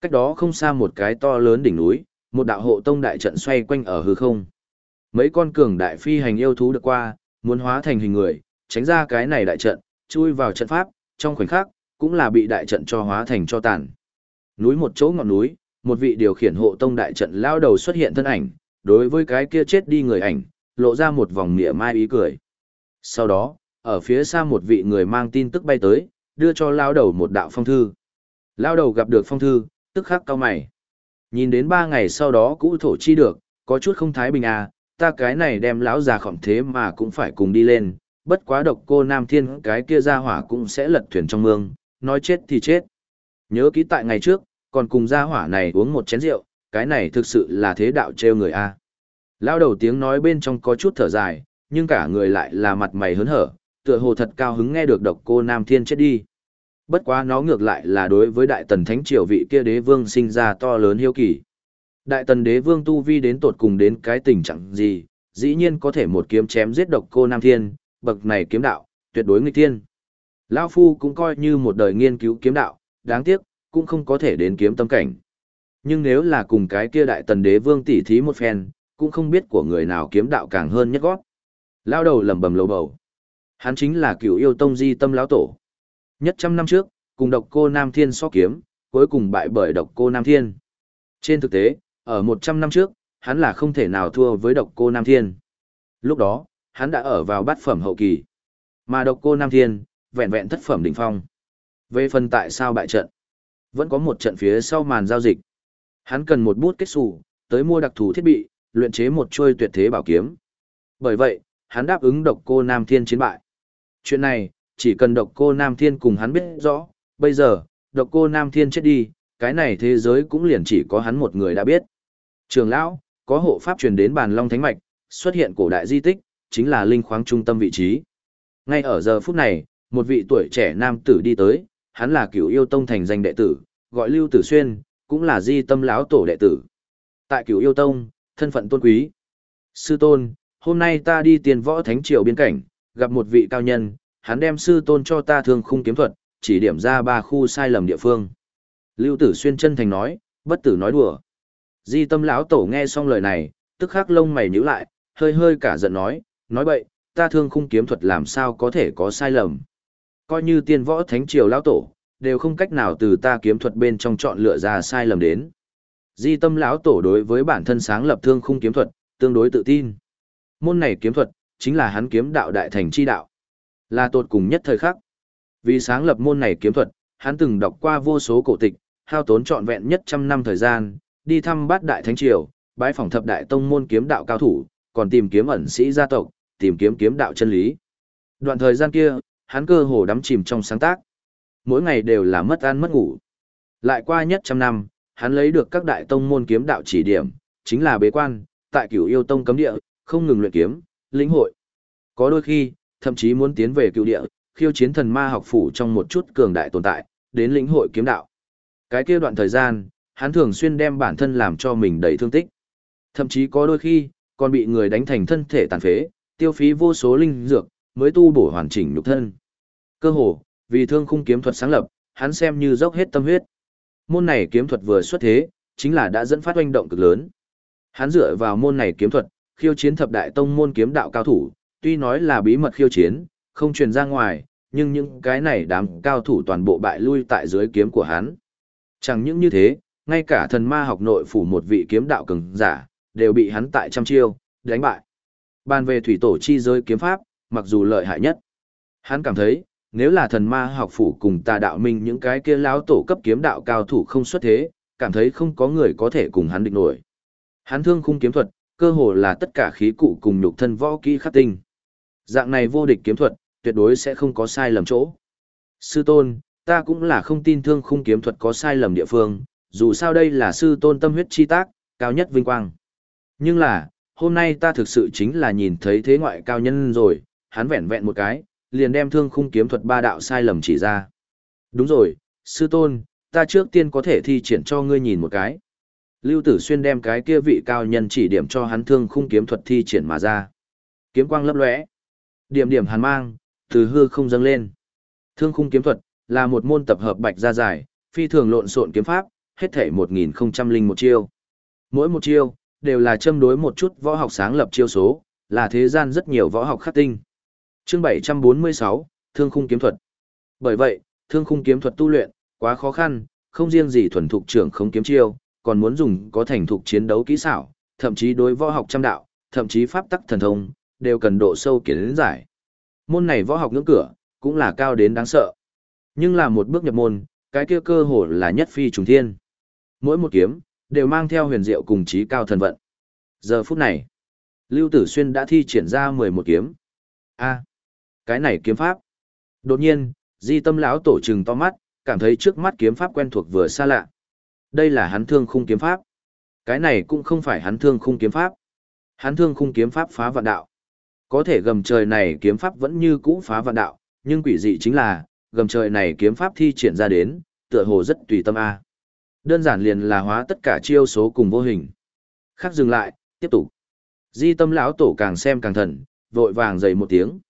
Cách đó không xa một cái to lớn đỉnh núi, một đạo hộ tông đại trận xoay quanh ở hư không. Mấy con cường đại phi hành yêu thú được qua, muốn hóa thành hình người, tránh ra cái này đại trận, chui vào trận pháp, trong khoảnh khắc, cũng là bị đại trận cho hóa thành cho tàn. Núi một chỗ ngọn núi, một vị điều khiển hộ tông đại trận lao đầu xuất hiện thân ảnh, đối với cái kia chết đi người ảnh, lộ ra một vòng mỉa mai ý cười. Sau đó, ở phía xa một vị người mang tin tức bay tới, đưa cho lao đầu một đạo phong thư. Lao đầu gặp được phong thư, tức khắc cao mày. Nhìn đến ba ngày sau đó cũ thổ chi được, có chút không thái bình à, ta cái này đem lão già khỏng thế mà cũng phải cùng đi lên, bất quá độc cô Nam Thiên cái kia ra hỏa cũng sẽ lật thuyền trong mương, nói chết thì chết. Nhớ ký tại ngày trước, còn cùng ra hỏa này uống một chén rượu, cái này thực sự là thế đạo trêu người a. À. Lao đầu tiếng nói bên trong có chút thở dài, nhưng cả người lại là mặt mày hớn hở, tựa hồ thật cao hứng nghe được độc cô Nam Thiên chết đi. Bất quá nó ngược lại là đối với đại tần thánh triều vị kia đế vương sinh ra to lớn hiếu kỳ. Đại tần đế vương tu vi đến tột cùng đến cái tình trạng gì, dĩ nhiên có thể một kiếm chém giết độc cô Nam Thiên, bậc này kiếm đạo, tuyệt đối nghịch thiên. Lao Phu cũng coi như một đời nghiên cứu kiếm đạo, đáng tiếc, cũng không có thể đến kiếm tâm cảnh. Nhưng nếu là cùng cái kia đại tần đế vương tỉ thí một phen, cũng không biết của người nào kiếm đạo càng hơn nhất gót. Lao đầu lầm bầm lầu bầu. Hắn chính là cựu yêu tông di tâm lão tổ. Nhất trăm năm trước, cùng độc cô Nam Thiên so kiếm, cuối cùng bại bởi độc cô Nam Thiên. Trên thực tế, ở một trăm năm trước, hắn là không thể nào thua với độc cô Nam Thiên. Lúc đó, hắn đã ở vào bát phẩm hậu kỳ. Mà độc cô Nam Thiên, vẹn vẹn thất phẩm đỉnh phong. Về phần tại sao bại trận, vẫn có một trận phía sau màn giao dịch. Hắn cần một bút kết xù, tới mua đặc thù thiết bị, luyện chế một chuôi tuyệt thế bảo kiếm. Bởi vậy, hắn đáp ứng độc cô Nam Thiên chiến bại. Chuyện này, chỉ cần độc cô Nam Thiên cùng hắn biết rõ, bây giờ, độc cô Nam Thiên chết đi, cái này thế giới cũng liền chỉ có hắn một người đã biết. Trường lão, có hộ pháp truyền đến bàn long thánh mạch, xuất hiện cổ đại di tích, chính là linh khoáng trung tâm vị trí. Ngay ở giờ phút này, một vị tuổi trẻ nam tử đi tới, hắn là cửu yêu tông thành danh đệ tử, gọi Lưu Tử Xuyên, cũng là di tâm lão tổ đệ tử. Tại cửu yêu tông, thân phận tôn quý. Sư tôn, hôm nay ta đi tiền võ thánh triều biên cảnh, gặp một vị cao nhân, hắn đem sư tôn cho ta thương khung kiếm thuật, chỉ điểm ra ba khu sai lầm địa phương. Lưu Tử Xuyên chân thành nói, bất tử nói đùa. Di tâm lão tổ nghe xong lời này, tức khắc lông mày nhíu lại, hơi hơi cả giận nói, nói bậy, ta thương khung kiếm thuật làm sao có thể có sai lầm. Coi như tiên võ thánh triều lão tổ, đều không cách nào từ ta kiếm thuật bên trong chọn lựa ra sai lầm đến. Di tâm lão tổ đối với bản thân sáng lập thương khung kiếm thuật, tương đối tự tin. Môn này kiếm thuật, chính là hắn kiếm đạo đại thành chi đạo. Là tột cùng nhất thời khắc. Vì sáng lập môn này kiếm thuật, hắn từng đọc qua vô số cổ tịch, hao tốn trọn vẹn nhất trăm năm thời gian, đi thăm bát đại thánh triều, bái phỏng thập đại tông môn kiếm đạo cao thủ, còn tìm kiếm ẩn sĩ gia tộc, tìm kiếm kiếm đạo chân lý. Đoạn thời gian kia, hắn cơ hồ đắm chìm trong sáng tác. Mỗi ngày đều là mất ăn mất ngủ. Lại qua nhất trăm năm, hắn lấy được các đại tông môn kiếm đạo chỉ điểm, chính là bế quan, tại cửu yêu tông cấm địa, không ngừng luyện kiếm, lĩnh hội. Có đôi khi, thậm chí muốn tiến về cựu địa, khiêu chiến thần ma học phủ trong một chút cường đại tồn tại, đến lĩnh hội kiếm đạo. Cái kia đoạn thời gian, hắn thường xuyên đem bản thân làm cho mình đầy thương tích. Thậm chí có đôi khi, còn bị người đánh thành thân thể tàn phế, tiêu phí vô số linh dược, mới tu bổ hoàn chỉnh nhục thân. Cơ hồ, vì thương khung kiếm thuật sáng lập, hắn xem như dốc hết tâm huyết. Môn này kiếm thuật vừa xuất thế, chính là đã dẫn phát oanh động cực lớn. Hắn dựa vào môn này kiếm thuật, khiêu chiến thập đại tông môn kiếm đạo cao thủ, tuy nói là bí mật khiêu chiến, không truyền ra ngoài, nhưng những cái này đám cao thủ toàn bộ bại lui tại dưới kiếm của hắn. Chẳng những như thế, ngay cả thần ma học nội phủ một vị kiếm đạo cường giả, đều bị hắn tại trăm chiêu, đánh bại. Bàn về thủy tổ chi giới kiếm pháp, mặc dù lợi hại nhất. Hắn cảm thấy, nếu là thần ma học phủ cùng tà đạo minh những cái kia lão tổ cấp kiếm đạo cao thủ không xuất thế, cảm thấy không có người có thể cùng hắn địch nổi. Hắn thương khung kiếm thuật, cơ hồ là tất cả khí cụ cùng nhục thân võ kỹ khắc tinh. Dạng này vô địch kiếm thuật, tuyệt đối sẽ không có sai lầm chỗ. Sư tôn, ta cũng là không tin thương khung kiếm thuật có sai lầm địa phương, dù sao đây là sư tôn tâm huyết chi tác, cao nhất vinh quang. Nhưng là, hôm nay ta thực sự chính là nhìn thấy thế ngoại cao nhân rồi, hắn vẹn vẹn một cái, liền đem thương khung kiếm thuật ba đạo sai lầm chỉ ra. Đúng rồi, sư tôn, ta trước tiên có thể thi triển cho ngươi nhìn một cái. Lưu Tử Xuyên đem cái kia vị cao nhân chỉ điểm cho hắn thương khung kiếm thuật thi triển mà ra. Kiếm quang lấp lóe, điểm điểm hàn mang, từ hư không dâng lên. Thương khung kiếm thuật là một môn tập hợp bạch gia giải, phi thường lộn xộn kiếm pháp, hết thảy 1001 chiêu. Mỗi một chiêu đều là châm đối một chút võ học sáng lập chiêu số, là thế gian rất nhiều võ học khắc tinh. Chương 746, Thương khung kiếm thuật. Bởi vậy, Thương khung kiếm thuật tu luyện quá khó khăn, không riêng gì thuần thục trưởng không kiếm chiêu, còn muốn dùng có thành thục chiến đấu kỹ xảo, thậm chí đối võ học trăm đạo, thậm chí pháp tắc thần thông, đều cần độ sâu kiến giải. Môn này võ học ngưỡng cửa, cũng là cao đến đáng sợ. Nhưng là một bước nhập môn, cái kia cơ hồ là nhất phi trùng thiên. Mỗi một kiếm, đều mang theo huyền diệu cùng trí cao thần vận. Giờ phút này, Lưu Tử Xuyên đã thi triển ra 11 kiếm. A, cái này kiếm pháp. Đột nhiên, Di Tâm lão tổ trừng to mắt, cảm thấy trước mắt kiếm pháp quen thuộc vừa xa lạ. Đây là hắn thương khung kiếm pháp. Cái này cũng không phải hắn thương khung kiếm pháp. Hắn thương khung kiếm pháp phá vạn đạo. Có thể gầm trời này kiếm pháp vẫn như cũ phá vạn đạo, nhưng quỷ dị chính là, gầm trời này kiếm pháp thi triển ra đến, tựa hồ rất tùy tâm a. Đơn giản liền là hóa tất cả chiêu số cùng vô hình. Khắc dừng lại, tiếp tục. Di tâm lão tổ càng xem càng thần, vội vàng dậy một tiếng.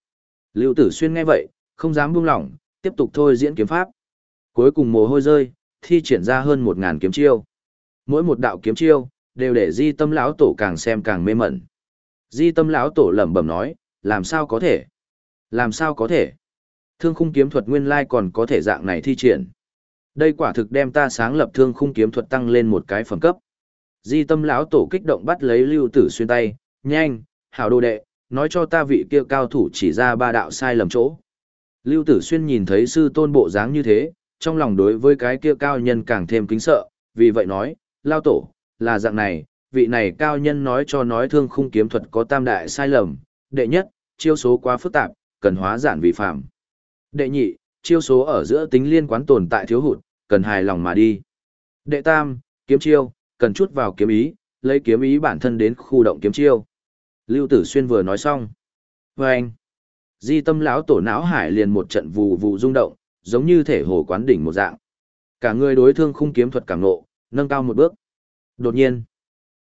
Lưu tử xuyên nghe vậy, không dám buông lỏng, tiếp tục thôi diễn kiếm pháp. Cuối cùng mồ hôi rơi, thi triển ra hơn một ngàn kiếm chiêu. Mỗi một đạo kiếm chiêu, đều để di tâm lão tổ càng xem càng mê mẩn. Di tâm lão tổ lẩm bẩm nói, làm sao có thể? Làm sao có thể? Thương khung kiếm thuật nguyên lai còn có thể dạng này thi triển. Đây quả thực đem ta sáng lập thương khung kiếm thuật tăng lên một cái phẩm cấp. Di tâm lão tổ kích động bắt lấy lưu tử xuyên tay, nhanh, hảo đồ đệ, nói cho ta vị kia cao thủ chỉ ra ba đạo sai lầm chỗ. Lưu tử xuyên nhìn thấy sư tôn bộ dáng như thế, trong lòng đối với cái kia cao nhân càng thêm kính sợ, vì vậy nói, lao tổ, là dạng này, vị này cao nhân nói cho nói thương khung kiếm thuật có tam đại sai lầm, đệ nhất, chiêu số quá phức tạp, cần hóa giản vi phạm. Đệ nhị, chiêu số ở giữa tính liên quan tồn tại thiếu hụt, cần hài lòng mà đi. Đệ tam, kiếm chiêu, cần chút vào kiếm ý, lấy kiếm ý bản thân đến khu động kiếm chiêu. Lưu Tử Xuyên vừa nói xong. Và anh, di tâm lão tổ não hải liền một trận vù vù rung động, giống như thể hồ quán đỉnh một dạng. Cả người đối thương khung kiếm thuật càng nộ, nâng cao một bước. Đột nhiên,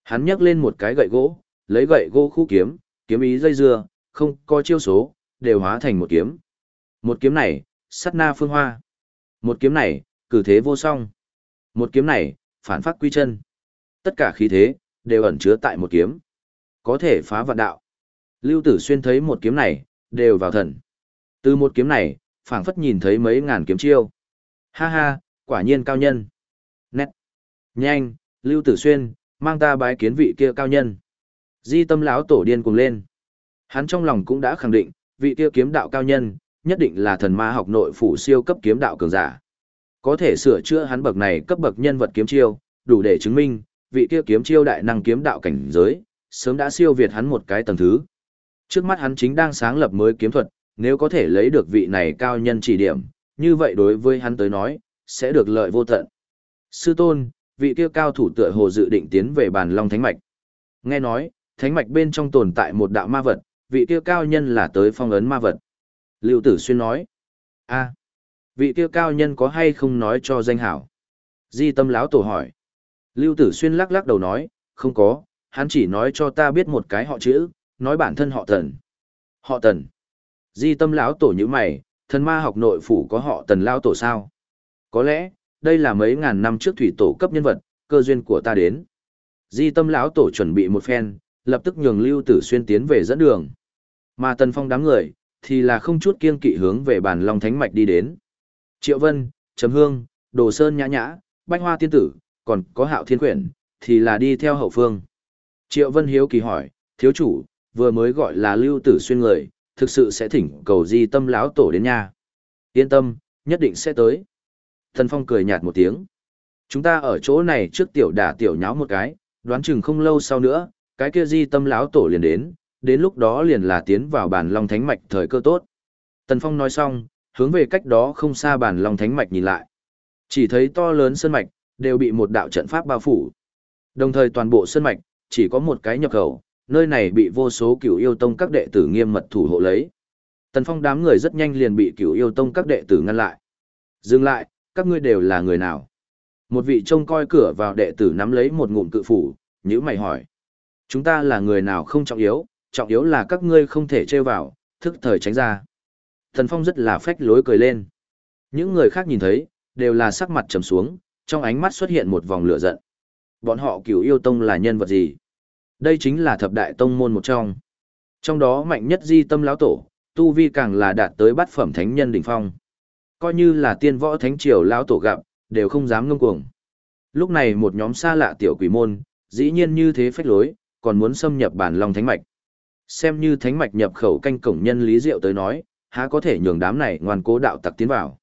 hắn nhấc lên một cái gậy gỗ, lấy gậy gỗ khu kiếm, kiếm ý dây dưa, không có chiêu số, đều hóa thành một kiếm. Một kiếm này, sát na phương hoa. Một kiếm này, cử thế vô song. Một kiếm này, phản phát quy chân. Tất cả khí thế, đều ẩn chứa tại một kiếm. Có thể phá vạn đạo. Lưu Tử Xuyên thấy một kiếm này, đều vào thần. Từ một kiếm này, phảng phất nhìn thấy mấy ngàn kiếm chiêu. Ha ha, quả nhiên cao nhân. Nét. Nhanh, Lưu Tử Xuyên, mang ta bái kiến vị kia cao nhân. Di tâm lão tổ điên cuồng lên. Hắn trong lòng cũng đã khẳng định, vị kia kiếm đạo cao nhân, nhất định là thần ma học nội phủ siêu cấp kiếm đạo cường giả. Có thể sửa chữa hắn bậc này cấp bậc nhân vật kiếm chiêu, đủ để chứng minh, vị kia kiếm chiêu đại năng kiếm đạo cảnh giới, sớm đã siêu việt hắn một cái tầng thứ. Trước mắt hắn chính đang sáng lập mới kiếm thuật, nếu có thể lấy được vị này cao nhân chỉ điểm, như vậy đối với hắn tới nói, sẽ được lợi vô tận. Sư tôn, vị kia cao thủ tựa hồ dự định tiến về bàn long thánh mạch. Nghe nói, thánh mạch bên trong tồn tại một đạo ma vật, vị kia cao nhân là tới phong ấn ma vật. Lưu Tử Xuyên nói, a, vị kia cao nhân có hay không nói cho danh hảo? Di tâm láo tổ hỏi. Lưu Tử Xuyên lắc lắc đầu nói, không có, hắn chỉ nói cho ta biết một cái họ chữ, nói bản thân họ tần. Họ tần. Di tâm lão tổ như mày, thần ma học nội phủ có họ tần lão tổ sao? Có lẽ, đây là mấy ngàn năm trước thủy tổ cấp nhân vật, cơ duyên của ta đến. Di tâm lão tổ chuẩn bị một phen, lập tức nhường Lưu Tử Xuyên tiến về dẫn đường. Mà Tần Phong đám người, thì là không chút kiên kỵ hướng về bàn Long Thánh Mạch đi đến. Triệu Vân, Trầm Hương, Đồ Sơn Nhã Nhã, Bách Hoa Tiên Tử, còn có Hạo Thiên Quyển, thì là đi theo hậu phương. Triệu Vân hiếu kỳ hỏi, thiếu chủ, vừa mới gọi là Lưu Tử Xuyên người, thực sự sẽ thỉnh cầu di tâm lão tổ đến nhà. Yên tâm, nhất định sẽ tới. Thần Phong cười nhạt một tiếng. Chúng ta ở chỗ này trước tiểu đả tiểu nháo một cái, đoán chừng không lâu sau nữa, cái kia di tâm lão tổ liền đến, đến lúc đó liền là tiến vào bản long thánh mạch thời cơ tốt. Tần Phong nói xong, hướng về cách đó không xa bản long thánh mạch nhìn lại. Chỉ thấy to lớn sơn mạch, đều bị một đạo trận pháp bao phủ. Đồng thời toàn bộ sơn mạch, chỉ có một cái nhập khẩu, nơi này bị vô số cửu yêu tông các đệ tử nghiêm mật thủ hộ lấy. Tần Phong đám người rất nhanh liền bị cửu yêu tông các đệ tử ngăn lại. Dừng lại, các ngươi đều là người nào? Một vị trông coi cửa vào đệ tử nắm lấy một ngụm cự phủ, nhữ mày hỏi. Chúng ta là người nào không trọng yếu, trọng yếu là các ngươi không thể trêu vào, thức thời tránh ra. Tần Phong rất là phách lối cười lên. Những người khác nhìn thấy, đều là sắc mặt trầm xuống, trong ánh mắt xuất hiện một vòng lửa giận. Bọn họ cửu yêu tông là nhân vật gì? Đây chính là thập đại tông môn một trong. Trong đó mạnh nhất di tâm lão tổ, tu vi càng là đạt tới bát phẩm thánh nhân đỉnh phong. Coi như là tiên võ thánh triều lão tổ gặp, đều không dám ngông cuồng. Lúc này một nhóm xa lạ tiểu quỷ môn, dĩ nhiên như thế phách lối, còn muốn xâm nhập bản long thánh mạch. Xem như thánh mạch nhập khẩu canh cổng nhân Lý Diệu tới nói, há có thể nhường đám này ngoan cố đạo tặc tiến vào.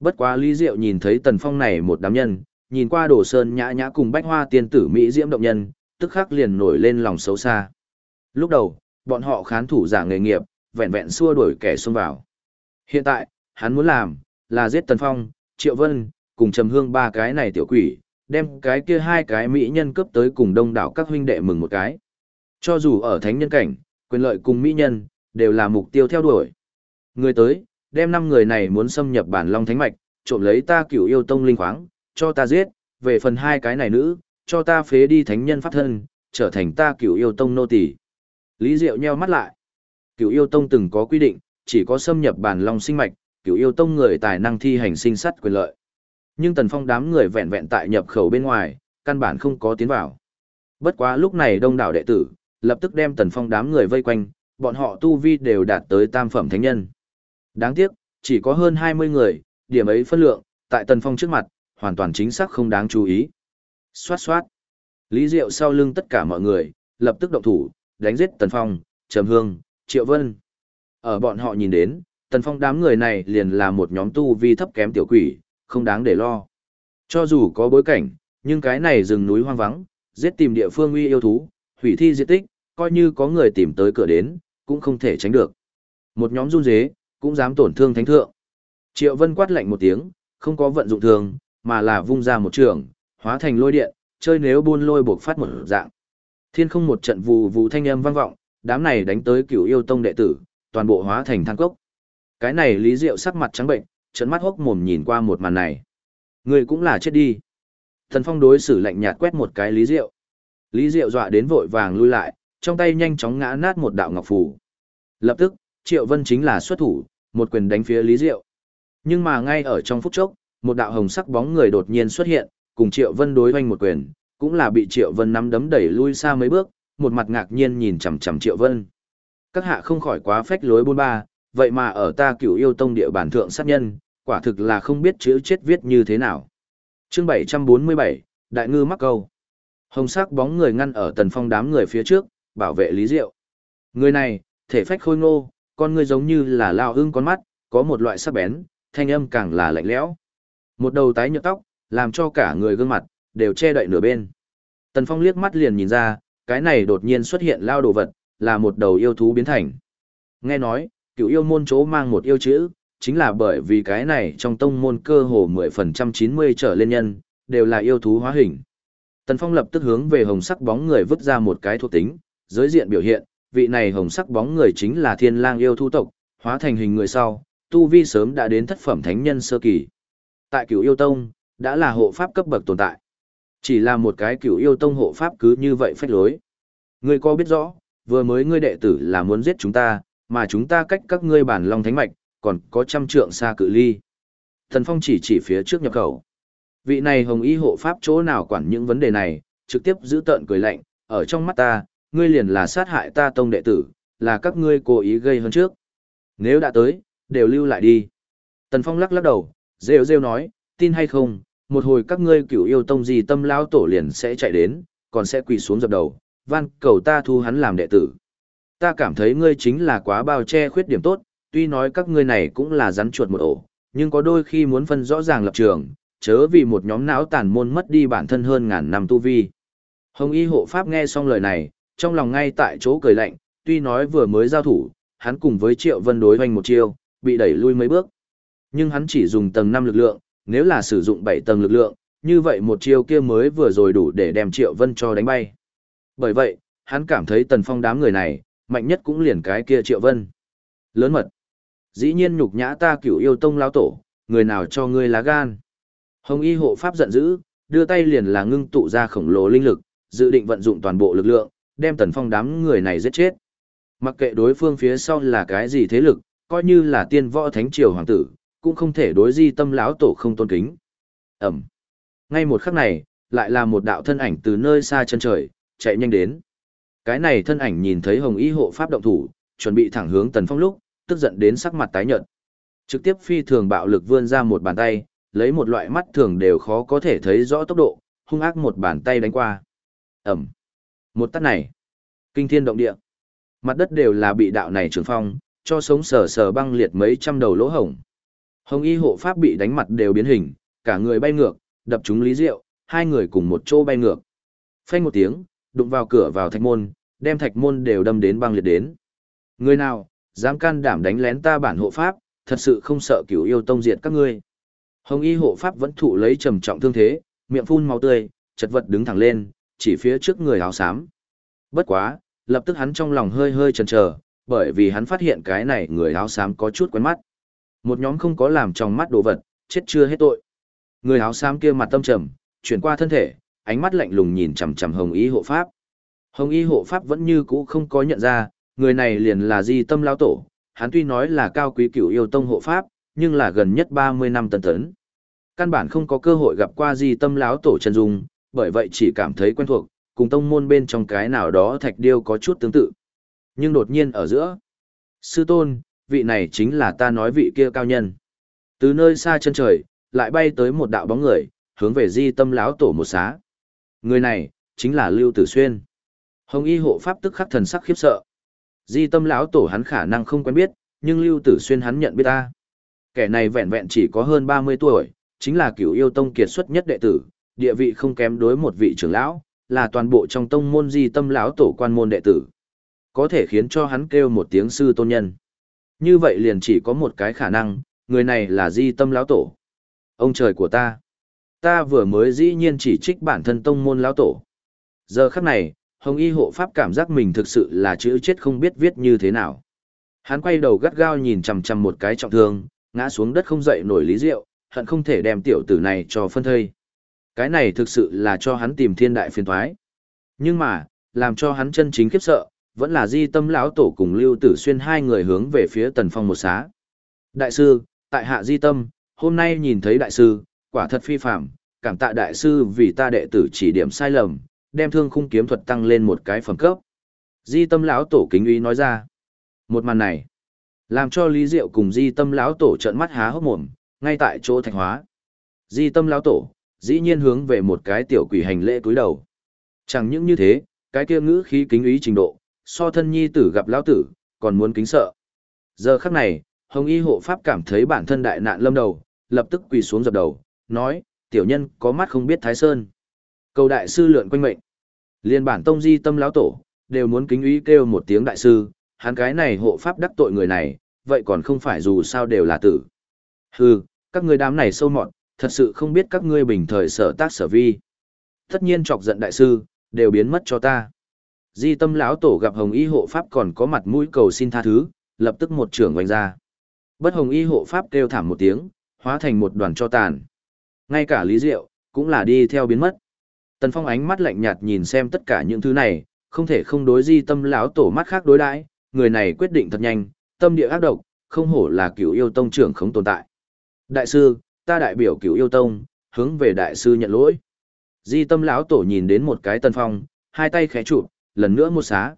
Bất quá Lý Diệu nhìn thấy tần phong này một đám nhân, nhìn qua đồ sơn nhã nhã cùng bách hoa tiên tử Mỹ diễm động nhân, tức khắc liền nổi lên lòng xấu xa. Lúc đầu, bọn họ khán thủ giả nghề nghiệp, vẹn vẹn xua đuổi kẻ xông vào. Hiện tại, hắn muốn làm, là giết tần phong, triệu vân, cùng trầm hương ba cái này tiểu quỷ, đem cái kia hai cái mỹ nhân cấp tới cùng đông đảo các huynh đệ mừng một cái. Cho dù ở thánh nhân cảnh, quyền lợi cùng mỹ nhân, đều là mục tiêu theo đuổi. Người tới, đem năm người này muốn xâm nhập bản long thánh mạch, trộm lấy ta cửu yêu tông linh khoáng, cho ta giết, về phần hai cái này nữ, cho ta phế đi thánh nhân pháp thân, trở thành ta cửu yêu tông nô tỳ. Lý Diệu nheo mắt lại. Cửu yêu tông từng có quy định, chỉ có xâm nhập bản long sinh mạch, cửu yêu tông người tài năng thi hành sinh sát quyền lợi. Nhưng Tần Phong đám người vẹn vẹn tại nhập khẩu bên ngoài, căn bản không có tiến vào. Bất quá lúc này đông đảo đệ tử, lập tức đem Tần Phong đám người vây quanh, bọn họ tu vi đều đạt tới tam phẩm thánh nhân. Đáng tiếc, chỉ có hơn 20 người, điểm ấy phân lượng, tại Tần Phong trước mặt, hoàn toàn chính xác không đáng chú ý. Xoát xoát. Lý Diệu sau lưng tất cả mọi người, lập tức động thủ, đánh giết Tần Phong, Trầm Hương, Triệu Vân. Ở bọn họ nhìn đến, Tần Phong đám người này liền là một nhóm tu vi thấp kém tiểu quỷ, không đáng để lo. Cho dù có bối cảnh, nhưng cái này rừng núi hoang vắng, giết tìm địa phương uy yêu thú, hủy thi diệt tích, coi như có người tìm tới cửa đến, cũng không thể tránh được. Một nhóm run dế, cũng dám tổn thương thánh thượng. Triệu Vân quát lạnh một tiếng, không có vận dụng thường, mà là vung ra một trường, hóa thành lôi điện, chơi nếu buôn lôi buộc phát một dạng. Thiên không một trận vù vù thanh âm vang vọng, đám này đánh tới cửu yêu tông đệ tử, toàn bộ hóa thành than cốc. Cái này Lý Diệu sắc mặt trắng bệnh, trận mắt hốc mồm nhìn qua một màn này. Người cũng là chết đi. Thần Phong đối xử lạnh nhạt quét một cái Lý Diệu. Lý Diệu dọa đến vội vàng lui lại, trong tay nhanh chóng ngã nát một đạo ngọc phù. Lập tức, Triệu Vân chính là xuất thủ, một quyền đánh phía Lý Diệu. Nhưng mà ngay ở trong phút chốc, một đạo hồng sắc bóng người đột nhiên xuất hiện, cùng Triệu Vân đối hoành một quyền, cũng là bị Triệu Vân nắm đấm đẩy lui xa mấy bước, một mặt ngạc nhiên nhìn chằm chằm Triệu Vân. Các hạ không khỏi quá phách lối bôn ba, vậy mà ở ta cửu yêu tông địa bản thượng sát nhân, quả thực là không biết chữ chết viết như thế nào. Chương 747, Đại ngư mắc câu. Hồng sắc bóng người ngăn ở tần phong đám người phía trước, bảo vệ Lý Diệu. Người này, thể phách khôi ngô, con người giống như là lao ưng con mắt, có một loại sắc bén, thanh âm càng là lạnh lẽo. Một đầu tái nhợt tóc, làm cho cả người gương mặt, đều che đậy nửa bên. Tần Phong liếc mắt liền nhìn ra, cái này đột nhiên xuất hiện lao đồ vật, là một đầu yêu thú biến thành. Nghe nói, cựu yêu môn chỗ mang một yêu chữ, chính là bởi vì cái này trong tông môn cơ hồ 10% 90 trở lên nhân, đều là yêu thú hóa hình. Tần Phong lập tức hướng về hồng sắc bóng người vứt ra một cái thuộc tính, giới diện biểu hiện, vị này hồng sắc bóng người chính là thiên lang yêu thú tộc, hóa thành hình người sau, tu vi sớm đã đến thất phẩm thánh nhân sơ kỳ. Tại cửu yêu tông, đã là hộ pháp cấp bậc tồn tại. Chỉ là một cái cửu yêu tông hộ pháp cứ như vậy phách lối. Ngươi có biết rõ, vừa mới ngươi đệ tử là muốn giết chúng ta, mà chúng ta cách các ngươi bản long thánh mạch, còn có trăm trượng xa cự ly. Thần Phong chỉ chỉ phía trước nhập khẩu. Vị này hồng y hộ pháp chỗ nào quản những vấn đề này, trực tiếp giữ tợn cười lạnh, ở trong mắt ta, ngươi liền là sát hại ta tông đệ tử, là các ngươi cố ý gây hơn trước. Nếu đã tới, đều lưu lại đi. Tần Phong lắc lắc đầu, rêu rêu nói, tin hay không, một hồi các ngươi cửu yêu tông gì tâm lao tổ liền sẽ chạy đến, còn sẽ quỳ xuống dập đầu, van cầu ta thu hắn làm đệ tử. Ta cảm thấy ngươi chính là quá bao che khuyết điểm tốt, tuy nói các ngươi này cũng là rắn chuột một ổ, nhưng có đôi khi muốn phân rõ ràng lập trường, chớ vì một nhóm não tàn môn mất đi bản thân hơn ngàn năm tu vi. Hồng y hộ pháp nghe xong lời này, trong lòng ngay tại chỗ cười lạnh, tuy nói vừa mới giao thủ, hắn cùng với Triệu Vân đối hoành một chiêu, bị đẩy lui mấy bước. Nhưng hắn chỉ dùng tầng 5 lực lượng, nếu là sử dụng 7 tầng lực lượng, như vậy một chiêu kia mới vừa rồi đủ để đem Triệu Vân cho đánh bay. Bởi vậy, hắn cảm thấy Tần Phong đám người này, mạnh nhất cũng liền cái kia Triệu Vân. Lớn mật. Dĩ nhiên nhục nhã ta cửu yêu tông lao tổ, người nào cho ngươi lá gan. Hồng y hộ pháp giận dữ, đưa tay liền là ngưng tụ ra khổng lồ linh lực, dự định vận dụng toàn bộ lực lượng, đem Tần Phong đám người này giết chết. Mặc kệ đối phương phía sau là cái gì thế lực, coi như là tiên võ thánh triều hoàng tử, cũng không thể đối di tâm lão tổ không tôn kính. Ẩm. Ngay một khắc này, lại là một đạo thân ảnh từ nơi xa chân trời, chạy nhanh đến. Cái này thân ảnh nhìn thấy hồng y hộ pháp động thủ, chuẩn bị thẳng hướng tần phong lúc, tức giận đến sắc mặt tái nhợt. Trực tiếp phi thường bạo lực vươn ra một bàn tay, lấy một loại mắt thường đều khó có thể thấy rõ tốc độ, hung ác một bàn tay đánh qua. Ẩm. Một tát này. Kinh thiên động địa. Mặt đất đều là bị đạo này trường phong, cho sống sờ sờ băng liệt mấy trăm đầu lỗ hổng. Hồng y hộ pháp bị đánh mặt đều biến hình, cả người bay ngược, đập trúng lý diệu, hai người cùng một chỗ bay ngược. Phanh một tiếng, đụng vào cửa vào thạch môn, đem thạch môn đều đâm đến băng liệt đến. Người nào, dám can đảm đánh lén ta bản hộ pháp, thật sự không sợ cửu yêu tông diệt các ngươi. Hồng y hộ pháp vẫn thụ lấy trầm trọng thương thế, miệng phun máu tươi, chật vật đứng thẳng lên, chỉ phía trước người áo xám. Bất quá, lập tức hắn trong lòng hơi hơi chần chờ, bởi vì hắn phát hiện cái này người áo xám có chút quen mắt. Một nhóm không có làm trong mắt đồ vật, chết chưa hết tội. Người áo xám kia mặt tâm trầm, chuyển qua thân thể, ánh mắt lạnh lùng nhìn chằm chằm Hồng Y hộ pháp. Hồng Y hộ pháp vẫn như cũ không có nhận ra, người này liền là Di Tâm lão tổ, hắn tuy nói là cao quý cửu yêu tông hộ pháp, nhưng là gần nhất 30 năm tân tấn. Căn bản không có cơ hội gặp qua Di Tâm lão tổ chân dung, bởi vậy chỉ cảm thấy quen thuộc, cùng tông môn bên trong cái nào đó thạch điêu có chút tương tự. Nhưng đột nhiên ở giữa, sư tôn, vị này chính là ta nói vị kia cao nhân. Từ nơi xa chân trời, lại bay tới một đạo bóng người, hướng về di tâm lão tổ một xá. Người này, chính là Lưu Tử Xuyên. Hồng y hộ pháp tức khắc thần sắc khiếp sợ. Di tâm lão tổ hắn khả năng không quen biết, nhưng Lưu Tử Xuyên hắn nhận biết ta. Kẻ này vẹn vẹn chỉ có hơn 30 tuổi, chính là cửu yêu tông kiệt xuất nhất đệ tử, địa vị không kém đối một vị trưởng lão, là toàn bộ trong tông môn di tâm lão tổ quan môn đệ tử. Có thể khiến cho hắn kêu một tiếng sư tôn nhân. Như vậy liền chỉ có một cái khả năng, người này là di tâm lão tổ. Ông trời của ta. Ta vừa mới dĩ nhiên chỉ trích bản thân tông môn lão tổ. Giờ khắc này, Hồng Y hộ pháp cảm giác mình thực sự là chữ chết không biết viết như thế nào. Hắn quay đầu gắt gao nhìn chằm chằm một cái trọng thương, ngã xuống đất không dậy nổi lý rượu, hận không thể đem tiểu tử này cho phân thây. Cái này thực sự là cho hắn tìm thiên đại phiền thoái. Nhưng mà, làm cho hắn chân chính khiếp sợ, vẫn là di tâm lão tổ cùng lưu tử xuyên hai người hướng về phía tần phong một xá. Đại sư, tại hạ di tâm, hôm nay nhìn thấy đại sư, quả thật phi phạm, cảm tạ đại sư vì ta đệ tử chỉ điểm sai lầm, đem thương khung kiếm thuật tăng lên một cái phẩm cấp. Di tâm lão tổ kính uy nói ra. Một màn này, làm cho Lý Diệu cùng Di Tâm lão tổ trợn mắt há hốc mồm, ngay tại chỗ thạch hóa. Di Tâm lão tổ, dĩ nhiên hướng về một cái tiểu quỷ hành lễ cúi đầu. Chẳng những như thế, cái kia ngữ khí kính ý trình độ, so thân nhi tử gặp lão tử, còn muốn kính sợ. Giờ khắc này, Hồng Y hộ pháp cảm thấy bản thân đại nạn lâm đầu, lập tức quỳ xuống dập đầu, nói, tiểu nhân có mắt không biết Thái Sơn. Cầu đại sư lượn quanh mệnh. Liên bản tông di tâm lão tổ, đều muốn kính ý kêu một tiếng đại sư, hắn cái này hộ pháp đắc tội người này, vậy còn không phải dù sao đều là tử. Hừ, các ngươi đám này sâu mọt, thật sự không biết các ngươi bình thời sở tác sở vi. Tất nhiên chọc giận đại sư, đều biến mất cho ta. Di tâm lão tổ gặp hồng y hộ pháp còn có mặt mũi cầu xin tha thứ, lập tức một trưởng oanh ra. Bất hồng y hộ pháp kêu thảm một tiếng, hóa thành một đoàn cho tàn. Ngay cả Lý Diệu, cũng là đi theo biến mất. Tần Phong ánh mắt lạnh nhạt nhìn xem tất cả những thứ này, không thể không đối di tâm lão tổ mắt khác đối đãi, người này quyết định thật nhanh, tâm địa ác độc, không hổ là cửu yêu tông trưởng không tồn tại. Đại sư, ta đại biểu cửu yêu tông, hướng về đại sư nhận lỗi. Di tâm lão tổ nhìn đến một cái Tần Phong, hai tay khẽ chụp, lần nữa một xá.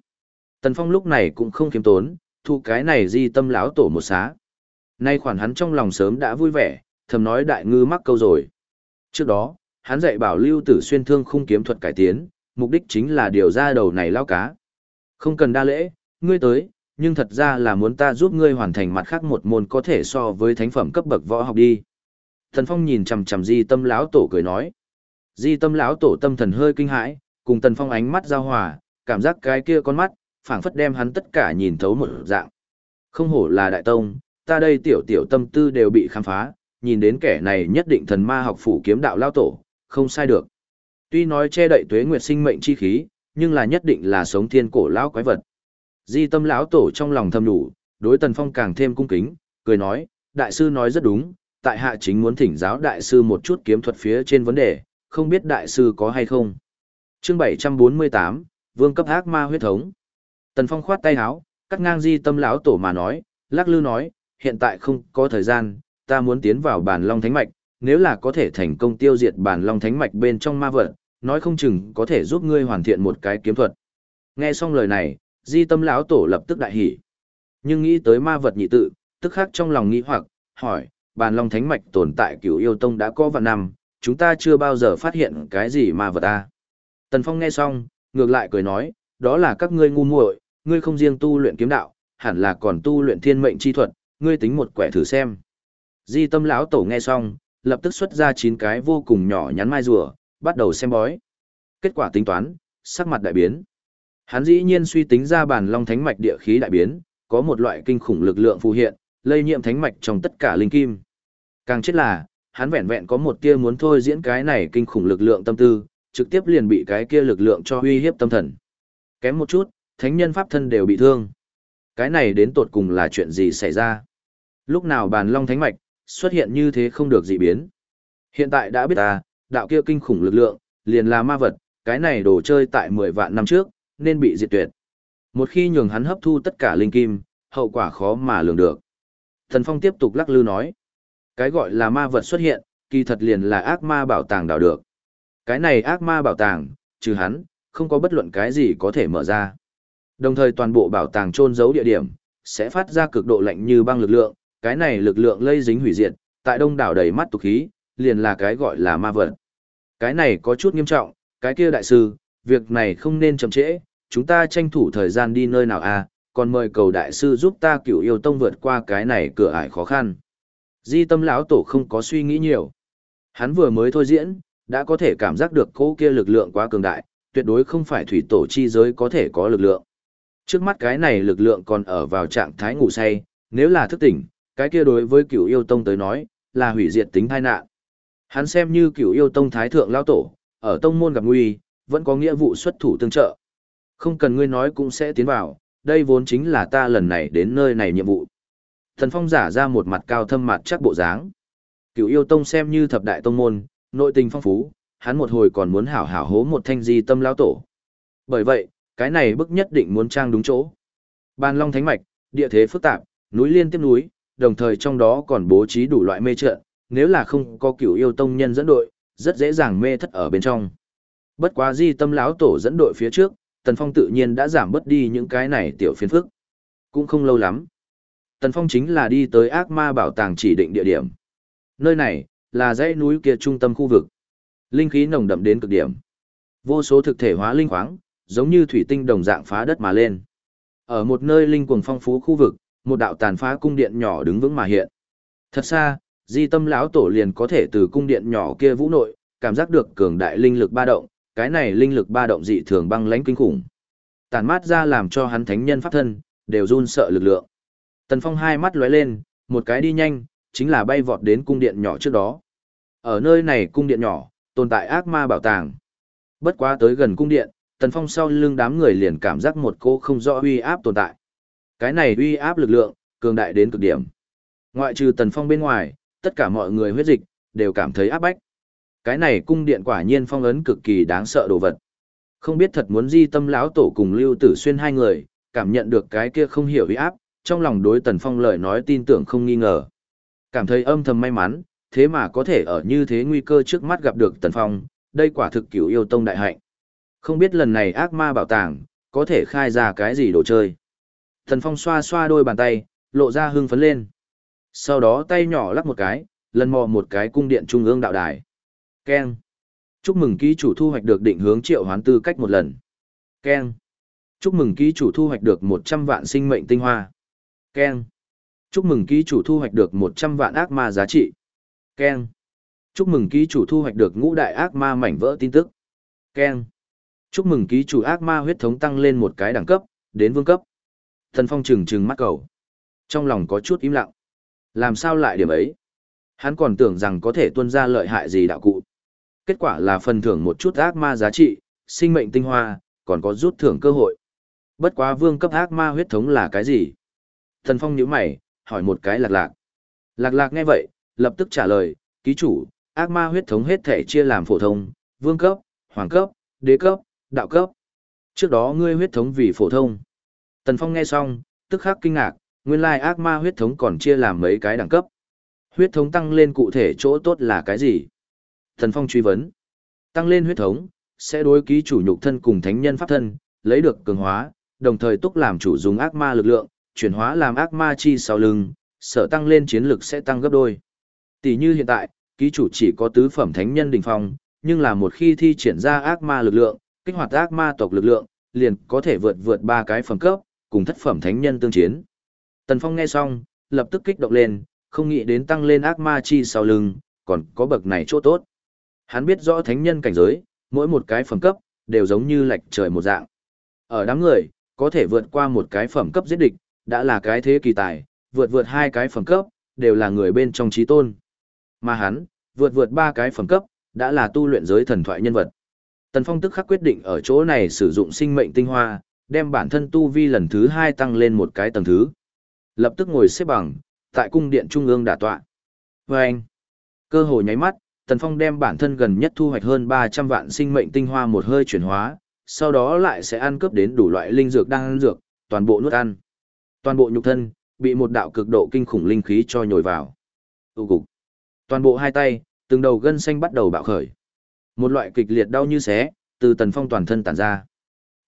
Tần Phong lúc này cũng không kiêm tốn, thu cái này di tâm lão tổ một xá. Nay khoản hắn trong lòng sớm đã vui vẻ, thầm nói đại ngư mắc câu rồi. Trước đó, hắn dạy bảo lưu tử xuyên thương khung kiếm thuật cải tiến, mục đích chính là điều ra đầu này lao cá. Không cần đa lễ, ngươi tới, nhưng thật ra là muốn ta giúp ngươi hoàn thành mặt khác một môn có thể so với thánh phẩm cấp bậc võ học đi. Thần Phong nhìn chằm chằm Di Tâm lão tổ cười nói. Di Tâm lão tổ tâm thần hơi kinh hãi, cùng Tần Phong ánh mắt giao hòa, cảm giác cái kia con mắt, phảng phất đem hắn tất cả nhìn thấu một dạng. Không hổ là đại tông, ta đây tiểu tiểu tâm tư đều bị khám phá, nhìn đến kẻ này nhất định thần ma học phủ kiếm đạo lao tổ, không sai được. Tuy nói che đậy tuế nguyệt sinh mệnh chi khí, nhưng là nhất định là sống thiên cổ lão quái vật. Di tâm lão tổ trong lòng thầm đủ, đối tần phong càng thêm cung kính, cười nói, đại sư nói rất đúng, tại hạ chính muốn thỉnh giáo đại sư một chút kiếm thuật phía trên vấn đề, không biết đại sư có hay không. Chương 748, Vương cấp ác ma huyết thống. Tần Phong khoát tay áo, cắt ngang Di Tâm lão tổ mà nói, lắc lư nói, hiện tại không có thời gian, ta muốn tiến vào bản long thánh mạch, nếu là có thể thành công tiêu diệt bản long thánh mạch bên trong ma vật, nói không chừng có thể giúp ngươi hoàn thiện một cái kiếm thuật. Nghe xong lời này, Di Tâm lão tổ lập tức đại hỉ. Nhưng nghĩ tới ma vật nhị tự, tức khắc trong lòng nghĩ hoặc, hỏi, bản long thánh mạch tồn tại cửu yêu tông đã có vạn năm, chúng ta chưa bao giờ phát hiện cái gì ma vật ta. Tần Phong nghe xong, ngược lại cười nói, đó là các ngươi ngu muội, ngươi không riêng tu luyện kiếm đạo, hẳn là còn tu luyện thiên mệnh chi thuật, ngươi tính một quẻ thử xem. Di tâm lão tổ nghe xong, lập tức xuất ra chín cái vô cùng nhỏ nhắn mai rùa, bắt đầu xem bói. Kết quả tính toán, sắc mặt đại biến. Hắn dĩ nhiên suy tính ra bản long thánh mạch địa khí đại biến, có một loại kinh khủng lực lượng phù hiện, lây nhiễm thánh mạch trong tất cả linh kim. Càng chết là, hắn vẹn vẹn có một tia muốn thôi diễn cái này kinh khủng lực lượng tâm tư, trực tiếp liền bị cái kia lực lượng cho uy hiếp tâm thần. Kém một chút, thánh nhân pháp thân đều bị thương. Cái này đến tột cùng là chuyện gì xảy ra? Lúc nào bàn long thánh mạch, xuất hiện như thế không được dị biến. Hiện tại đã biết ta, đạo kia kinh khủng lực lượng, liền là ma vật, cái này đồ chơi tại 10 vạn năm trước, nên bị diệt tuyệt. Một khi nhường hắn hấp thu tất cả linh kim, hậu quả khó mà lường được. Thần Phong tiếp tục lắc lư nói, cái gọi là ma vật xuất hiện, kỳ thật liền là ác ma bảo tàng đào được. Cái này ác ma bảo tàng, trừ hắn, không có bất luận cái gì có thể mở ra. Đồng thời toàn bộ bảo tàng trôn giấu địa điểm, sẽ phát ra cực độ lạnh như băng lực lượng, cái này lực lượng lây dính hủy diệt, tại đông đảo đầy mắt tục khí, liền là cái gọi là ma vật. Cái này có chút nghiêm trọng, cái kia đại sư, việc này không nên chậm trễ, chúng ta tranh thủ thời gian đi nơi nào à, còn mời cầu đại sư giúp ta cửu yêu tông vượt qua cái này cửa ải khó khăn. Di tâm lão tổ không có suy nghĩ nhiều. Hắn vừa mới thôi diễn, đã có thể cảm giác được cô kia lực lượng quá cường đại, tuyệt đối không phải thủy tổ chi giới có thể có lực lượng. Trước mắt cái này lực lượng còn ở vào trạng thái ngủ say, nếu là thức tỉnh, cái kia đối với cửu yêu tông tới nói, là hủy diệt tính tai nạn. Hắn xem như cửu yêu tông thái thượng lao tổ, ở tông môn gặp nguy, vẫn có nghĩa vụ xuất thủ tương trợ. Không cần ngươi nói cũng sẽ tiến vào, đây vốn chính là ta lần này đến nơi này nhiệm vụ. Thần Phong giả ra một mặt cao thâm mặt chắc bộ dáng. Cửu yêu tông xem như thập đại tông môn, nội tình phong phú, hắn một hồi còn muốn hảo hảo hố một thanh di tâm lão tổ. Bởi vậy, cái này bức nhất định muốn trang đúng chỗ. Ban Long Thánh Mạch, địa thế phức tạp, núi liên tiếp núi, đồng thời trong đó còn bố trí đủ loại mê trận, nếu là không có cửu yêu tông nhân dẫn đội, rất dễ dàng mê thất ở bên trong. Bất quá di tâm lão tổ dẫn đội phía trước, Tần Phong tự nhiên đã giảm bớt đi những cái này tiểu phiền phức. cũng không lâu lắm. Tần Phong chính là đi tới ác ma bảo tàng chỉ định địa điểm. Nơi này, là dãy núi kia trung tâm khu vực. Linh khí nồng đậm đến cực điểm. Vô số thực thể hóa linh khoáng, giống như thủy tinh đồng dạng phá đất mà lên. Ở một nơi linh cuồng phong phú khu vực, một đạo tàn phá cung điện nhỏ đứng vững mà hiện. Thật xa, di tâm lão tổ liền có thể từ cung điện nhỏ kia vũ nội, cảm giác được cường đại linh lực ba động, cái này linh lực ba động dị thường băng lãnh kinh khủng. Tàn mát ra làm cho hắn thánh nhân pháp thân, đều run sợ lực lượng. Tần Phong hai mắt lóe lên, một cái đi nhanh, chính là bay vọt đến cung điện nhỏ trước đó. Ở nơi này cung điện nhỏ, tồn tại ác ma bảo tàng. Bất quá tới gần cung điện, Tần Phong sau lưng đám người liền cảm giác một cô không rõ uy áp tồn tại. Cái này uy áp lực lượng, cường đại đến cực điểm. Ngoại trừ Tần Phong bên ngoài, tất cả mọi người huyết dịch, đều cảm thấy áp bách. Cái này cung điện quả nhiên phong ấn cực kỳ đáng sợ đồ vật. Không biết thật muốn di tâm lão tổ cùng Lưu Tử Xuyên hai người, cảm nhận được cái kia không hiểu uy áp, trong lòng đối Tần Phong lời nói tin tưởng không nghi ngờ. Cảm thấy âm thầm may mắn, thế mà có thể ở như thế nguy cơ trước mắt gặp được Tần Phong, đây quả thực cửu yêu tông đại hạnh. Không biết lần này ác ma bảo tàng, có thể khai ra cái gì đồ chơi. Tần Phong xoa xoa đôi bàn tay, lộ ra hưng phấn lên. Sau đó tay nhỏ lắc một cái, lần mò một cái cung điện trung ương đạo đài. Keng. Chúc mừng ký chủ thu hoạch được định hướng triệu hoán tư cách một lần. Keng. Chúc mừng ký chủ thu hoạch được 100 vạn sinh mệnh tinh hoa. Keng. Chúc mừng ký chủ thu hoạch được 100 vạn ác ma giá trị. Ken. Chúc mừng ký chủ thu hoạch được ngũ đại ác ma mảnh vỡ tin tức. Ken. Chúc mừng ký chủ ác ma huyết thống tăng lên một cái đẳng cấp, đến vương cấp. Thần Phong trừng trừng mắt cầu. Trong lòng có chút im lặng. Làm sao lại điểm ấy? Hắn còn tưởng rằng có thể tuân ra lợi hại gì đạo cụ. Kết quả là phần thưởng một chút ác ma giá trị, sinh mệnh tinh hoa, còn có rút thưởng cơ hội. Bất quá vương cấp ác ma huyết thống là cái gì? Thần Phong nhíu mày, hỏi một cái lạc lạc. Lạc lạc nghe vậy, lập tức trả lời, ký chủ, ác ma huyết thống hết thể chia làm phổ thông, vương cấp, hoàng cấp, đế cấp, đạo cấp. Trước đó ngươi huyết thống vì phổ thông. Tần Phong nghe xong, tức khắc kinh ngạc, nguyên lai ác ma huyết thống còn chia làm mấy cái đẳng cấp. Huyết thống tăng lên cụ thể chỗ tốt là cái gì? Tần Phong truy vấn. Tăng lên huyết thống, sẽ đối ký chủ nhục thân cùng thánh nhân pháp thân, lấy được cường hóa, đồng thời túc làm chủ dùng ác ma lực lượng, chuyển hóa làm ác ma chi sau lưng, sở tăng lên chiến lực sẽ tăng gấp đôi. Tỷ như hiện tại, ký chủ chỉ có tứ phẩm thánh nhân đỉnh phong, nhưng là một khi thi triển ra ác ma lực lượng, kích hoạt ác ma tộc lực lượng, liền có thể vượt vượt ba cái phẩm cấp, cùng thất phẩm thánh nhân tương chiến. Tần Phong nghe xong, lập tức kích động lên, không nghĩ đến tăng lên ác ma chi sau lưng, còn có bậc này chỗ tốt. Hắn biết rõ thánh nhân cảnh giới, mỗi một cái phẩm cấp, đều giống như lệch trời một dạng. Ở đám người, có thể vượt qua một cái phẩm cấp giết địch, đã là cái thế kỳ tài, vượt vượt hai cái phẩm cấp, đều là người bên trong trí tôn. Mà hắn, vượt vượt ba cái phẩm cấp, đã là tu luyện giới thần thoại nhân vật. Tần Phong tức khắc quyết định ở chỗ này sử dụng sinh mệnh tinh hoa, đem bản thân tu vi lần thứ hai tăng lên một cái tầng thứ. Lập tức ngồi xếp bằng, tại cung điện trung ương đả tọa. Và anh, cơ hội nháy mắt, Tần Phong đem bản thân gần nhất thu hoạch hơn 300 vạn sinh mệnh tinh hoa một hơi chuyển hóa, sau đó lại sẽ ăn cướp đến đủ loại linh dược đang ăn dược, toàn bộ nuốt ăn. Toàn bộ nhục thân, bị một đạo cực độ kinh khủng linh khí cho nhồi vào. Tu cục. Toàn bộ hai tay, từng đầu gân xanh bắt đầu bạo khởi. Một loại kịch liệt đau như xé, từ tần phong toàn thân tản ra.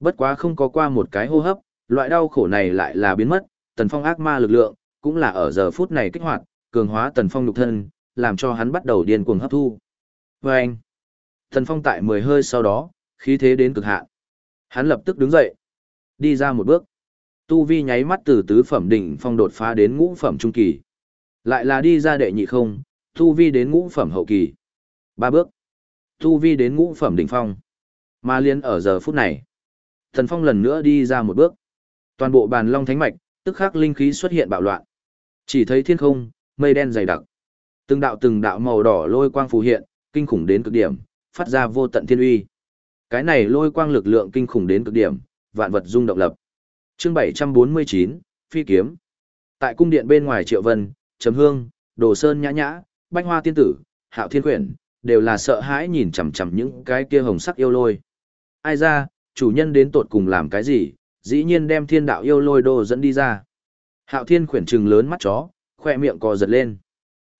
Bất quá không có qua một cái hô hấp, loại đau khổ này lại là biến mất, tần phong ác ma lực lượng, cũng là ở giờ phút này kích hoạt, cường hóa tần phong nhục thân, làm cho hắn bắt đầu điên cuồng hấp thu. Và anh, tần phong tại mười hơi sau đó, khí thế đến cực hạn. Hắn lập tức đứng dậy, đi ra một bước. Tu vi nháy mắt từ tứ phẩm đỉnh phong đột phá đến ngũ phẩm trung kỳ. Lại là đi ra đệ nhị không, tu vi đến ngũ phẩm hậu kỳ. Ba bước. Tu vi đến ngũ phẩm đỉnh phong. Mà liên ở giờ phút này. Thần phong lần nữa đi ra một bước. Toàn bộ bàn long thánh mạch, tức khắc linh khí xuất hiện bạo loạn. Chỉ thấy thiên không, mây đen dày đặc. Từng đạo từng đạo màu đỏ lôi quang phù hiện, kinh khủng đến cực điểm, phát ra vô tận thiên uy. Cái này lôi quang lực lượng kinh khủng đến cực điểm, vạn vật rung động lập chương 749, Phi Kiếm. Tại cung điện bên ngoài Triệu Vân, Trầm Hương, Đồ Sơn Nhã Nhã, Bách Hoa Tiên Tử, Hạo Thiên Quyển, đều là sợ hãi nhìn chằm chằm những cái kia hồng sắc yêu lôi. Ai ra, chủ nhân đến tột cùng làm cái gì, dĩ nhiên đem thiên đạo yêu lôi đồ dẫn đi ra. Hạo Thiên Quyển trừng lớn mắt chó, khoe miệng cò giật lên.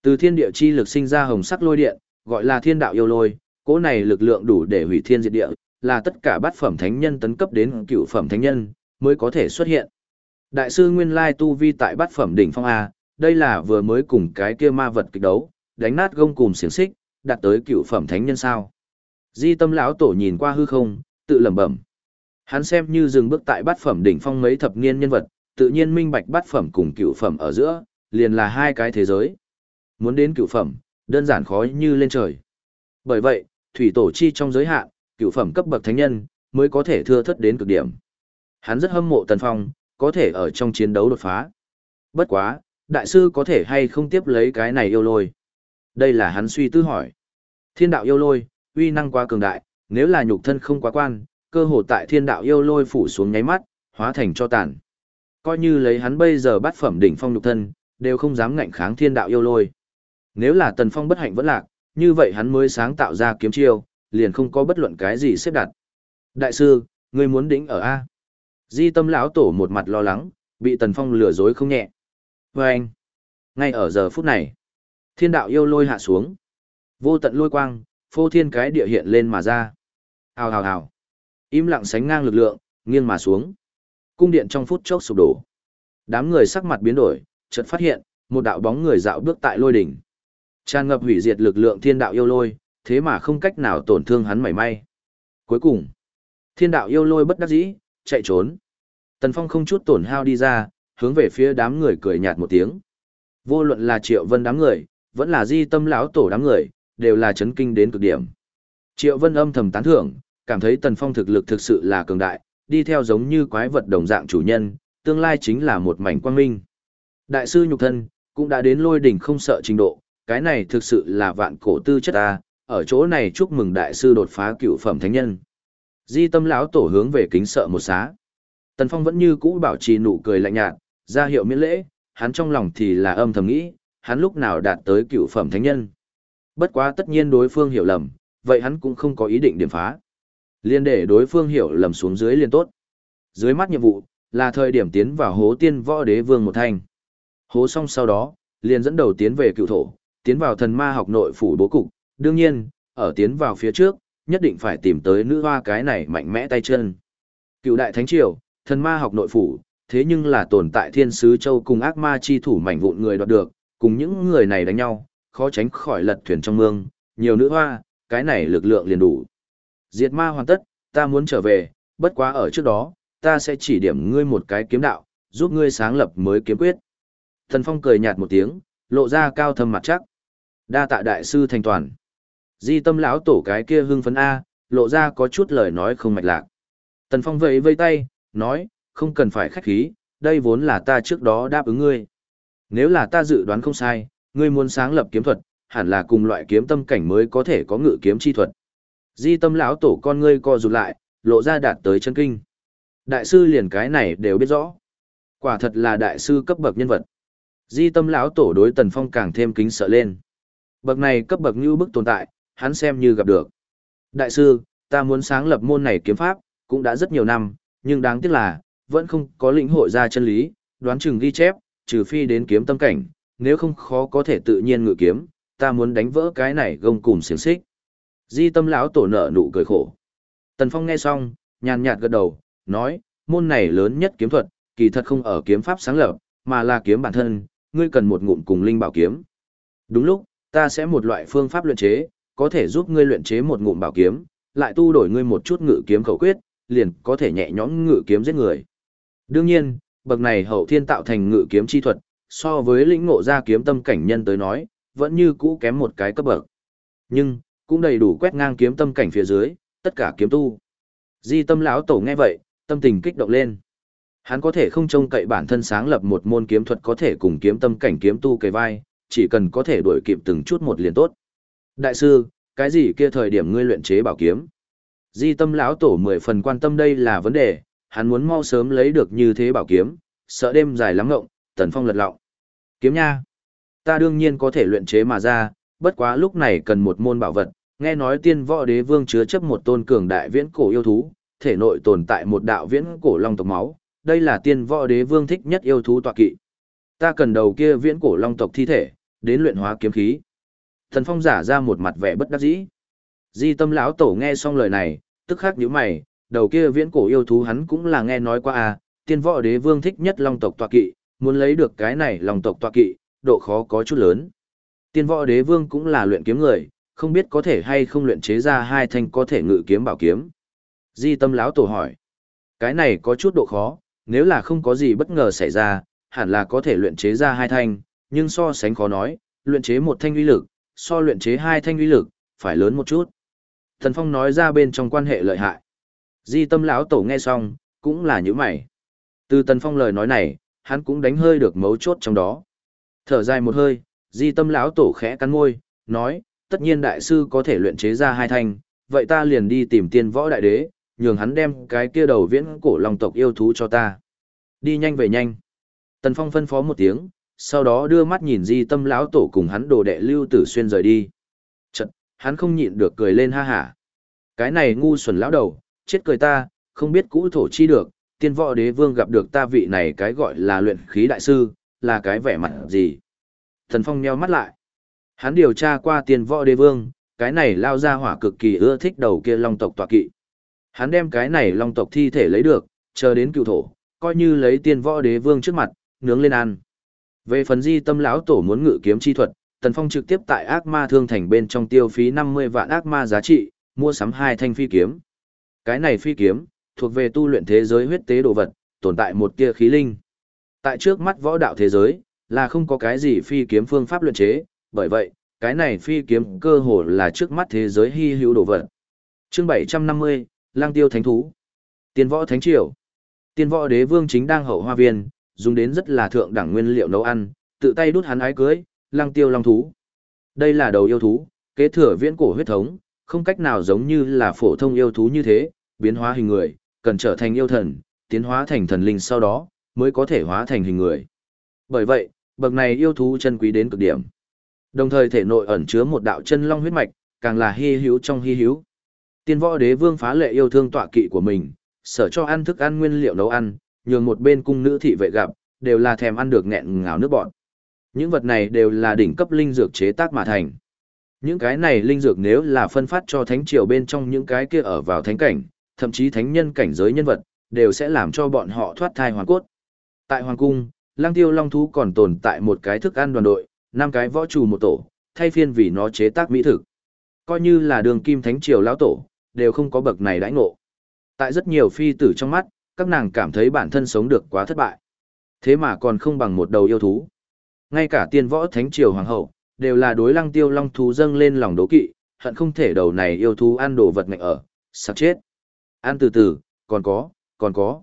Từ thiên địa chi lực sinh ra hồng sắc lôi điện, gọi là thiên đạo yêu lôi, cỗ này lực lượng đủ để hủy thiên diệt địa, là tất cả bát phẩm thánh nhân tấn cấp đến cựu phẩm thánh nhân, mới có thể xuất hiện. Đại sư Nguyên Lai tu vi tại bát phẩm đỉnh phong A, đây là vừa mới cùng cái kia ma vật kịch đấu, đánh nát gông cùng xiềng xích, đạt tới cựu phẩm thánh nhân sao. Di tâm lão tổ nhìn qua hư không, tự lẩm bẩm. Hắn xem như dừng bước tại bát phẩm đỉnh phong mấy thập niên nhân vật, tự nhiên minh bạch bát phẩm cùng cựu phẩm ở giữa, liền là hai cái thế giới. Muốn đến cựu phẩm, đơn giản khó như lên trời. Bởi vậy, thủy tổ chi trong giới hạn, cựu phẩm cấp bậc thánh nhân, mới có thể thưa thất đến cực điểm. Hắn rất hâm mộ Tần Phong, có thể ở trong chiến đấu đột phá. Bất quá, đại sư có thể hay không tiếp lấy cái này yêu lôi. Đây là hắn suy tư hỏi. Thiên đạo yêu lôi, uy năng quá cường đại, nếu là nhục thân không quá quan, cơ hồ tại thiên đạo yêu lôi phủ xuống nháy mắt, hóa thành cho tàn. Coi như lấy hắn bây giờ bắt phẩm đỉnh phong nhục thân, đều không dám ngạnh kháng thiên đạo yêu lôi. Nếu là tần phong bất hạnh vẫn lạc, như vậy hắn mới sáng tạo ra kiếm chiêu, liền không có bất luận cái gì xếp đặt. Đại sư, ngươi muốn đỉnh ở A. Di tâm lão tổ một mặt lo lắng, bị tần phong lừa dối không nhẹ. Và anh, ngay ở giờ phút này, thiên đạo yêu lôi hạ xuống. Vô tận lôi quang, phô thiên cái địa hiện lên mà ra. Hào hào hào. Im lặng sánh ngang lực lượng, nghiêng mà xuống. Cung điện trong phút chốc sụp đổ. Đám người sắc mặt biến đổi, chợt phát hiện, một đạo bóng người dạo bước tại lôi đỉnh. Tràn ngập hủy diệt lực lượng thiên đạo yêu lôi, thế mà không cách nào tổn thương hắn mảy may. Cuối cùng, thiên đạo yêu lôi bất đắc dĩ, chạy trốn. Tần Phong không chút tổn hao đi ra, hướng về phía đám người cười nhạt một tiếng. Vô luận là Triệu Vân đám người, vẫn là Di Tâm lão tổ đám người, đều là chấn kinh đến cực điểm. Triệu Vân âm thầm tán thưởng, cảm thấy Tần Phong thực lực thực sự là cường đại, đi theo giống như quái vật đồng dạng chủ nhân, tương lai chính là một mảnh quang minh. Đại sư nhục thân, cũng đã đến lôi đỉnh không sợ trình độ, cái này thực sự là vạn cổ tư chất ta, ở chỗ này chúc mừng đại sư đột phá cựu phẩm thánh nhân. Di tâm lão tổ hướng về kính sợ một xá. Tần Phong vẫn như cũ bảo trì nụ cười lạnh nhạt, ra hiệu miễn lễ, hắn trong lòng thì là âm thầm nghĩ, hắn lúc nào đạt tới cựu phẩm thánh nhân. Bất quá tất nhiên đối phương hiểu lầm, vậy hắn cũng không có ý định điểm phá. Liên để đối phương hiểu lầm xuống dưới liên tốt. Dưới mắt nhiệm vụ, là thời điểm tiến vào hố tiên võ đế vương một thanh. Hố xong sau đó, liền dẫn đầu tiến về cựu thổ, tiến vào thần ma học nội phủ bố cục. Đương nhiên, ở tiến vào phía trước, nhất định phải tìm tới nữ hoa cái này mạnh mẽ tay chân. Cựu đại thánh triều, thần ma học nội phủ, thế nhưng là tồn tại thiên sứ châu cùng ác ma chi thủ mảnh vụn người đoạt được, cùng những người này đánh nhau, khó tránh khỏi lật thuyền trong mương, nhiều nữ hoa, cái này lực lượng liền đủ. Diệt ma hoàn tất, ta muốn trở về, bất quá ở trước đó, ta sẽ chỉ điểm ngươi một cái kiếm đạo, giúp ngươi sáng lập mới kiếm quyết. Thần Phong cười nhạt một tiếng, lộ ra cao thâm mặt chắc. Đa tạ đại sư thành toàn. Di tâm lão tổ cái kia hưng phấn A, lộ ra có chút lời nói không mạch lạc. Tần Phong vẫy vây tay, nói, không cần phải khách khí, đây vốn là ta trước đó đáp ứng ngươi. Nếu là ta dự đoán không sai, ngươi muốn sáng lập kiếm thuật, hẳn là cùng loại kiếm tâm cảnh mới có thể có ngự kiếm chi thuật. Di tâm lão tổ con ngươi co rụt lại, lộ ra đạt tới chân kinh. Đại sư liền cái này đều biết rõ. Quả thật là đại sư cấp bậc nhân vật. Di tâm lão tổ đối tần phong càng thêm kính sợ lên. Bậc này cấp bậc như bức tồn tại, hắn xem như gặp được. Đại sư, ta muốn sáng lập môn này kiếm pháp, cũng đã rất nhiều năm, nhưng đáng tiếc là, vẫn không có lĩnh hội ra chân lý, đoán chừng ghi chép, trừ phi đến kiếm tâm cảnh, nếu không khó có thể tự nhiên ngự kiếm, ta muốn đánh vỡ cái này gông cùm xiềng xích. Di tâm lão tổ nợ nụ cười khổ. Tần Phong nghe xong, nhàn nhạt gật đầu, nói, môn này lớn nhất kiếm thuật, kỳ thật không ở kiếm pháp sáng lập, mà là kiếm bản thân, ngươi cần một ngụm cùng linh bảo kiếm. Đúng lúc, ta sẽ một loại phương pháp luyện chế, có thể giúp ngươi luyện chế một ngụm bảo kiếm, lại tu đổi ngươi một chút ngự kiếm khẩu quyết, liền có thể nhẹ nhõm ngự kiếm giết người. Đương nhiên, bậc này hậu thiên tạo thành ngự kiếm chi thuật, so với lĩnh ngộ ra kiếm tâm cảnh nhân tới nói, vẫn như cũ kém một cái cấp bậc. Nhưng, cũng đầy đủ quét ngang kiếm tâm cảnh phía dưới, tất cả kiếm tu. Di tâm lão tổ nghe vậy, tâm tình kích động lên. Hắn có thể không trông cậy bản thân sáng lập một môn kiếm thuật có thể cùng kiếm tâm cảnh kiếm tu kề vai, chỉ cần có thể đuổi kịp từng chút một liền tốt. Đại sư, cái gì kia thời điểm ngươi luyện chế bảo kiếm? Di tâm lão tổ mười phần quan tâm đây là vấn đề, hắn muốn mau sớm lấy được như thế bảo kiếm, sợ đêm dài lắm ngộng, tần phong lật lọng. Kiếm nha! Ta đương nhiên có thể luyện chế mà ra, bất quá lúc này cần một môn bảo vật, nghe nói tiên võ đế vương chứa chấp một tôn cường đại viễn cổ yêu thú, thể nội tồn tại một đạo viễn cổ long tộc máu, đây là tiên võ đế vương thích nhất yêu thú tọa kỵ. Ta cần đầu kia viễn cổ long tộc thi thể, đến luyện hóa kiếm khí. Thần Phong giả ra một mặt vẻ bất đắc dĩ. Di Tâm lão tổ nghe xong lời này, tức khắc nhíu mày, đầu kia viễn cổ yêu thú hắn cũng là nghe nói qua à, tiên võ đế vương thích nhất long tộc tọa kỵ, muốn lấy được cái này long tộc tọa kỵ, độ khó có chút lớn. Tiên võ đế vương cũng là luyện kiếm người, không biết có thể hay không luyện chế ra hai thanh có thể ngự kiếm bảo kiếm. Di tâm lão tổ hỏi, cái này có chút độ khó, nếu là không có gì bất ngờ xảy ra, hẳn là có thể luyện chế ra hai thanh, nhưng so sánh khó nói, luyện chế một thanh uy lực, so luyện chế hai thanh uy lực, phải lớn một chút. Thần Phong nói ra bên trong quan hệ lợi hại. Di tâm lão tổ nghe xong, cũng là như mày. Từ Tần Phong lời nói này, hắn cũng đánh hơi được mấu chốt trong đó. Thở dài một hơi, Di tâm lão tổ khẽ cắn môi, nói, tất nhiên đại sư có thể luyện chế ra hai thanh, vậy ta liền đi tìm tiên võ đại đế, nhường hắn đem cái kia đầu viễn cổ long tộc yêu thú cho ta. Đi nhanh về nhanh. Tần Phong phân phó một tiếng, sau đó đưa mắt nhìn Di Tâm lão tổ cùng hắn đồ đệ Lưu Tử Xuyên rời đi. Chật, hắn không nhịn được cười lên ha hả. Cái này ngu xuẩn lão đầu, chết cười ta, không biết cũ thổ chi được, tiên võ đế vương gặp được ta vị này cái gọi là luyện khí đại sư, là cái vẻ mặt gì. Thần Phong nheo mắt lại. Hắn điều tra qua tiên võ đế vương, cái này lao ra hỏa cực kỳ ưa thích đầu kia long tộc tọa kỵ. Hắn đem cái này long tộc thi thể lấy được, chờ đến cựu thổ, coi như lấy tiên võ đế vương trước mặt, nướng lên ăn. Về phần di tâm lão tổ muốn ngự kiếm chi thuật, Tần Phong trực tiếp tại ác ma thương thành bên trong tiêu phí 50 vạn ác ma giá trị, mua sắm hai thanh phi kiếm. Cái này phi kiếm, thuộc về tu luyện thế giới huyết tế đồ vật, tồn tại một tia khí linh. Tại trước mắt võ đạo thế giới, là không có cái gì phi kiếm phương pháp luyện chế, bởi vậy, cái này phi kiếm cơ hồ là trước mắt thế giới hy hữu đồ vật. Chương 750, Lang Tiêu Thánh Thú. Tiên võ Thánh Triều. Tiên võ đế vương chính đang hậu hoa viên, dùng đến rất là thượng đẳng nguyên liệu nấu ăn, tự tay đút hắn ái cưới, Lang Tiêu Long Thú. Đây là đầu yêu thú, kế thừa viễn cổ huyết thống, không cách nào giống như là phổ thông yêu thú như thế, biến hóa hình người, cần trở thành yêu thần, tiến hóa thành thần linh sau đó, mới có thể hóa thành hình người. Bởi vậy, bậc này yêu thú chân quý đến cực điểm. Đồng thời thể nội ẩn chứa một đạo chân long huyết mạch, càng là hi hữu trong hi hữu. Tiên võ đế vương phá lệ yêu thương tọa kỵ của mình, sở cho ăn thức ăn nguyên liệu nấu ăn, nhường một bên cung nữ thị vệ gặp, đều là thèm ăn được nghẹn ngào nước bọn. Những vật này đều là đỉnh cấp linh dược chế tác mà thành. Những cái này linh dược nếu là phân phát cho thánh triều bên trong những cái kia ở vào thánh cảnh, thậm chí thánh nhân cảnh giới nhân vật, đều sẽ làm cho bọn họ thoát thai hoàn cốt. Tại hoàng cung, lang tiêu long thú còn tồn tại một cái thức ăn đoàn đội, năm cái võ trù một tổ, thay phiên vì nó chế tác mỹ thực. Coi như là đường kim thánh triều lão tổ, đều không có bậc này đãi ngộ. Tại rất nhiều phi tử trong mắt, các nàng cảm thấy bản thân sống được quá thất bại. Thế mà còn không bằng một đầu yêu thú. Ngay cả tiên võ thánh triều hoàng hậu, đều là đối lăng tiêu long thú dâng lên lòng đố kỵ, hận không thể đầu này yêu thú ăn đồ vật ngạnh ở, sặc chết. Ăn từ từ, còn có, còn có.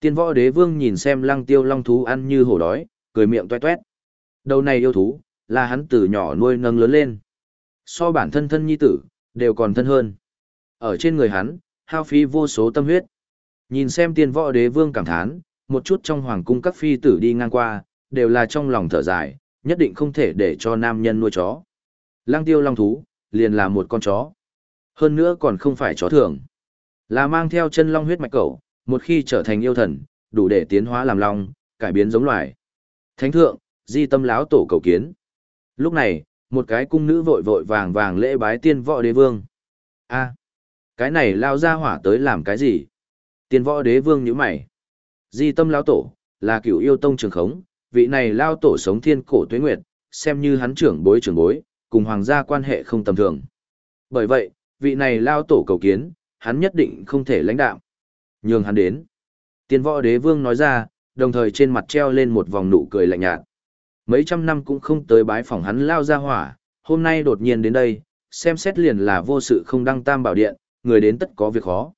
Tiên võ đế vương nhìn xem lăng tiêu long thú ăn như hổ đói, cười miệng tuét toét. Đầu này yêu thú, là hắn từ nhỏ nuôi nâng lớn lên. So bản thân thân nhi tử, đều còn thân hơn. Ở trên người hắn, hao phí vô số tâm huyết. Nhìn xem tiên võ đế vương cảm thán, một chút trong hoàng cung các phi tử đi ngang qua, đều là trong lòng thở dài, nhất định không thể để cho nam nhân nuôi chó. Lăng tiêu long thú, liền là một con chó. Hơn nữa còn không phải chó thường. Là mang theo chân long huyết mạch cầu, một khi trở thành yêu thần, đủ để tiến hóa làm long, cải biến giống loài. Thánh thượng, di tâm láo tổ cầu kiến. Lúc này, một cái cung nữ vội vội vàng vàng lễ bái tiên võ đế vương. a cái này lao ra hỏa tới làm cái gì? Tiên võ đế vương như mày. Di tâm Lão tổ, là cựu yêu tông trường khống, vị này lao tổ sống thiên cổ tuế nguyệt, xem như hắn trưởng bối trưởng bối, cùng hoàng gia quan hệ không tầm thường. Bởi vậy, vị này lao tổ cầu kiến, hắn nhất định không thể lãnh đạo. Nhường hắn đến. Tiên võ đế vương nói ra, đồng thời trên mặt treo lên một vòng nụ cười lạnh nhạt. Mấy trăm năm cũng không tới bái phòng hắn lao ra hỏa, hôm nay đột nhiên đến đây, xem xét liền là vô sự không đăng tam bảo điện, người đến tất có việc khó.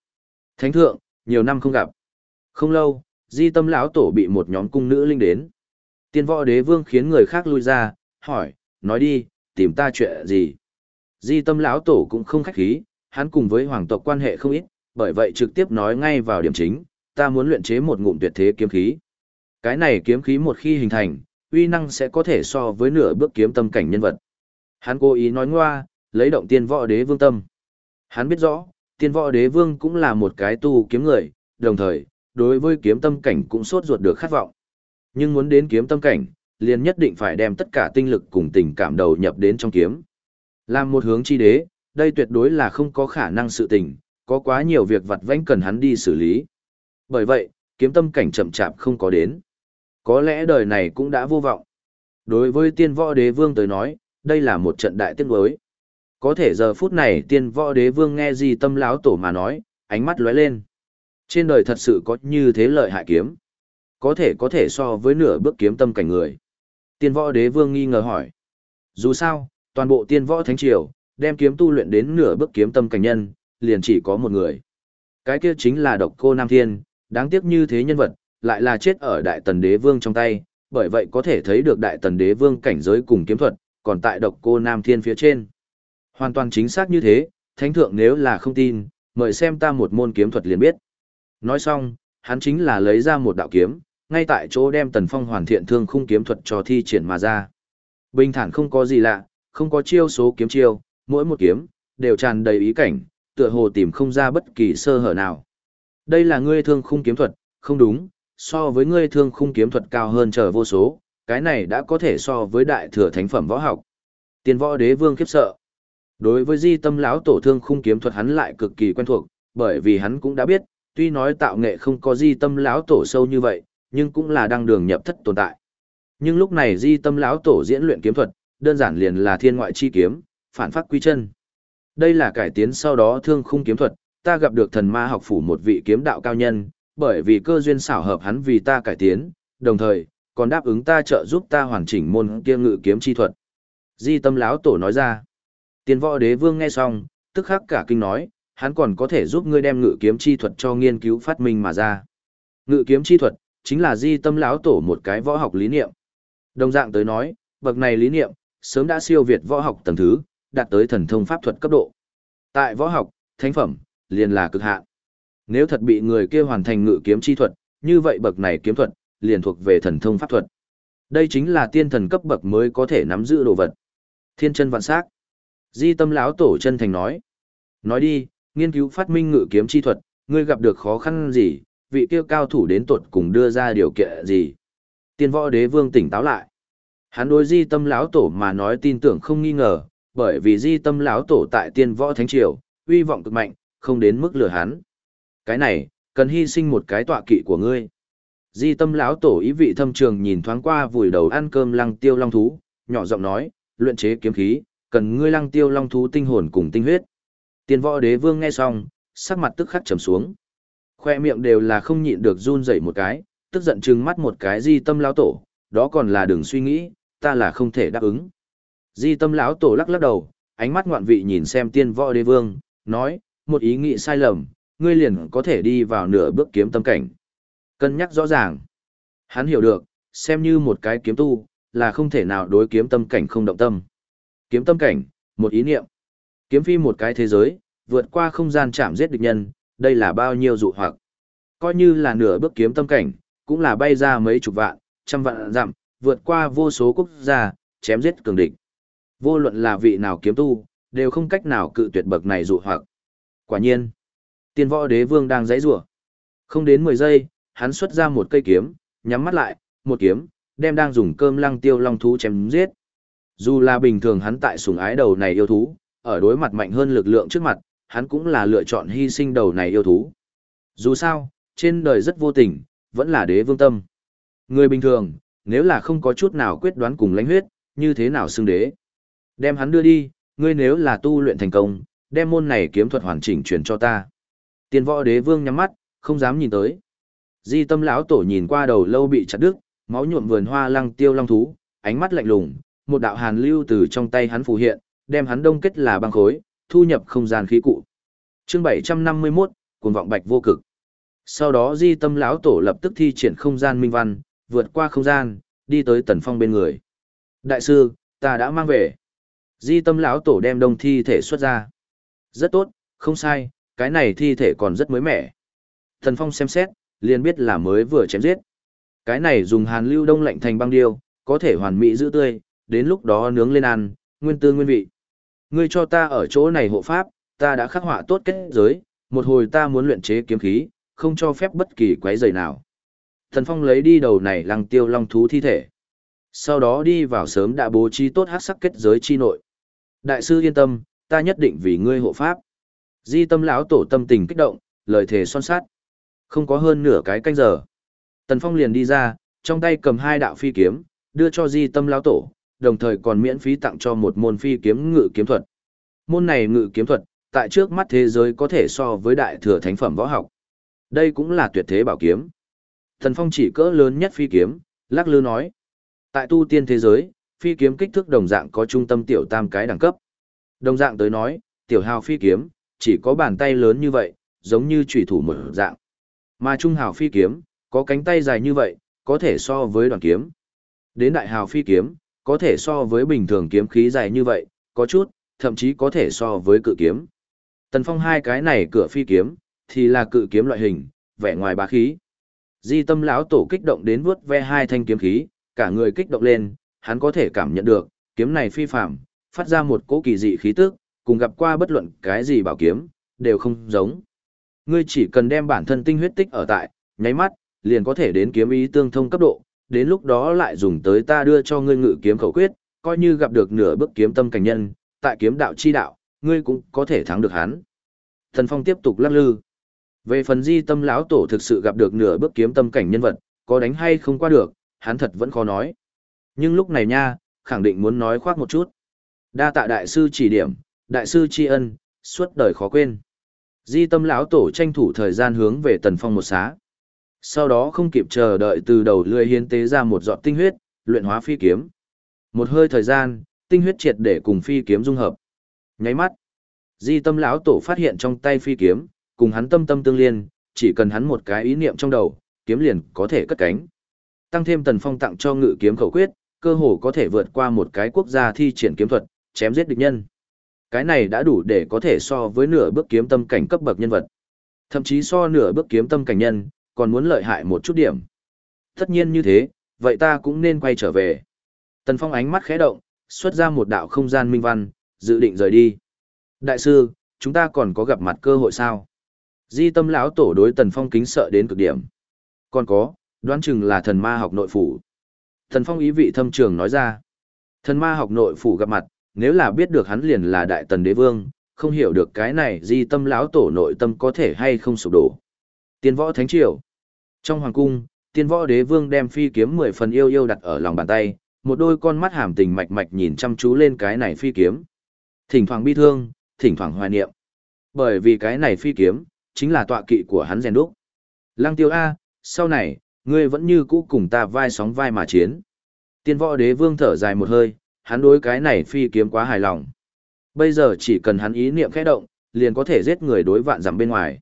Thánh thượng, nhiều năm không gặp. Không lâu, di tâm lão tổ bị một nhóm cung nữ linh đến. Tiên võ đế vương khiến người khác lui ra, hỏi, nói đi, tìm ta chuyện gì. Di tâm lão tổ cũng không khách khí, hắn cùng với hoàng tộc quan hệ không ít, bởi vậy trực tiếp nói ngay vào điểm chính, ta muốn luyện chế một ngụm tuyệt thế kiếm khí. Cái này kiếm khí một khi hình thành, uy năng sẽ có thể so với nửa bước kiếm tâm cảnh nhân vật. Hắn cố ý nói ngoa, lấy động tiên võ đế vương tâm. Hắn biết rõ, tiên võ đế vương cũng là một cái tu kiếm người, đồng thời, đối với kiếm tâm cảnh cũng sốt ruột được khát vọng. Nhưng muốn đến kiếm tâm cảnh, liền nhất định phải đem tất cả tinh lực cùng tình cảm đầu nhập đến trong kiếm. Làm một hướng chi đế, đây tuyệt đối là không có khả năng sự tình, có quá nhiều việc vặt vãnh cần hắn đi xử lý. Bởi vậy, kiếm tâm cảnh chậm chạp không có đến. Có lẽ đời này cũng đã vô vọng. Đối với tiên võ đế vương tới nói, đây là một trận đại tiết đối. Có thể giờ phút này tiên võ đế vương nghe gì tâm lão tổ mà nói, ánh mắt lóe lên. Trên đời thật sự có như thế lợi hại kiếm. Có thể có thể so với nửa bước kiếm tâm cảnh người. Tiên võ đế vương nghi ngờ hỏi. Dù sao, toàn bộ tiên võ thánh triều, đem kiếm tu luyện đến nửa bước kiếm tâm cảnh nhân, liền chỉ có một người. Cái kia chính là độc cô Nam Thiên, đáng tiếc như thế nhân vật, lại là chết ở đại tần đế vương trong tay, bởi vậy có thể thấy được đại tần đế vương cảnh giới cùng kiếm thuật, còn tại độc cô Nam Thiên phía trên. Hoàn toàn chính xác như thế, thánh thượng nếu là không tin, mời xem ta một môn kiếm thuật liền biết. Nói xong, hắn chính là lấy ra một đạo kiếm, ngay tại chỗ đem tần phong hoàn thiện thương khung kiếm thuật cho thi triển mà ra. Bình thản không có gì lạ, không có chiêu số kiếm chiêu, mỗi một kiếm, đều tràn đầy ý cảnh, tựa hồ tìm không ra bất kỳ sơ hở nào. Đây là ngươi thương khung kiếm thuật, không đúng, so với ngươi thương khung kiếm thuật cao hơn trở vô số, cái này đã có thể so với đại thừa thánh phẩm võ học. Tiền võ đế vương khiếp sợ. Đối với di tâm lão tổ thương khung kiếm thuật hắn lại cực kỳ quen thuộc, bởi vì hắn cũng đã biết, tuy nói tạo nghệ không có di tâm lão tổ sâu như vậy, nhưng cũng là đang đường nhập thất tồn tại. Nhưng lúc này di tâm lão tổ diễn luyện kiếm thuật, đơn giản liền là thiên ngoại chi kiếm, phản phát quy chân. Đây là cải tiến sau đó thương khung kiếm thuật, ta gặp được thần ma học phủ một vị kiếm đạo cao nhân, bởi vì cơ duyên xảo hợp hắn vì ta cải tiến, đồng thời, còn đáp ứng ta trợ giúp ta hoàn chỉnh môn kia ngự kiếm chi thuật. Di tâm lão tổ nói ra. Tiên võ đế vương nghe xong, tức khắc cả kinh nói, hắn còn có thể giúp ngươi đem ngự kiếm chi thuật cho nghiên cứu phát minh mà ra. Ngự kiếm chi thuật, chính là di tâm lão tổ một cái võ học lý niệm. Đồng dạng tới nói, bậc này lý niệm, sớm đã siêu việt võ học tầng thứ, đạt tới thần thông pháp thuật cấp độ. Tại võ học, thánh phẩm, liền là cực hạn. Nếu thật bị người kia hoàn thành ngự kiếm chi thuật, như vậy bậc này kiếm thuật, liền thuộc về thần thông pháp thuật. Đây chính là tiên thần cấp bậc mới có thể nắm giữ đồ vật. Thiên chân vạn sắc. Di tâm lão tổ chân thành nói. Nói đi, nghiên cứu phát minh ngự kiếm chi thuật, ngươi gặp được khó khăn gì, vị kia cao thủ đến tuột cùng đưa ra điều kiện gì. Tiên võ đế vương tỉnh táo lại. Hắn đối di tâm lão tổ mà nói tin tưởng không nghi ngờ, bởi vì di tâm lão tổ tại tiên võ thánh triều, uy vọng cực mạnh, không đến mức lừa hắn. Cái này, cần hy sinh một cái tọa kỵ của ngươi. Di tâm lão tổ ý vị thâm trường nhìn thoáng qua vùi đầu ăn cơm lăng tiêu long thú, nhỏ giọng nói, luyện chế kiếm khí, cần ngươi lăng tiêu long thú tinh hồn cùng tinh huyết. Tiên võ đế vương nghe xong, sắc mặt tức khắc trầm xuống. Khoe miệng đều là không nhịn được run rẩy một cái, tức giận trừng mắt một cái di tâm lão tổ, đó còn là đừng suy nghĩ, ta là không thể đáp ứng. Di tâm lão tổ lắc lắc đầu, ánh mắt ngoạn vị nhìn xem tiên võ đế vương, nói, một ý nghĩ sai lầm, ngươi liền có thể đi vào nửa bước kiếm tâm cảnh. Cân nhắc rõ ràng. Hắn hiểu được, xem như một cái kiếm tu, là không thể nào đối kiếm tâm cảnh không động tâm. Kiếm tâm cảnh, một ý niệm. Kiếm phi một cái thế giới, vượt qua không gian chạm giết địch nhân, đây là bao nhiêu dụ hoặc. Coi như là nửa bước kiếm tâm cảnh, cũng là bay ra mấy chục vạn, trăm vạn dặm, vượt qua vô số quốc gia, chém giết cường địch. Vô luận là vị nào kiếm tu, đều không cách nào cự tuyệt bậc này dụ hoặc. Quả nhiên, tiên võ đế vương đang dãy rủa. Không đến 10 giây, hắn xuất ra một cây kiếm, nhắm mắt lại, một kiếm, đem đang dùng cơm lăng tiêu long thú chém giết. Dù là bình thường hắn tại sủng ái đầu này yêu thú, ở đối mặt mạnh hơn lực lượng trước mặt, hắn cũng là lựa chọn hy sinh đầu này yêu thú. Dù sao, trên đời rất vô tình, vẫn là đế vương tâm. Người bình thường, nếu là không có chút nào quyết đoán cùng lãnh huyết, như thế nào xưng đế? Đem hắn đưa đi, ngươi nếu là tu luyện thành công, đem môn này kiếm thuật hoàn chỉnh truyền cho ta. Tiên võ đế vương nhắm mắt, không dám nhìn tới. Di tâm lão tổ nhìn qua đầu lâu bị chặt đứt, máu nhuộm vườn hoa lăng tiêu long thú, ánh mắt lạnh lùng, một đạo hàn lưu từ trong tay hắn phù hiện, đem hắn đông kết là băng khối, thu nhập không gian khí cụ. Chương 751, cuồng vọng bạch vô cực. Sau đó Di Tâm lão tổ lập tức thi triển không gian minh văn, vượt qua không gian, đi tới Tần Phong bên người. "Đại sư, ta đã mang về." Di Tâm lão tổ đem đông thi thể xuất ra. "Rất tốt, không sai, cái này thi thể còn rất mới mẻ." Tần Phong xem xét, liền biết là mới vừa chém giết. Cái này dùng hàn lưu đông lạnh thành băng điêu, có thể hoàn mỹ giữ tươi, đến lúc đó nướng lên ăn, nguyên tư nguyên vị. Ngươi cho ta ở chỗ này hộ pháp, ta đã khắc họa tốt kết giới, một hồi ta muốn luyện chế kiếm khí, không cho phép bất kỳ quấy rầy nào. Thần Phong lấy đi đầu này lăng tiêu long thú thi thể. Sau đó đi vào sớm đã bố trí tốt hắc sắc kết giới chi nội. Đại sư yên tâm, ta nhất định vì ngươi hộ pháp. Di tâm lão tổ tâm tình kích động, lời thề son sát. Không có hơn nửa cái canh giờ. Tần Phong liền đi ra, trong tay cầm hai đạo phi kiếm, đưa cho di tâm lão tổ, đồng thời còn miễn phí tặng cho một môn phi kiếm ngự kiếm thuật. Môn này ngự kiếm thuật, tại trước mắt thế giới có thể so với đại thừa thánh phẩm võ học. Đây cũng là tuyệt thế bảo kiếm. Thần Phong chỉ cỡ lớn nhất phi kiếm, lắc lư nói. Tại tu tiên thế giới, phi kiếm kích thước đồng dạng có trung tâm tiểu tam cái đẳng cấp. Đồng dạng tới nói, tiểu hào phi kiếm, chỉ có bàn tay lớn như vậy, giống như chủy thủ một dạng. Mà trung hào phi kiếm, có cánh tay dài như vậy, có thể so với đoàn kiếm. Đến đại hào phi kiếm, có thể so với bình thường kiếm khí dài như vậy, có chút, thậm chí có thể so với cự kiếm. Tần Phong hai cái này cửa phi kiếm, thì là cự kiếm loại hình, vẻ ngoài bá khí. Di tâm lão tổ kích động đến vuốt ve hai thanh kiếm khí, cả người kích động lên, hắn có thể cảm nhận được, kiếm này phi phạm, phát ra một cỗ kỳ dị khí tức, cùng gặp qua bất luận cái gì bảo kiếm, đều không giống. Ngươi chỉ cần đem bản thân tinh huyết tích ở tại, nháy mắt, liền có thể đến kiếm ý tương thông cấp độ, đến lúc đó lại dùng tới ta đưa cho ngươi ngự kiếm khẩu quyết, coi như gặp được nửa bước kiếm tâm cảnh nhân, tại kiếm đạo chi đạo, ngươi cũng có thể thắng được hắn. Thần Phong tiếp tục lắc lư. Về phần di tâm lão tổ thực sự gặp được nửa bước kiếm tâm cảnh nhân vật, có đánh hay không qua được, hắn thật vẫn khó nói. Nhưng lúc này nha, khẳng định muốn nói khoác một chút. Đa tạ đại sư chỉ điểm, đại sư tri ân, suốt đời khó quên. Di tâm lão tổ tranh thủ thời gian hướng về tần phong một xá. Sau đó không kịp chờ đợi từ đầu lươi hiến tế ra một giọt tinh huyết, luyện hóa phi kiếm. Một hơi thời gian, tinh huyết triệt để cùng phi kiếm dung hợp. Nháy mắt, Di tâm lão tổ phát hiện trong tay phi kiếm, cùng hắn tâm tâm tương liên, chỉ cần hắn một cái ý niệm trong đầu, kiếm liền có thể cất cánh. Tăng thêm tần phong tặng cho ngự kiếm khẩu quyết, cơ hồ có thể vượt qua một cái quốc gia thi triển kiếm thuật, chém giết địch nhân. Cái này đã đủ để có thể so với nửa bước kiếm tâm cảnh cấp bậc nhân vật. Thậm chí so nửa bước kiếm tâm cảnh nhân, còn muốn lợi hại một chút điểm. Tất nhiên như thế, vậy ta cũng nên quay trở về. Tần Phong ánh mắt khẽ động, xuất ra một đạo không gian minh văn, dự định rời đi. Đại sư, chúng ta còn có gặp mặt cơ hội sao? Di tâm lão tổ đối Tần Phong kính sợ đến cực điểm. Còn có, đoán chừng là thần ma học nội phủ. Tần Phong ý vị thâm trường nói ra. Thần ma học nội phủ gặp mặt, nếu là biết được hắn liền là đại tần đế vương, không hiểu được cái này di tâm lão tổ nội tâm có thể hay không sụp đổ. Tiên võ thánh triều. Trong hoàng cung, tiên võ đế vương đem phi kiếm mười phần yêu yêu đặt ở lòng bàn tay, một đôi con mắt hàm tình mạch mạch nhìn chăm chú lên cái này phi kiếm. Thỉnh thoảng bi thương, thỉnh thoảng hoài niệm. Bởi vì cái này phi kiếm, chính là tọa kỵ của hắn rèn đúc. Lăng tiêu A, sau này, ngươi vẫn như cũ cùng ta vai sóng vai mà chiến. Tiên võ đế vương thở dài một hơi, hắn đối cái này phi kiếm quá hài lòng. Bây giờ chỉ cần hắn ý niệm khẽ động, liền có thể giết người đối vạn dặm bên ngoài.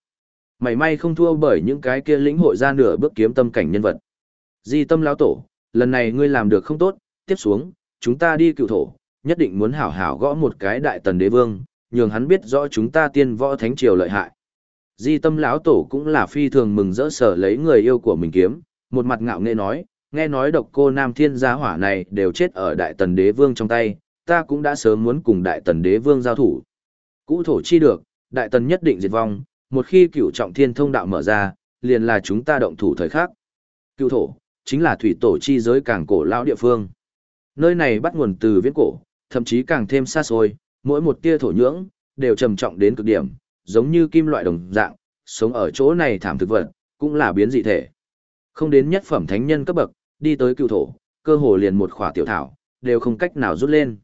Mày may không thua bởi những cái kia lĩnh hội ra nửa bước kiếm tâm cảnh nhân vật. Di tâm lão tổ, lần này ngươi làm được không tốt, tiếp xuống, chúng ta đi cựu thổ, nhất định muốn hảo hảo gõ một cái đại tần đế vương, nhường hắn biết rõ chúng ta tiên võ thánh triều lợi hại. Di tâm lão tổ cũng là phi thường mừng rỡ sở lấy người yêu của mình kiếm, một mặt ngạo nghễ nói, nghe nói độc cô nam thiên gia hỏa này đều chết ở đại tần đế vương trong tay, ta cũng đã sớm muốn cùng đại tần đế vương giao thủ. Cũ thổ chi được, đại tần nhất định diệt vong, một khi cựu trọng thiên thông đạo mở ra, liền là chúng ta động thủ thời khắc. Cựu thổ, chính là thủy tổ chi giới càng cổ lão địa phương. Nơi này bắt nguồn từ viễn cổ, thậm chí càng thêm xa xôi, mỗi một tia thổ nhưỡng, đều trầm trọng đến cực điểm, giống như kim loại đồng dạng, sống ở chỗ này thảm thực vật, cũng là biến dị thể. Không đến nhất phẩm thánh nhân cấp bậc, đi tới cựu thổ, cơ hồ liền một khỏa tiểu thảo, đều không cách nào rút lên.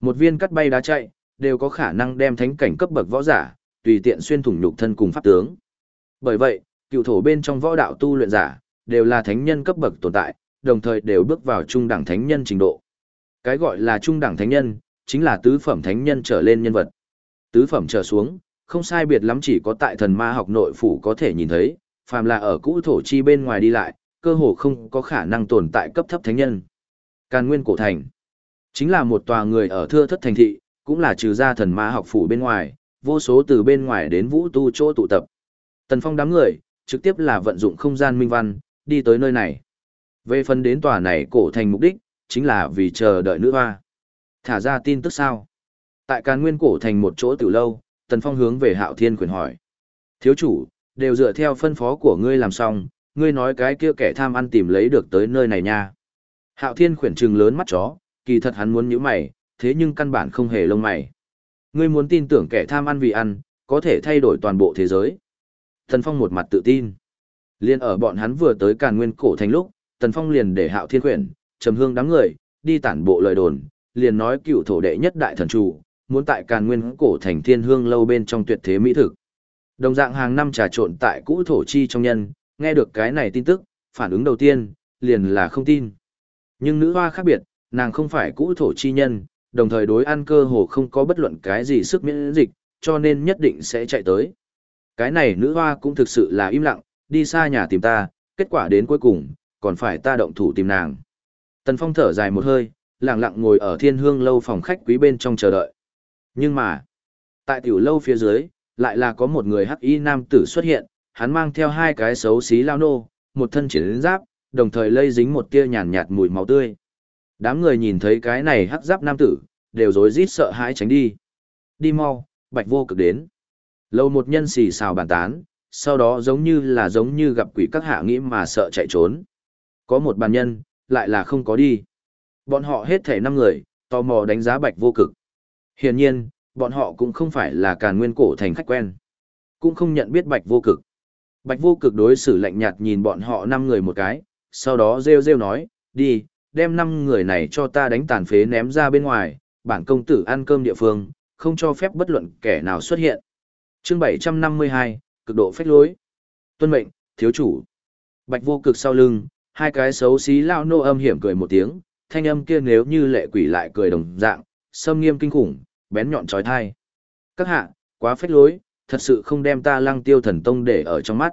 Một viên cắt bay đá chạy, đều có khả năng đem thánh cảnh cấp bậc võ giả, tùy tiện xuyên thủng nhục thân cùng pháp tướng. Bởi vậy, cựu thổ bên trong võ đạo tu luyện giả, đều là thánh nhân cấp bậc tồn tại, đồng thời đều bước vào trung đẳng thánh nhân trình độ. Cái gọi là trung đẳng thánh nhân, chính là tứ phẩm thánh nhân trở lên nhân vật. Tứ phẩm trở xuống, không sai biệt lắm chỉ có tại thần ma học nội phủ có thể nhìn thấy, phàm là ở cũ thổ chi bên ngoài đi lại, cơ hồ không có khả năng tồn tại cấp thấp thánh nhân. Càn Nguyên cổ thành, chính là một tòa người ở thưa thất thành thị, cũng là trừ ra thần ma học phủ bên ngoài, vô số từ bên ngoài đến vũ tu chỗ tụ tập. Tần Phong đám người, trực tiếp là vận dụng không gian minh văn, đi tới nơi này. Về phần đến tòa này cổ thành mục đích, chính là vì chờ đợi nữ hoa. Thả ra tin tức sao? Tại Càn Nguyên cổ thành một chỗ tiểu lâu, Tần Phong hướng về Hạo Thiên quyền hỏi. Thiếu chủ, đều dựa theo phân phó của ngươi làm xong, ngươi nói cái kia kẻ tham ăn tìm lấy được tới nơi này nha. Hạo Thiên khuyển trừng lớn mắt chó, kỳ thật hắn muốn nhíu mày, thế nhưng căn bản không hề lông mày. Ngươi muốn tin tưởng kẻ tham ăn vì ăn, có thể thay đổi toàn bộ thế giới. Tần Phong một mặt tự tin. Liên ở bọn hắn vừa tới Càn Nguyên cổ thành lúc, Tần Phong liền để Hạo Thiên quyển, trầm hương đám người, đi tản bộ lời đồn, liền nói cựu thổ đệ nhất đại thần chủ, muốn tại Càn Nguyên cổ thành Thiên Hương lâu bên trong tuyệt thế mỹ thực. Đồng dạng hàng năm trà trộn tại cũ thổ chi trong nhân, nghe được cái này tin tức, phản ứng đầu tiên, liền là không tin. Nhưng nữ hoa khác biệt, nàng không phải cũ thổ chi nhân, đồng thời đối ăn cơ hồ không có bất luận cái gì sức miễn dịch, cho nên nhất định sẽ chạy tới. Cái này nữ hoa cũng thực sự là im lặng, đi xa nhà tìm ta, kết quả đến cuối cùng, còn phải ta động thủ tìm nàng. Tần Phong thở dài một hơi, lặng lặng ngồi ở thiên hương lâu phòng khách quý bên trong chờ đợi. Nhưng mà, tại tiểu lâu phía dưới, lại là có một người hắc y nam tử xuất hiện, hắn mang theo hai cái xấu xí lao nô, một thân chiến giáp, đồng thời lây dính một tia nhàn nhạt mùi máu tươi. Đám người nhìn thấy cái này hắc giáp nam tử, đều rối rít sợ hãi tránh đi. Đi mau, bạch vô cực đến. Lâu một nhân xì xào bàn tán, sau đó giống như là giống như gặp quỷ các hạ nghĩ mà sợ chạy trốn. Có một bàn nhân, lại là không có đi. Bọn họ hết thể năm người, tò mò đánh giá bạch vô cực. Hiển nhiên, bọn họ cũng không phải là càn nguyên cổ thành khách quen. Cũng không nhận biết bạch vô cực. Bạch vô cực đối xử lạnh nhạt nhìn bọn họ năm người một cái, sau đó rêu rêu nói, đi, đem năm người này cho ta đánh tàn phế ném ra bên ngoài, bản công tử ăn cơm địa phương, không cho phép bất luận kẻ nào xuất hiện. chương 752, cực độ phách lối. Tuân mệnh, thiếu chủ. Bạch vô cực sau lưng, hai cái xấu xí lao nô âm hiểm cười một tiếng, thanh âm kia nếu như lệ quỷ lại cười đồng dạng, sâm nghiêm kinh khủng, bén nhọn trói thai. Các hạ, quá phách lối, thật sự không đem ta lăng tiêu thần tông để ở trong mắt.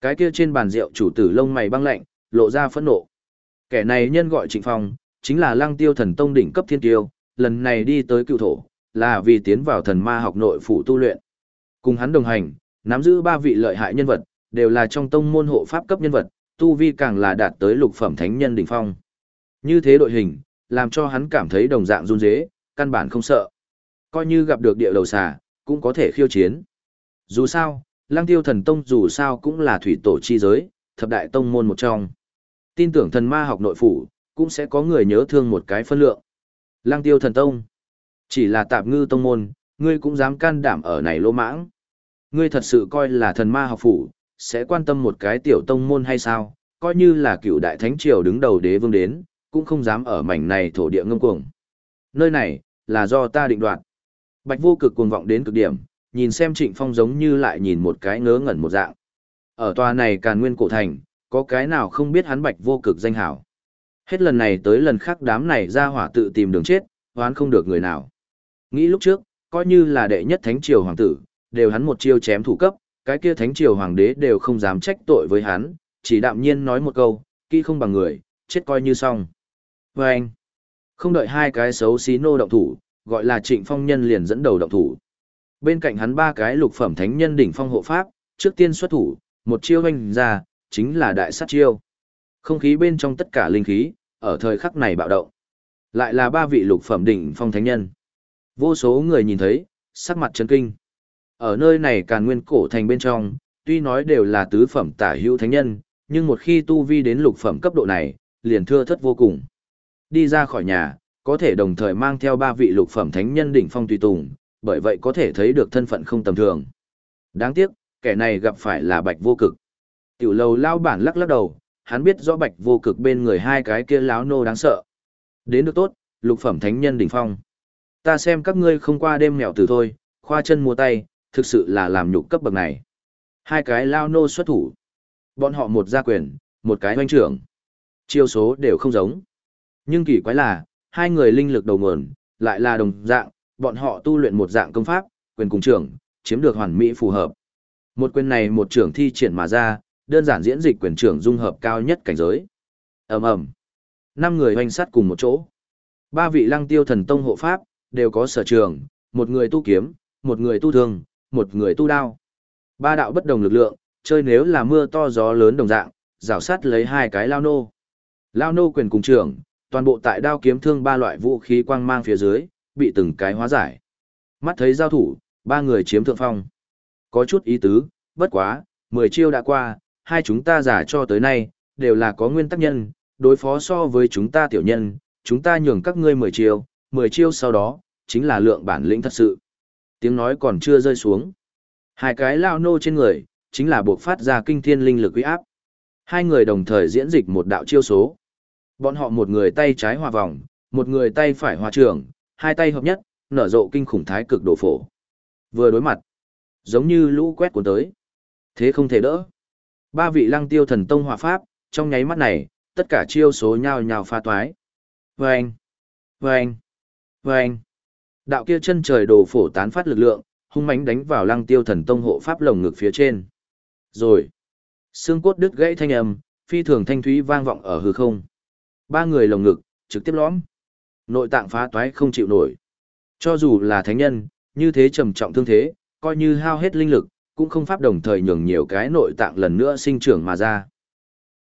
Cái kia trên bàn rượu chủ tử lông mày băng lạnh, lộ ra phẫn nộ. Kẻ này nhân gọi Trịnh Phong, chính là lăng tiêu thần tông đỉnh cấp thiên tiêu, lần này đi tới cựu thổ, là vì tiến vào thần ma học nội phủ tu luyện. Cùng hắn đồng hành, nắm giữ ba vị lợi hại nhân vật, đều là trong tông môn hộ pháp cấp nhân vật, tu vi càng là đạt tới lục phẩm thánh nhân đỉnh phong. Như thế đội hình, làm cho hắn cảm thấy đồng dạng run rế, căn bản không sợ. Coi như gặp được địa đầu xà, cũng có thể khiêu chiến. Dù sao, Lăng Tiêu Thần Tông dù sao cũng là thủy tổ chi giới, thập đại tông môn một trong. Tin tưởng thần ma học nội phủ, cũng sẽ có người nhớ thương một cái phân lượng. Lăng Tiêu Thần Tông, chỉ là tạp ngư tông môn, ngươi cũng dám can đảm ở này lô mãng. Ngươi thật sự coi là thần ma học phủ, sẽ quan tâm một cái tiểu tông môn hay sao, coi như là cựu đại thánh triều đứng đầu đế vương đến, cũng không dám ở mảnh này thổ địa ngâm cuồng. Nơi này, là do ta định đoạt. Bạch vô cực cuồng vọng đến cực điểm, nhìn xem trịnh phong giống như lại nhìn một cái ngớ ngẩn một dạng. Ở tòa này càn nguyên cổ thành, có cái nào không biết hắn bạch vô cực danh hảo. Hết lần này tới lần khác đám này ra hỏa tự tìm đường chết, hoán không được người nào. Nghĩ lúc trước, coi như là đệ nhất thánh triều hoàng tử, đều hắn một chiêu chém thủ cấp, cái kia thánh triều hoàng đế đều không dám trách tội với hắn, chỉ đạm nhiên nói một câu, kỹ không bằng người, chết coi như xong. Và anh, không đợi hai cái xấu xí nô động thủ, gọi là trịnh phong nhân liền dẫn đầu động thủ. Bên cạnh hắn ba cái lục phẩm thánh nhân đỉnh phong hộ pháp, trước tiên xuất thủ, một chiêu hoành ra, chính là đại sát chiêu. Không khí bên trong tất cả linh khí, ở thời khắc này bạo động. Lại là ba vị lục phẩm đỉnh phong thánh nhân. Vô số người nhìn thấy, sắc mặt chấn kinh. Ở nơi này càn nguyên cổ thành bên trong, tuy nói đều là tứ phẩm tả hữu thánh nhân, nhưng một khi tu vi đến lục phẩm cấp độ này, liền thưa thất vô cùng. Đi ra khỏi nhà, có thể đồng thời mang theo ba vị lục phẩm thánh nhân đỉnh phong tùy tùng, bởi vậy có thể thấy được thân phận không tầm thường. Đáng tiếc, kẻ này gặp phải là bạch vô cực. Tiểu lầu lao bản lắc lắc đầu, hắn biết rõ bạch vô cực bên người hai cái kia láo nô đáng sợ. Đến được tốt, lục phẩm thánh nhân đỉnh phong. Ta xem các ngươi không qua đêm mèo từ thôi, khoa chân mua tay, thực sự là làm nhục cấp bậc này. Hai cái lao nô xuất thủ. Bọn họ một gia quyền, một cái hoanh trưởng. Chiêu số đều không giống. Nhưng kỳ quái là, hai người linh lực đầu nguồn, lại là đồng dạng, bọn họ tu luyện một dạng công pháp, quyền cùng trưởng, chiếm được hoàn mỹ phù hợp. Một quyền này một trưởng thi triển mà ra, đơn giản diễn dịch quyền trưởng dung hợp cao nhất cảnh giới. Ầm ầm. Năm người hoành sát cùng một chỗ. Ba vị Lăng Tiêu Thần Tông hộ pháp đều có sở trường, một người tu kiếm, một người tu thương, một người tu đao. Ba đạo bất đồng lực lượng, chơi nếu là mưa to gió lớn đồng dạng, rào sát lấy hai cái lao nô. Lao nô quyền cùng trưởng, toàn bộ tại đao kiếm thương ba loại vũ khí quang mang phía dưới, bị từng cái hóa giải. Mắt thấy giao thủ, ba người chiếm thượng phong. Có chút ý tứ, bất quá, mười chiêu đã qua, hai chúng ta giả cho tới nay, đều là có nguyên tắc nhân, đối phó so với chúng ta tiểu nhân, chúng ta nhường các ngươi mười chiêu, mười chiêu sau đó, chính là lượng bản lĩnh thật sự. Tiếng nói còn chưa rơi xuống. Hai cái lao nô trên người, chính là buộc phát ra kinh thiên linh lực uy áp. Hai người đồng thời diễn dịch một đạo chiêu số. Bọn họ một người tay trái hòa vòng, một người tay phải hòa trường, hai tay hợp nhất, nở rộ kinh khủng thái cực đổ phổ. Vừa đối mặt, giống như lũ quét cuốn tới. Thế không thể đỡ. Ba vị lăng tiêu thần tông hòa pháp, trong nháy mắt này, tất cả chiêu số nhào nhào pha toái. Vâng! Vâng! Vâng! Đạo kia chân trời đồ phổ tán phát lực lượng, hung mãnh đánh vào lăng tiêu thần tông hộ pháp lồng ngực phía trên. Rồi! Xương cốt đứt gãy thanh âm, phi thường thanh thúy vang vọng ở hư không. Ba người lồng ngực, trực tiếp lõm. Nội tạng phá toái không chịu nổi. Cho dù là thánh nhân, như thế trầm trọng thương thế, coi như hao hết linh lực, cũng không pháp đồng thời nhường nhiều cái nội tạng lần nữa sinh trưởng mà ra.